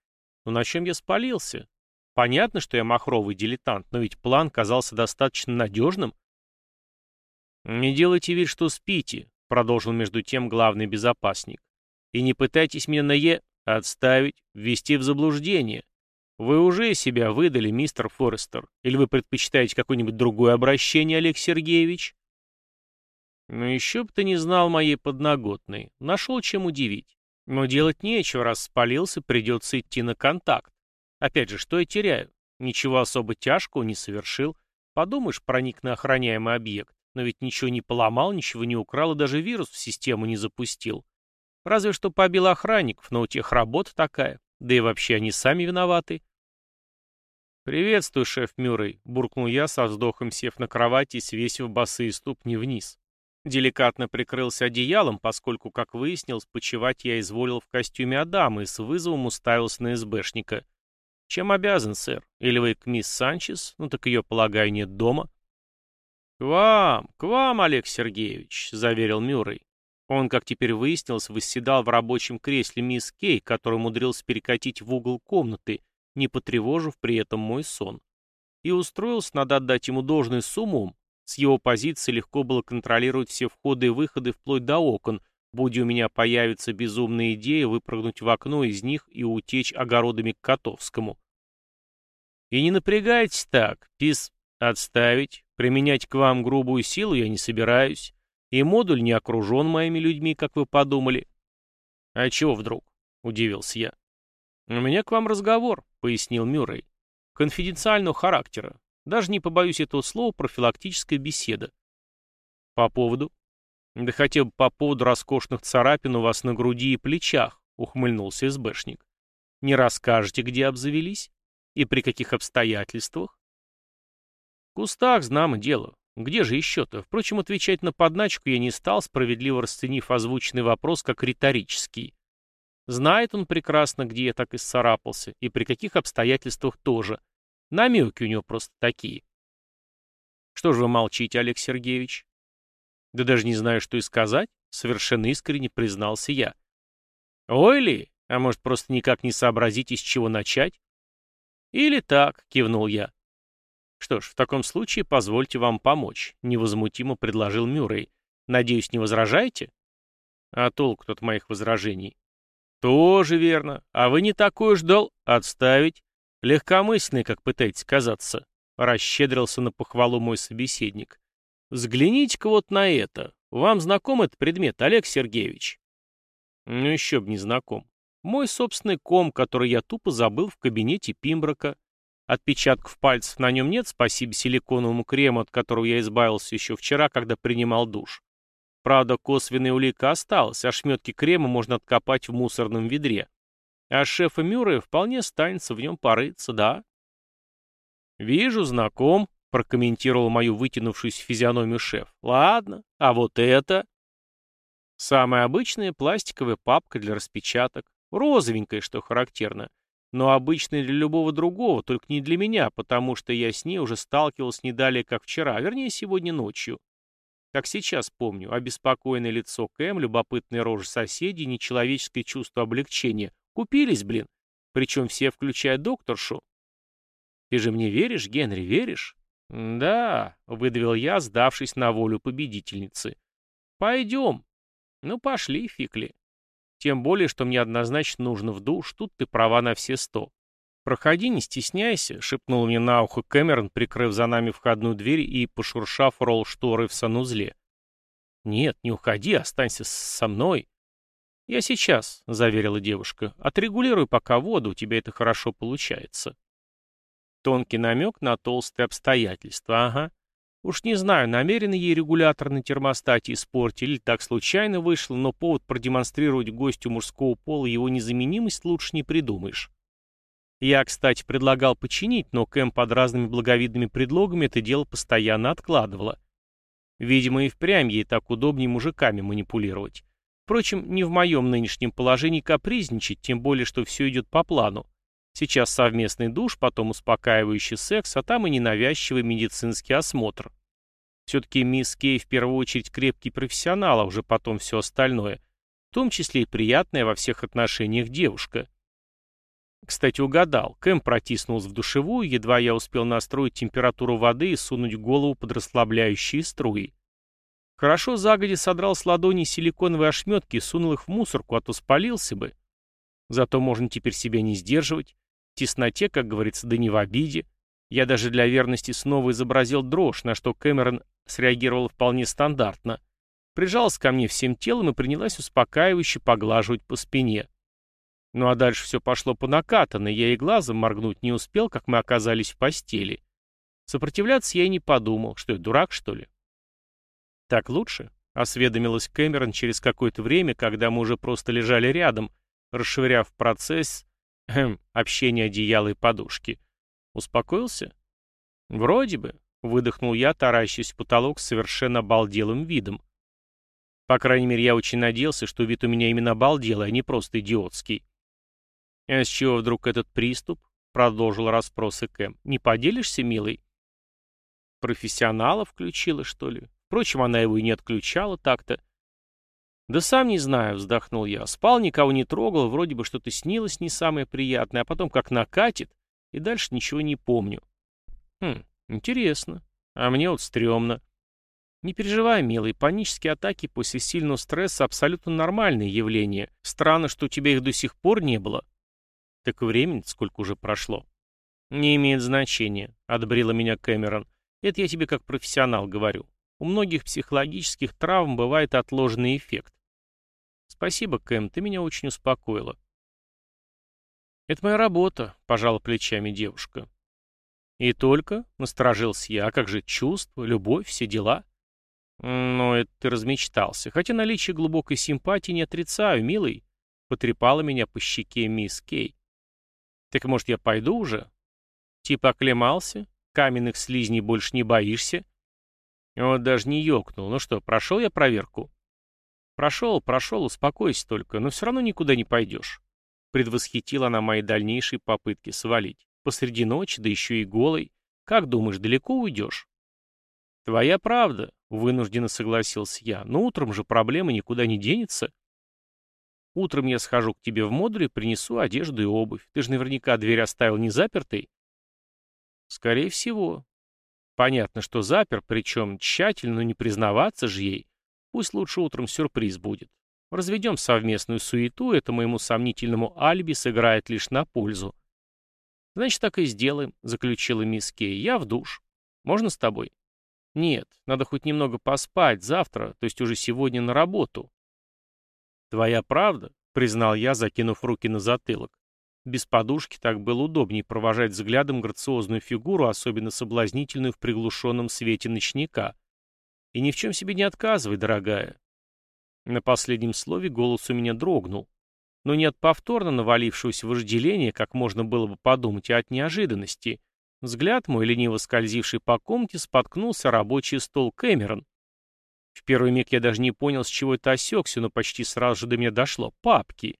Ну на чем я спалился? Понятно, что я махровый дилетант, но ведь план казался достаточно надежным. «Не делайте вид, что спите», — продолжил между тем главный безопасник. «И не пытайтесь меня на е... отставить, ввести в заблуждение. Вы уже себя выдали, мистер Форестер. Или вы предпочитаете какое-нибудь другое обращение, Олег Сергеевич?» «Ну еще бы ты не знал моей подноготной. Нашел чем удивить. Но делать нечего, раз спалился, придется идти на контакт. Опять же, что я теряю? Ничего особо тяжкого не совершил. Подумаешь, проник на охраняемый объект. Но ведь ничего не поломал, ничего не украл и даже вирус в систему не запустил. Разве что побил охранников, но у тех работа такая. Да и вообще они сами виноваты. «Приветствую, шеф Мюррей», — буркнул я, со вздохом сев на кровати и свесив босые ступни вниз. Деликатно прикрылся одеялом, поскольку, как выяснилось, почевать я изволил в костюме Адама и с вызовом уставился на СБшника. «Чем обязан, сэр? Или вы к мисс Санчес? Ну так ее, полагаю, нет дома?» «К вам, к вам, Олег Сергеевич», — заверил Мюррей. Он, как теперь выяснилось, восседал в рабочем кресле мисс Кей, который умудрился перекатить в угол комнаты, не потревожив при этом мой сон. И устроился, надо отдать ему должное с умом. С его позиции легко было контролировать все входы и выходы вплоть до окон, будь у меня появится безумная идея выпрыгнуть в окно из них и утечь огородами к Котовскому. И не напрягайтесь так, пис... Отставить. Применять к вам грубую силу я не собираюсь. И модуль не окружен моими людьми, как вы подумали. А чего вдруг? Удивился я. У меня к вам разговор, пояснил Мюррей. Конфиденциального характера. Даже не побоюсь этого слова, профилактическая беседа. По поводу? Да хотя бы по поводу роскошных царапин у вас на груди и плечах, ухмыльнулся СБшник. Не расскажете, где обзавелись? И при каких обстоятельствах? В кустах, знамо дело. Где же еще-то? Впрочем, отвечать на подначку я не стал, справедливо расценив озвученный вопрос как риторический. Знает он прекрасно, где я так исцарапался, и при каких обстоятельствах тоже. Намеки у него просто такие. Что же вы молчите, Олег Сергеевич? Да даже не знаю, что и сказать, совершенно искренне признался я. Ой ли, а может просто никак не сообразите, с чего начать? «Или так», — кивнул я. «Что ж, в таком случае позвольте вам помочь», — невозмутимо предложил Мюррей. «Надеюсь, не возражаете?» «А толк тут моих возражений?» «Тоже верно. А вы не такой ждал отставить. Легкомысленный, как пытаетесь казаться», — расщедрился на похвалу мой собеседник. «Взгляните-ка вот на это. Вам знаком этот предмет, Олег Сергеевич?» «Ну еще б не знаком. Мой собственный ком, который я тупо забыл в кабинете Пимброка. Отпечатков пальцев на нем нет, спасибо силиконовому крему, от которого я избавился еще вчера, когда принимал душ. Правда, косвенная улика осталась, а шметки крема можно откопать в мусорном ведре. А шефа Мюррея вполне станется в нем порыться, да? «Вижу, знаком», — прокомментировал мою вытянувшуюся физиономию шеф. «Ладно, а вот это...» Самая обычная пластиковая папка для распечаток. Розовенькая, что характерно. Но обычная для любого другого, только не для меня, потому что я с ней уже сталкивался не далее, как вчера, вернее, сегодня ночью. Как сейчас помню, обеспокоенное лицо Кэм, любопытные рожи соседей, нечеловеческое чувство облегчения. Купились, блин. Причем все, включая докторшу. Ты же мне веришь, Генри, веришь? Да, выдавил я, сдавшись на волю победительницы. Пойдем. Ну, пошли, фикли. Тем более, что мне однозначно нужно в душ, тут ты права на все сто. «Проходи, не стесняйся», — шепнул мне на ухо Кэмерон, прикрыв за нами входную дверь и пошуршав ролл шторы в санузле. «Нет, не уходи, останься со мной». «Я сейчас», — заверила девушка. «Отрегулируй пока воду, у тебя это хорошо получается». Тонкий намек на толстые обстоятельства, ага. Уж не знаю, намеренно ей регулятор на термостате испортили или так случайно вышло, но повод продемонстрировать гостю мужского пола его незаменимость лучше не придумаешь. Я, кстати, предлагал починить, но Кэм под разными благовидными предлогами это дело постоянно откладывала. Видимо, и впрямь ей так удобнее мужиками манипулировать. Впрочем, не в моем нынешнем положении капризничать, тем более, что все идет по плану. Сейчас совместный душ, потом успокаивающий секс, а там и ненавязчивый медицинский осмотр. Все-таки мисс Кей в первую очередь крепкий профессионал, а уже потом все остальное. В том числе и приятная во всех отношениях девушка. Кстати, угадал. Кэм протиснулся в душевую, едва я успел настроить температуру воды и сунуть голову под расслабляющие струи. Хорошо загоди содрал с ладони силиконовые ошметки и сунул их в мусорку, а то спалился бы. Зато можно теперь себя не сдерживать. Тесноте, как говорится, да не в обиде. Я даже для верности снова изобразил дрожь, на что Кэмерон среагировал вполне стандартно. Прижалась ко мне всем телом и принялась успокаивающе поглаживать по спине. Ну а дальше все пошло по накатанной, я и глазом моргнуть не успел, как мы оказались в постели. Сопротивляться я и не подумал, что я дурак, что ли. «Так лучше?» — осведомилась Кэмерон через какое-то время, когда мы уже просто лежали рядом, расширяв процесс эм, общения одеяла и подушки. «Успокоился?» «Вроде бы», — выдохнул я, таращась в потолок с совершенно обалделым видом. По крайней мере, я очень надеялся, что вид у меня именно обалделый, а не просто идиотский. «А с чего вдруг этот приступ?» — продолжил расспросы Кэм. «Не поделишься, милый?» «Профессионала включила, что ли?» Впрочем, она его и не отключала так-то. «Да сам не знаю», — вздохнул я. «Спал, никого не трогал, вроде бы что-то снилось не самое приятное, а потом как накатит, и дальше ничего не помню». «Хм, интересно. А мне вот стрёмно». «Не переживай, милый, панические атаки после сильного стресса абсолютно нормальное явление. Странно, что у тебя их до сих пор не было». «Так времени сколько уже прошло?» «Не имеет значения», — отбрила меня Кэмерон. «Это я тебе как профессионал говорю. У многих психологических травм бывает отложенный эффект. Спасибо, Кэм, ты меня очень успокоила. Это моя работа, пожала плечами девушка. И только, насторожился я, а как же чувства, любовь, все дела? Но это ты размечтался. Хотя наличие глубокой симпатии не отрицаю, милый. Потрепала меня по щеке мисс Кей. Так может я пойду уже? Типа оклемался? Каменных слизней больше не боишься? Вот даже не ёкнул. Ну что, прошел я проверку? Прошел, прошел, успокойся только, но все равно никуда не пойдешь. Предвосхитила она мои дальнейшие попытки свалить. Посреди ночи, да еще и голой. Как думаешь, далеко уйдешь? Твоя правда, вынужденно согласился я. Но утром же проблема никуда не денется. Утром я схожу к тебе в модуль и принесу одежду и обувь. Ты же наверняка дверь оставил не запертой. Скорее всего, Понятно, что запер, причем тщательно, но не признаваться же ей. Пусть лучше утром сюрприз будет. Разведем совместную суету, это моему сомнительному алиби сыграет лишь на пользу. Значит, так и сделаем, заключила мисс Кей. Я в душ. Можно с тобой? Нет, надо хоть немного поспать завтра, то есть уже сегодня на работу. Твоя правда, признал я, закинув руки на затылок. Без подушки так было удобнее провожать взглядом грациозную фигуру, особенно соблазнительную в приглушенном свете ночника. И ни в чем себе не отказывай, дорогая. На последнем слове голос у меня дрогнул. Но не от повторно навалившегося вожделения, как можно было бы подумать, а от неожиданности. Взгляд мой, лениво скользивший по комнате, споткнулся рабочий стол Кэмерон. В первый миг я даже не понял, с чего это осекся, но почти сразу же до меня дошло. Папки.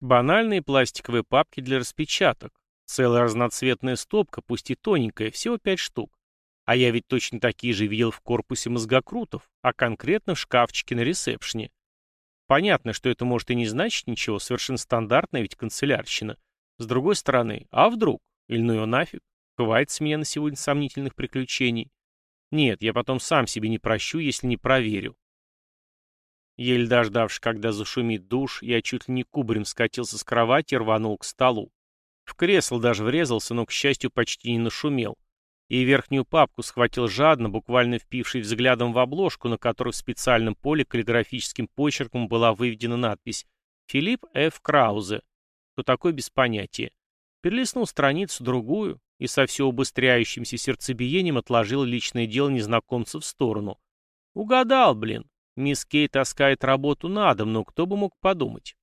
Банальные пластиковые папки для распечаток. Целая разноцветная стопка, пусть и тоненькая, всего пять штук. А я ведь точно такие же видел в корпусе мозгокрутов, а конкретно в шкафчике на ресепшне. Понятно, что это может и не значить ничего, совершенно стандартная ведь канцелярщина. С другой стороны, а вдруг? Или ну его нафиг? Хватит с меня на сегодня сомнительных приключений. Нет, я потом сам себе не прощу, если не проверю. Еле дождавшись, когда зашумит душ, я чуть ли не кубарем скатился с кровати и рванул к столу. В кресло даже врезался, но, к счастью, почти не нашумел. И верхнюю папку схватил жадно, буквально впивший взглядом в обложку, на которой в специальном поле каллиграфическим почерком была выведена надпись «Филипп Ф. Краузе». Кто такой без понятия. Перелистнул страницу другую и со все убыстряющимся сердцебиением отложил личное дело незнакомца в сторону. Угадал, блин. Мисс Кей таскает работу на дом, но кто бы мог подумать?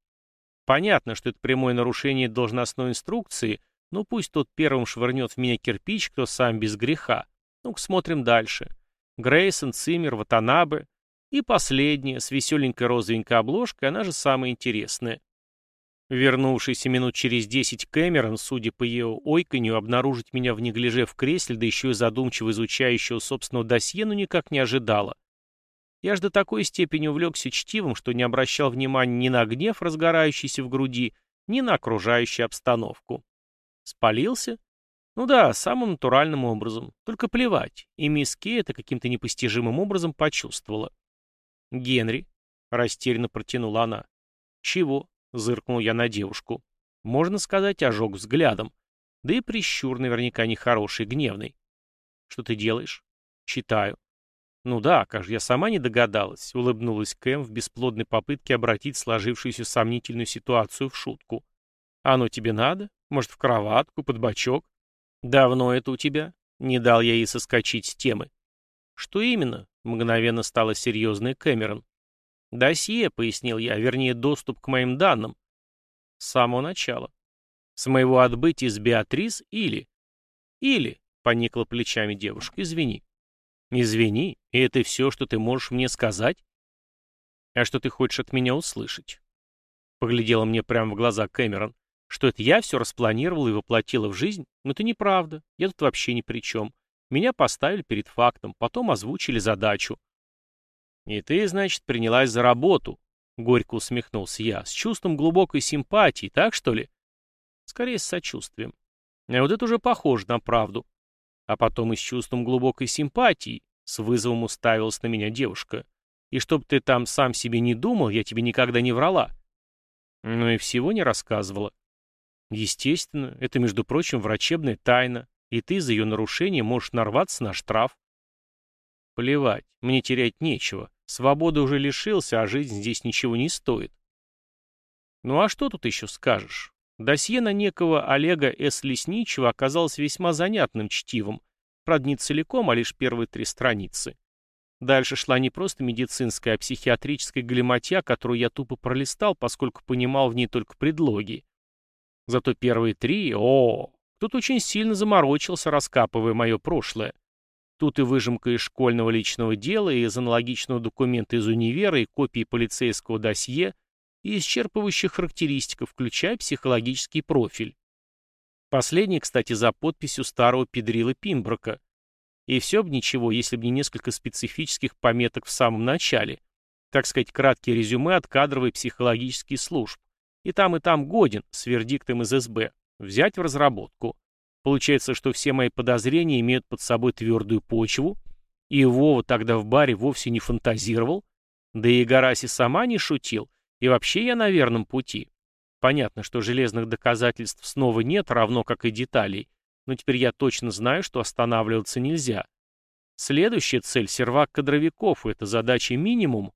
Понятно, что это прямое нарушение должностной инструкции, Ну пусть тот первым швырнет в меня кирпич, кто сам без греха. Ну-ка смотрим дальше. Грейсон, Циммер, Ватанабе. И последняя, с веселенькой розовенькой обложкой, она же самая интересная. Вернувшийся минут через десять Кэмерон, судя по ее ойканью, обнаружить меня в неглиже в кресле, да еще и задумчиво изучающего собственного досье, ну никак не ожидала. Я ж до такой степени увлекся чтивом, что не обращал внимания ни на гнев, разгорающийся в груди, ни на окружающую обстановку. Спалился? Ну да, самым натуральным образом. Только плевать. И мисс Кей это каким-то непостижимым образом почувствовала. «Генри», — растерянно протянула она. «Чего?» — зыркнул я на девушку. «Можно сказать, ожог взглядом. Да и прищур наверняка нехороший, гневный. Что ты делаешь?» «Читаю». «Ну да, как же я сама не догадалась», — улыбнулась Кэм в бесплодной попытке обратить сложившуюся сомнительную ситуацию в шутку. «А оно тебе надо? Может, в кроватку, под бочок?» «Давно это у тебя?» — не дал я ей соскочить с темы. «Что именно?» — мгновенно стала серьезной Кэмерон. «Досье», — пояснил я, — вернее, доступ к моим данным. С самого начала. С моего отбытия с Беатрис или... Или, — поникла плечами девушка, — извини. «Извини, и это все, что ты можешь мне сказать?» «А что ты хочешь от меня услышать?» Поглядела мне прямо в глаза Кэмерон. «Что это я все распланировала и воплотила в жизнь? Но это неправда. Я тут вообще ни при чем. Меня поставили перед фактом, потом озвучили задачу». «И ты, значит, принялась за работу?» Горько усмехнулся я. «С чувством глубокой симпатии, так что ли?» «Скорее, с сочувствием. А вот это уже похоже на правду. А потом и с чувством глубокой симпатии, с вызовом уставилась на меня девушка. И чтоб ты там сам себе не думал, я тебе никогда не врала. Ну и всего не рассказывала. Естественно, это, между прочим, врачебная тайна, и ты за ее нарушение можешь нарваться на штраф. Плевать, мне терять нечего. Свободы уже лишился, а жизнь здесь ничего не стоит. Ну а что тут еще скажешь? Досье на некого Олега С. Лесничего оказалось весьма занятным чтивом, правда не целиком, а лишь первые три страницы. Дальше шла не просто медицинская, а психиатрическая галиматья, которую я тупо пролистал, поскольку понимал в ней только предлоги. Зато первые три, о, тут очень сильно заморочился, раскапывая мое прошлое. Тут и выжимка из школьного личного дела, и из аналогичного документа из универа, и копии полицейского досье — и исчерпывающих характеристик, включая психологический профиль. Последний, кстати, за подписью старого педрила Пинброка. И все бы ничего, если бы не несколько специфических пометок в самом начале. Так сказать, краткие резюме от кадровой психологических служб. И там, и там годен, с вердиктом из СБ. Взять в разработку. Получается, что все мои подозрения имеют под собой твердую почву, и Вова тогда в баре вовсе не фантазировал, да и Гараси сама не шутил, и вообще я на верном пути. Понятно, что железных доказательств снова нет, равно как и деталей, но теперь я точно знаю, что останавливаться нельзя. Следующая цель — сервак кадровиков, это задача минимум.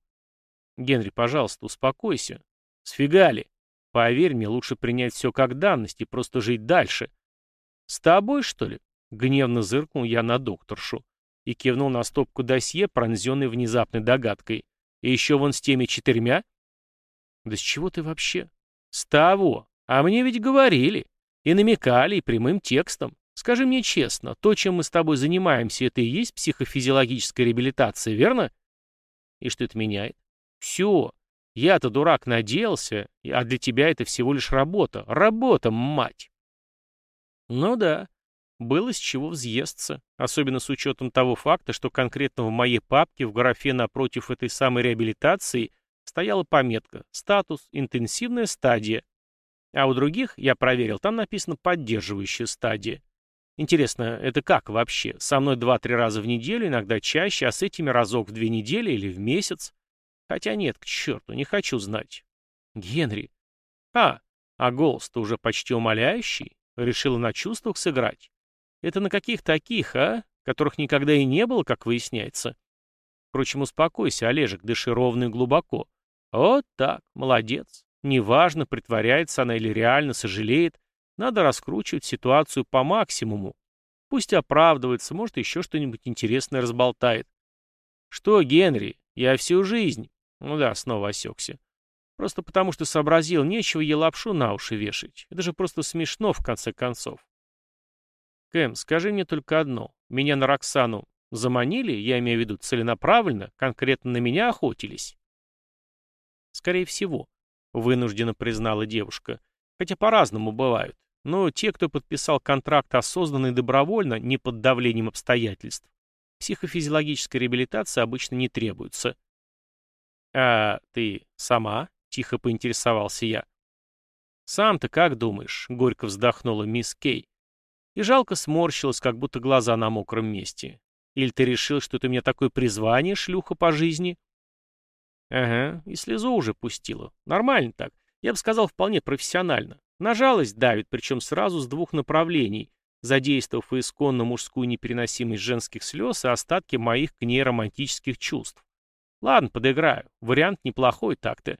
Генри, пожалуйста, успокойся. Сфигали. Поверь мне, лучше принять все как данность и просто жить дальше. С тобой, что ли? Гневно зыркнул я на докторшу и кивнул на стопку досье, пронзенной внезапной догадкой. И еще вон с теми четырьмя? Да с чего ты вообще? С того. А мне ведь говорили. И намекали, и прямым текстом. Скажи мне честно, то, чем мы с тобой занимаемся, это и есть психофизиологическая реабилитация, верно? И что это меняет? Все. Я-то дурак надеялся, а для тебя это всего лишь работа. Работа, мать! Ну да, было с чего взъесться, особенно с учетом того факта, что конкретно в моей папке в графе напротив этой самой реабилитации стояла пометка «Статус. Интенсивная стадия». А у других, я проверил, там написано «Поддерживающая стадия». Интересно, это как вообще? Со мной два-три раза в неделю, иногда чаще, а с этими разок в две недели или в месяц? Хотя нет, к черту, не хочу знать. Генри. А, а голос-то уже почти умоляющий. Решила на чувствах сыграть. Это на каких таких, а? Которых никогда и не было, как выясняется. Впрочем, успокойся, Олежек, дыши ровно и глубоко. Вот так, молодец. Неважно, притворяется она или реально сожалеет, надо раскручивать ситуацию по максимуму. Пусть оправдывается, может, еще что-нибудь интересное разболтает. Что, Генри, я всю жизнь... Ну да, снова осекся. Просто потому, что сообразил, нечего ей лапшу на уши вешать. Это же просто смешно, в конце концов. Кэм, скажи мне только одно. Меня на Роксану заманили, я имею в виду целенаправленно, конкретно на меня охотились? Скорее всего, вынуждена признала девушка. Хотя по-разному бывают. Но те, кто подписал контракт осознанно и добровольно, не под давлением обстоятельств, психофизиологической реабилитации обычно не требуется. «А ты сама?» — тихо поинтересовался я. «Сам-то как думаешь?» — горько вздохнула мисс Кей. И жалко сморщилась, как будто глаза на мокром месте. «Или ты решил, что ты мне такое призвание, шлюха по жизни?» «Ага, и слезу уже пустила. Нормально так. Я бы сказал, вполне профессионально. На жалость давит, причем сразу с двух направлений, задействовав и исконно мужскую непереносимость женских слез и остатки моих к ней романтических чувств. Ладно, подыграю. Вариант неплохой так-то.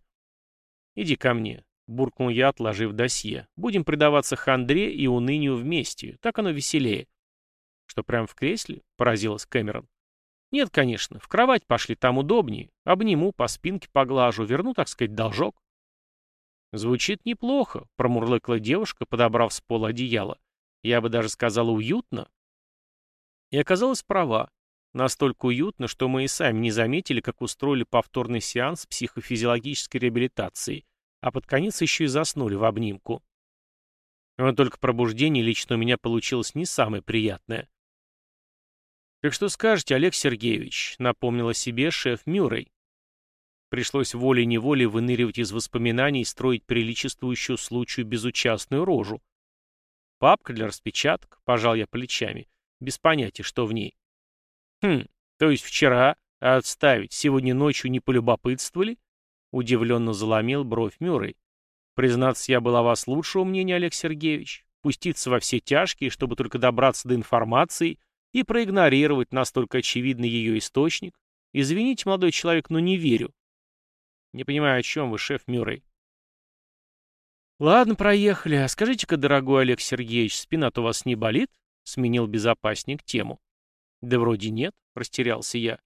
Иди ко мне, буркнул я, отложив досье. Будем предаваться хандре и унынию вместе. Так оно веселее. Что, прям в кресле? Поразилась Кэмерон. Нет, конечно, в кровать пошли, там удобнее. Обниму, по спинке поглажу, верну, так сказать, должок. Звучит неплохо, промурлыкала девушка, подобрав с пола одеяло. Я бы даже сказала уютно. И оказалась права. Настолько уютно, что мы и сами не заметили, как устроили повторный сеанс психофизиологической реабилитации, а под конец еще и заснули в обнимку. Но только пробуждение лично у меня получилось не самое приятное. «Так что скажете, Олег Сергеевич?» — напомнила себе шеф Мюррей. Пришлось волей-неволей выныривать из воспоминаний и строить приличествующую случаю безучастную рожу. Папка для распечаток, пожал я плечами, без понятия, что в ней. Хм, то есть вчера, а отставить, сегодня ночью не полюбопытствовали? Удивленно заломил бровь Мюррей. Признаться, я был о вас лучшего мнения, Олег Сергеевич. Пуститься во все тяжкие, чтобы только добраться до информации и проигнорировать настолько очевидный ее источник. Извините, молодой человек, но не верю. Не понимаю, о чем вы, шеф Мюррей. Ладно, проехали. А скажите-ка, дорогой Олег Сергеевич, спина-то у вас не болит? Сменил безопасник тему. Да вроде нет, растерялся я.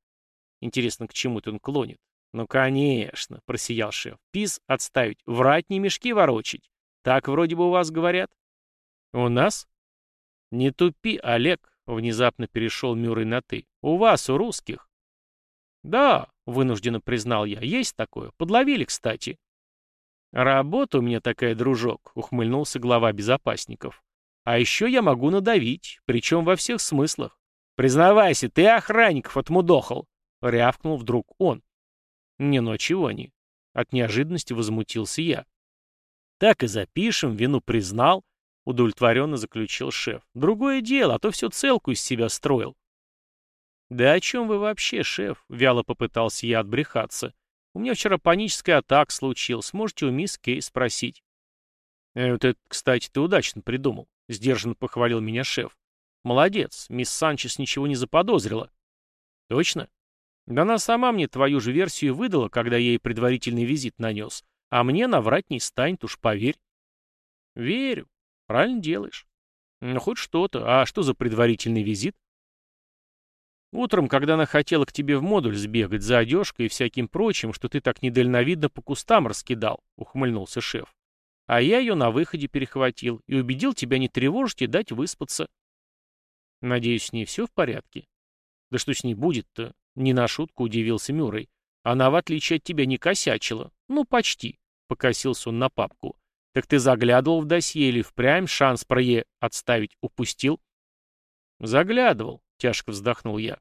Интересно, к чему-то он клонит. Ну, конечно, просиял шеф. Пис отставить, врать не мешки ворочить. Так вроде бы у вас говорят. У нас? Не тупи, Олег, внезапно перешел Мюррей на «ты». У вас, у русских. Да, вынужденно признал я, есть такое. Подловили, кстати. Работа у меня такая, дружок, ухмыльнулся глава безопасников. А еще я могу надавить, причем во всех смыслах. «Признавайся, ты охранников отмудохал!» — рявкнул вдруг он. «Не, ну а чего они?» От неожиданности возмутился я. «Так и запишем, вину признал», — удовлетворенно заключил шеф. «Другое дело, а то все целку из себя строил». «Да о чем вы вообще, шеф?» — вяло попытался я отбрехаться. «У меня вчера паническая атака случилась, можете у мисс Кей спросить». «Э, «Вот это, кстати, ты удачно придумал», — сдержанно похвалил меня шеф. Молодец, мисс Санчес ничего не заподозрила. Точно? Да она сама мне твою же версию выдала, когда ей предварительный визит нанес. А мне наврать не станет, уж поверь. Верю. Правильно делаешь. Ну, хоть что-то. А что за предварительный визит? Утром, когда она хотела к тебе в модуль сбегать за одежкой и всяким прочим, что ты так недальновидно по кустам раскидал, ухмыльнулся шеф. А я ее на выходе перехватил и убедил тебя не тревожить и дать выспаться. Надеюсь, с ней все в порядке? Да что с ней будет-то? Не на шутку удивился Мюррей. Она, в отличие от тебя, не косячила. Ну, почти. Покосился он на папку. Так ты заглядывал в досье или впрямь шанс про Е отставить упустил? Заглядывал, тяжко вздохнул я.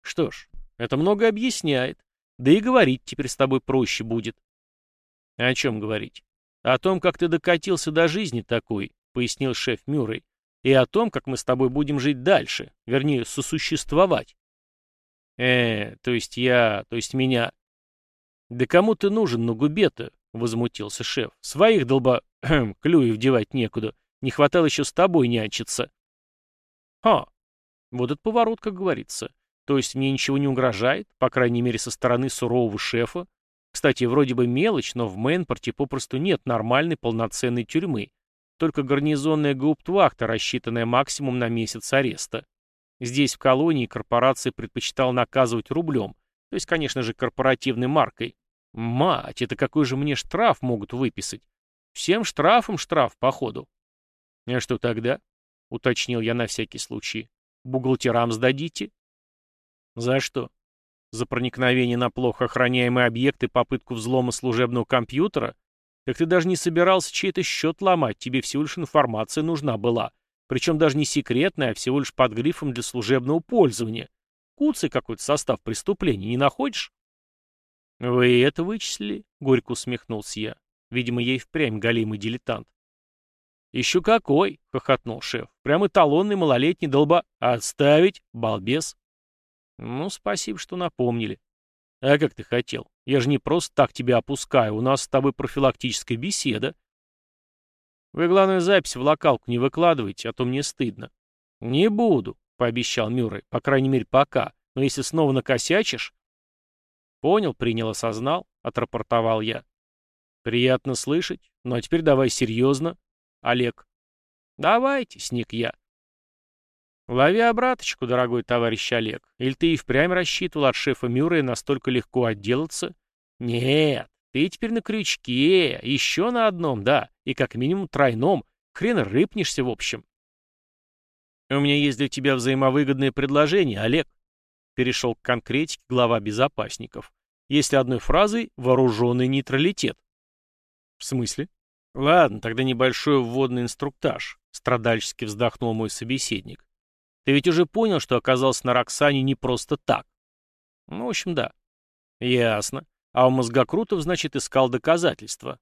Что ж, это много объясняет. Да и говорить теперь с тобой проще будет. О чем говорить? О том, как ты докатился до жизни такой, пояснил шеф Мюррей и о том, как мы с тобой будем жить дальше, вернее, сосуществовать. Э, то есть я, то есть меня. Да кому ты нужен на губе-то? Возмутился шеф. Своих долба... клюев девать некуда. Не хватало еще с тобой нянчиться. Ха, вот этот поворот, как говорится. То есть мне ничего не угрожает, по крайней мере, со стороны сурового шефа. Кстати, вроде бы мелочь, но в Мэнпорте попросту нет нормальной полноценной тюрьмы, только гарнизонная гауптвахта, рассчитанная максимум на месяц ареста. Здесь, в колонии, корпорация предпочитала наказывать рублем, то есть, конечно же, корпоративной маркой. Мать, это какой же мне штраф могут выписать? Всем штрафом штраф, походу. А что тогда? Уточнил я на всякий случай. Бухгалтерам сдадите? За что? За проникновение на плохо охраняемый объект и попытку взлома служебного компьютера? Так ты даже не собирался чей-то счет ломать, тебе всего лишь информация нужна была. Причем даже не секретная, а всего лишь под грифом для служебного пользования. Куцый какой-то состав преступления, не находишь? «Вы это вычислили?» — горько усмехнулся я. Видимо, ей впрямь голимый дилетант. «Еще какой!» — хохотнул шеф. «Прям эталонный малолетний долба... Отставить, балбес!» «Ну, спасибо, что напомнили». «А как ты хотел? Я же не просто так тебя опускаю. У нас с тобой профилактическая беседа». «Вы, главную запись в локалку не выкладывайте, а то мне стыдно». «Не буду», — пообещал Мюррей. «По крайней мере, пока. Но если снова накосячишь...» «Понял, принял, осознал», — отрапортовал я. «Приятно слышать. Ну а теперь давай серьезно». Олег. «Давайте», — сник я. «Лови обраточку, дорогой товарищ Олег. Или ты и впрямь рассчитывал от шефа Мюррея настолько легко отделаться? Нет, ты теперь на крючке, еще на одном, да, и как минимум тройном. Хрен рыпнешься в общем». «У меня есть для тебя взаимовыгодное предложение, Олег», перешел к конкретике глава безопасников. Если одной фразой «вооруженный нейтралитет». В смысле? Ладно, тогда небольшой вводный инструктаж, страдальчески вздохнул мой собеседник. Ты ведь уже понял, что оказался на Роксане не просто так. Ну, в общем, да. Ясно. А у мозгокрутов, значит, искал доказательства.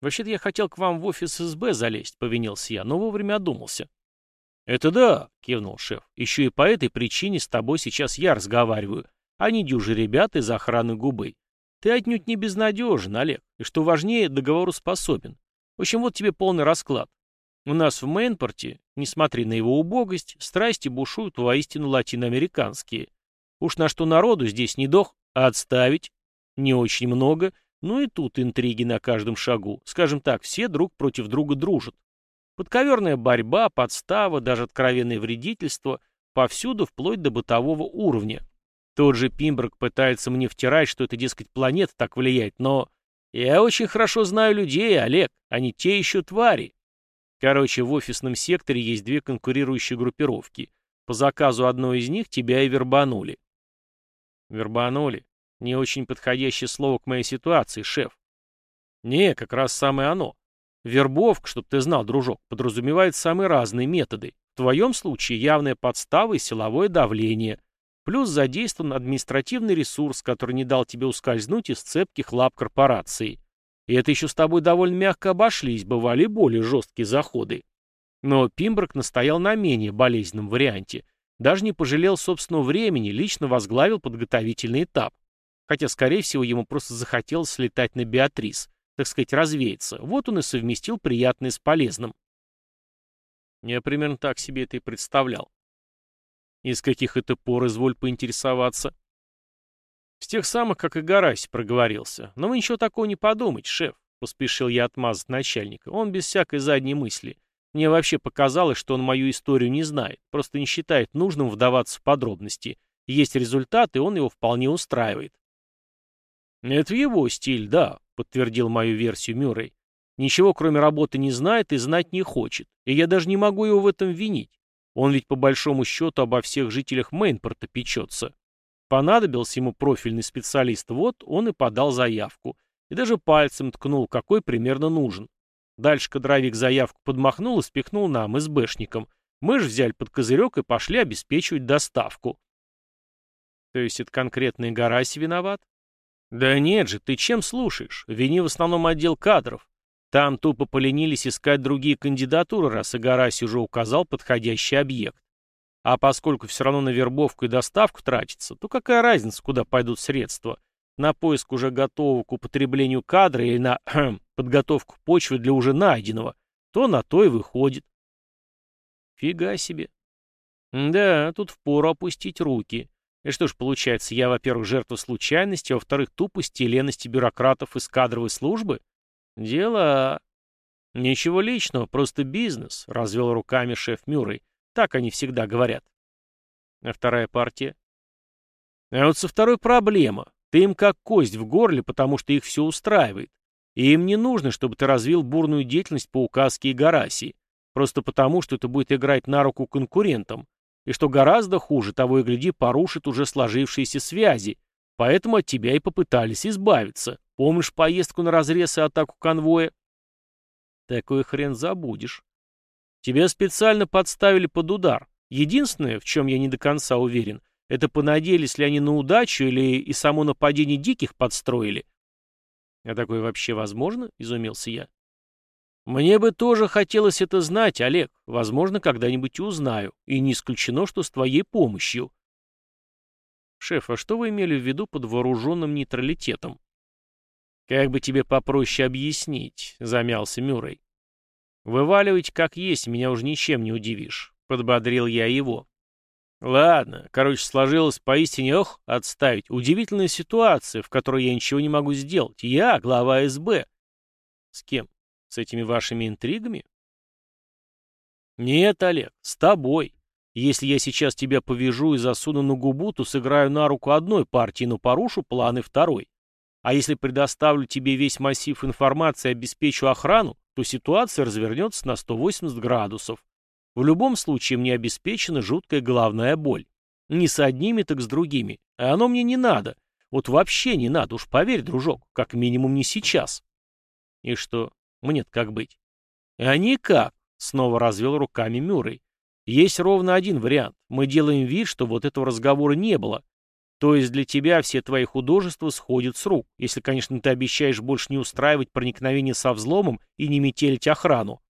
Вообще-то я хотел к вам в офис СБ залезть, повинился я, но вовремя одумался. «Это да», — кивнул шеф. «Еще и по этой причине с тобой сейчас я разговариваю, не дюжи ребята из охраны губы. Ты отнюдь не безнадежен, Олег, и, что важнее, договороспособен. В общем, вот тебе полный расклад. У нас в Мейнпорте, несмотря на его убогость, страсти бушуют воистину латиноамериканские. Уж на что народу здесь не дох, а отставить. Не очень много, но и тут интриги на каждом шагу. Скажем так, все друг против друга дружат. Подковерная борьба, подстава, даже откровенное вредительство повсюду вплоть до бытового уровня. Тот же Пимберг пытается мне втирать, что это, дескать, планета так влияет, но я очень хорошо знаю людей, Олег, они те еще твари. Короче, в офисном секторе есть две конкурирующие группировки. По заказу одной из них тебя и вербанули. Вербанули. Не очень подходящее слово к моей ситуации, шеф. Не, как раз самое оно. Вербовка, чтоб ты знал, дружок, подразумевает самые разные методы. В твоем случае явная подстава и силовое давление. Плюс задействован административный ресурс, который не дал тебе ускользнуть из цепких лап корпорации. И это еще с тобой довольно мягко обошлись, бывали более жесткие заходы. Но Пимброк настоял на менее болезненном варианте. Даже не пожалел собственного времени, лично возглавил подготовительный этап. Хотя, скорее всего, ему просто захотелось слетать на Беатрис так сказать, развеяться. Вот он и совместил приятное с полезным. Я примерно так себе это и представлял. Из каких это пор, изволь поинтересоваться? С тех самых, как и Гарась проговорился. Но вы ничего такого не подумайте, шеф, поспешил я отмазать начальника. Он без всякой задней мысли. Мне вообще показалось, что он мою историю не знает, просто не считает нужным вдаваться в подробности. Есть результат, и он его вполне устраивает. Это его стиль, да, — подтвердил мою версию Мюррей. «Ничего, кроме работы, не знает и знать не хочет. И я даже не могу его в этом винить. Он ведь по большому счету обо всех жителях Мейнпорта печется. Понадобился ему профильный специалист, вот он и подал заявку. И даже пальцем ткнул, какой примерно нужен. Дальше кадровик заявку подмахнул и спихнул нам, СБшникам. Мы же взяли под козырек и пошли обеспечивать доставку. То есть это конкретный Гараси виноват? Да нет же, ты чем слушаешь? Вини в основном отдел кадров. Там тупо поленились искать другие кандидатуры, раз Игараси уже указал подходящий объект. А поскольку все равно на вербовку и доставку тратится, то какая разница, куда пойдут средства? На поиск уже готового к употреблению кадра или на хм, подготовку почвы для уже найденного? То на то и выходит. Фига себе. Да, тут впору опустить руки. И что ж, получается, я, во-первых, жертва случайности, а во-вторых, тупости и лености бюрократов из кадровой службы? Дело... Ничего личного, просто бизнес, развел руками шеф Мюррей. Так они всегда говорят. А вторая партия? А вот со второй проблема. Ты им как кость в горле, потому что их все устраивает. И им не нужно, чтобы ты развил бурную деятельность по указке и Гарасии. Просто потому, что это будет играть на руку конкурентам. И что гораздо хуже, того и гляди, порушит уже сложившиеся связи. Поэтому от тебя и попытались избавиться. Помнишь поездку на разрез и атаку конвоя? Такой хрен забудешь. Тебя специально подставили под удар. Единственное, в чем я не до конца уверен, это понадеялись ли они на удачу или и само нападение диких подстроили. А такое вообще возможно? Изумился я. Мне бы тоже хотелось это знать, Олег. Возможно, когда-нибудь узнаю. И не исключено, что с твоей помощью. Шеф, а что вы имели в виду под вооруженным нейтралитетом? Как бы тебе попроще объяснить, замялся Мюррей. Вываливать как есть, меня уже ничем не удивишь. Подбодрил я его. Ладно, короче, сложилось поистине, ох, отставить. Удивительная ситуация, в которой я ничего не могу сделать. Я глава СБ. С кем? С этими вашими интригами? Нет, Олег, с тобой. Если я сейчас тебя повяжу и засуну на губу, то сыграю на руку одной партии, но порушу планы второй. А если предоставлю тебе весь массив информации и обеспечу охрану, то ситуация развернется на 180 градусов. В любом случае мне обеспечена жуткая головная боль. Не с одними, так с другими. А оно мне не надо. Вот вообще не надо, уж поверь, дружок, как минимум не сейчас. И что, мне как быть? А никак, снова развел руками Мюррей. Есть ровно один вариант. Мы делаем вид, что вот этого разговора не было. То есть для тебя все твои художества сходят с рук, если, конечно, ты обещаешь больше не устраивать проникновение со взломом и не метелить охрану.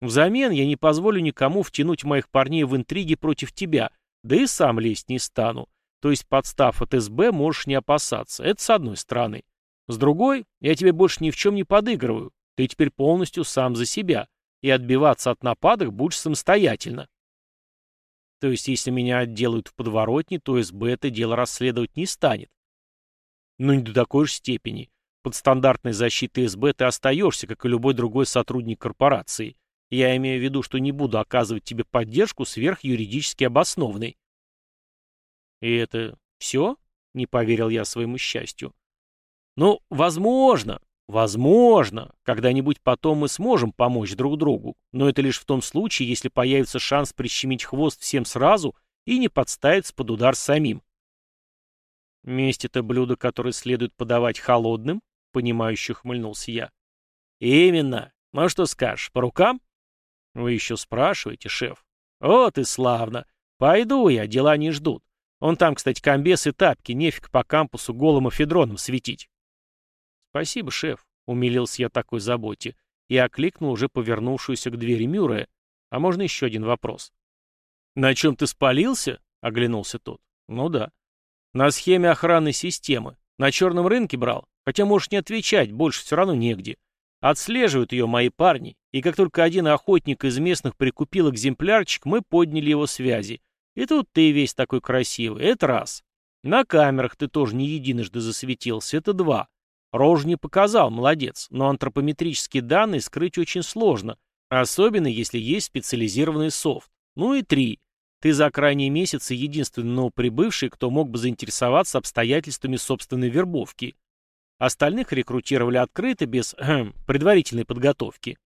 Взамен я не позволю никому втянуть моих парней в интриги против тебя, да и сам лезть не стану. То есть, подстав от СБ, можешь не опасаться. Это с одной стороны. С другой, я тебе больше ни в чем не подыгрываю. Ты теперь полностью сам за себя. И отбиваться от нападок будешь самостоятельно. То есть, если меня отделают в подворотне, то СБ это дело расследовать не станет. Ну, не до такой же степени. Под стандартной защитой СБ ты остаешься, как и любой другой сотрудник корпорации. Я имею в виду, что не буду оказывать тебе поддержку сверхюридически обоснованной. И это все? Не поверил я своему счастью. Ну, возможно, возможно, когда-нибудь потом мы сможем помочь друг другу, но это лишь в том случае, если появится шанс прищемить хвост всем сразу и не подставиться под удар самим. Месть — это блюдо, которое следует подавать холодным, понимающе хмыльнулся я. Именно. Ну что скажешь, по рукам? Вы еще спрашиваете, шеф? Вот и славно. Пойду я, дела не ждут. Он там, кстати, комбес и тапки, нефиг по кампусу голым эфедроном светить. Спасибо, шеф, умилился я такой заботе и окликнул уже повернувшуюся к двери Мюррея. А можно еще один вопрос? На чем ты спалился? Оглянулся тот. Ну да. На схеме охранной системы. На черном рынке брал. Хотя можешь не отвечать, больше все равно негде. Отслеживают ее мои парни, и как только один охотник из местных прикупил экземплярчик, мы подняли его связи. И тут ты весь такой красивый, это раз. На камерах ты тоже не единожды засветился, это два. Рожу не показал, молодец, но антропометрические данные скрыть очень сложно, особенно если есть специализированный софт. Ну и три. Ты за крайние месяцы единственный новоприбывший, кто мог бы заинтересоваться обстоятельствами собственной вербовки. Остальных рекрутировали открыто, без эм, предварительной подготовки.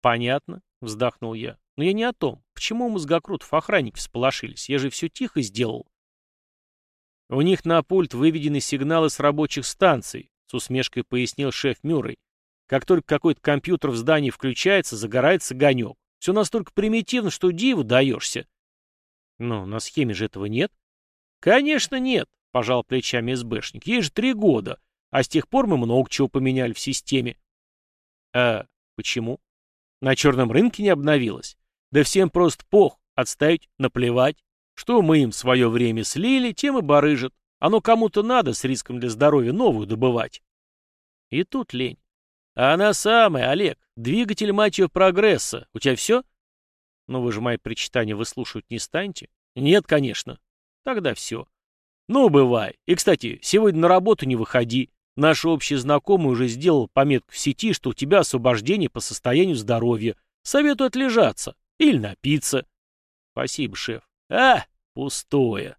«Понятно», — вздохнул я. «Но я не о том. Почему у мозгокрутов охранники всполошились? Я же все тихо сделал». «У них на пульт выведены сигналы с рабочих станций», — с усмешкой пояснил шеф Мюррей. «Как только какой-то компьютер в здании включается, загорается огонек. Все настолько примитивно, что диву даешься». «Ну, на схеме же этого нет». «Конечно нет», — пожал плечами СБшник. «Ей же три года. А с тех пор мы много чего поменяли в системе. А почему? На черном рынке не обновилось? Да всем просто пох, отставить, наплевать. Что мы им в свое время слили, тем и барыжат. Оно кому-то надо с риском для здоровья новую добывать. И тут лень. А она самая, Олег, двигатель, мать прогресса. У тебя все? Ну вы же мои причитания выслушивать не станете? Нет, конечно. Тогда все. Ну, бывай. И, кстати, сегодня на работу не выходи. Наш общий знакомый уже сделал пометку в сети, что у тебя освобождение по состоянию здоровья. Советую отлежаться или напиться. Спасибо, шеф. А, пустое.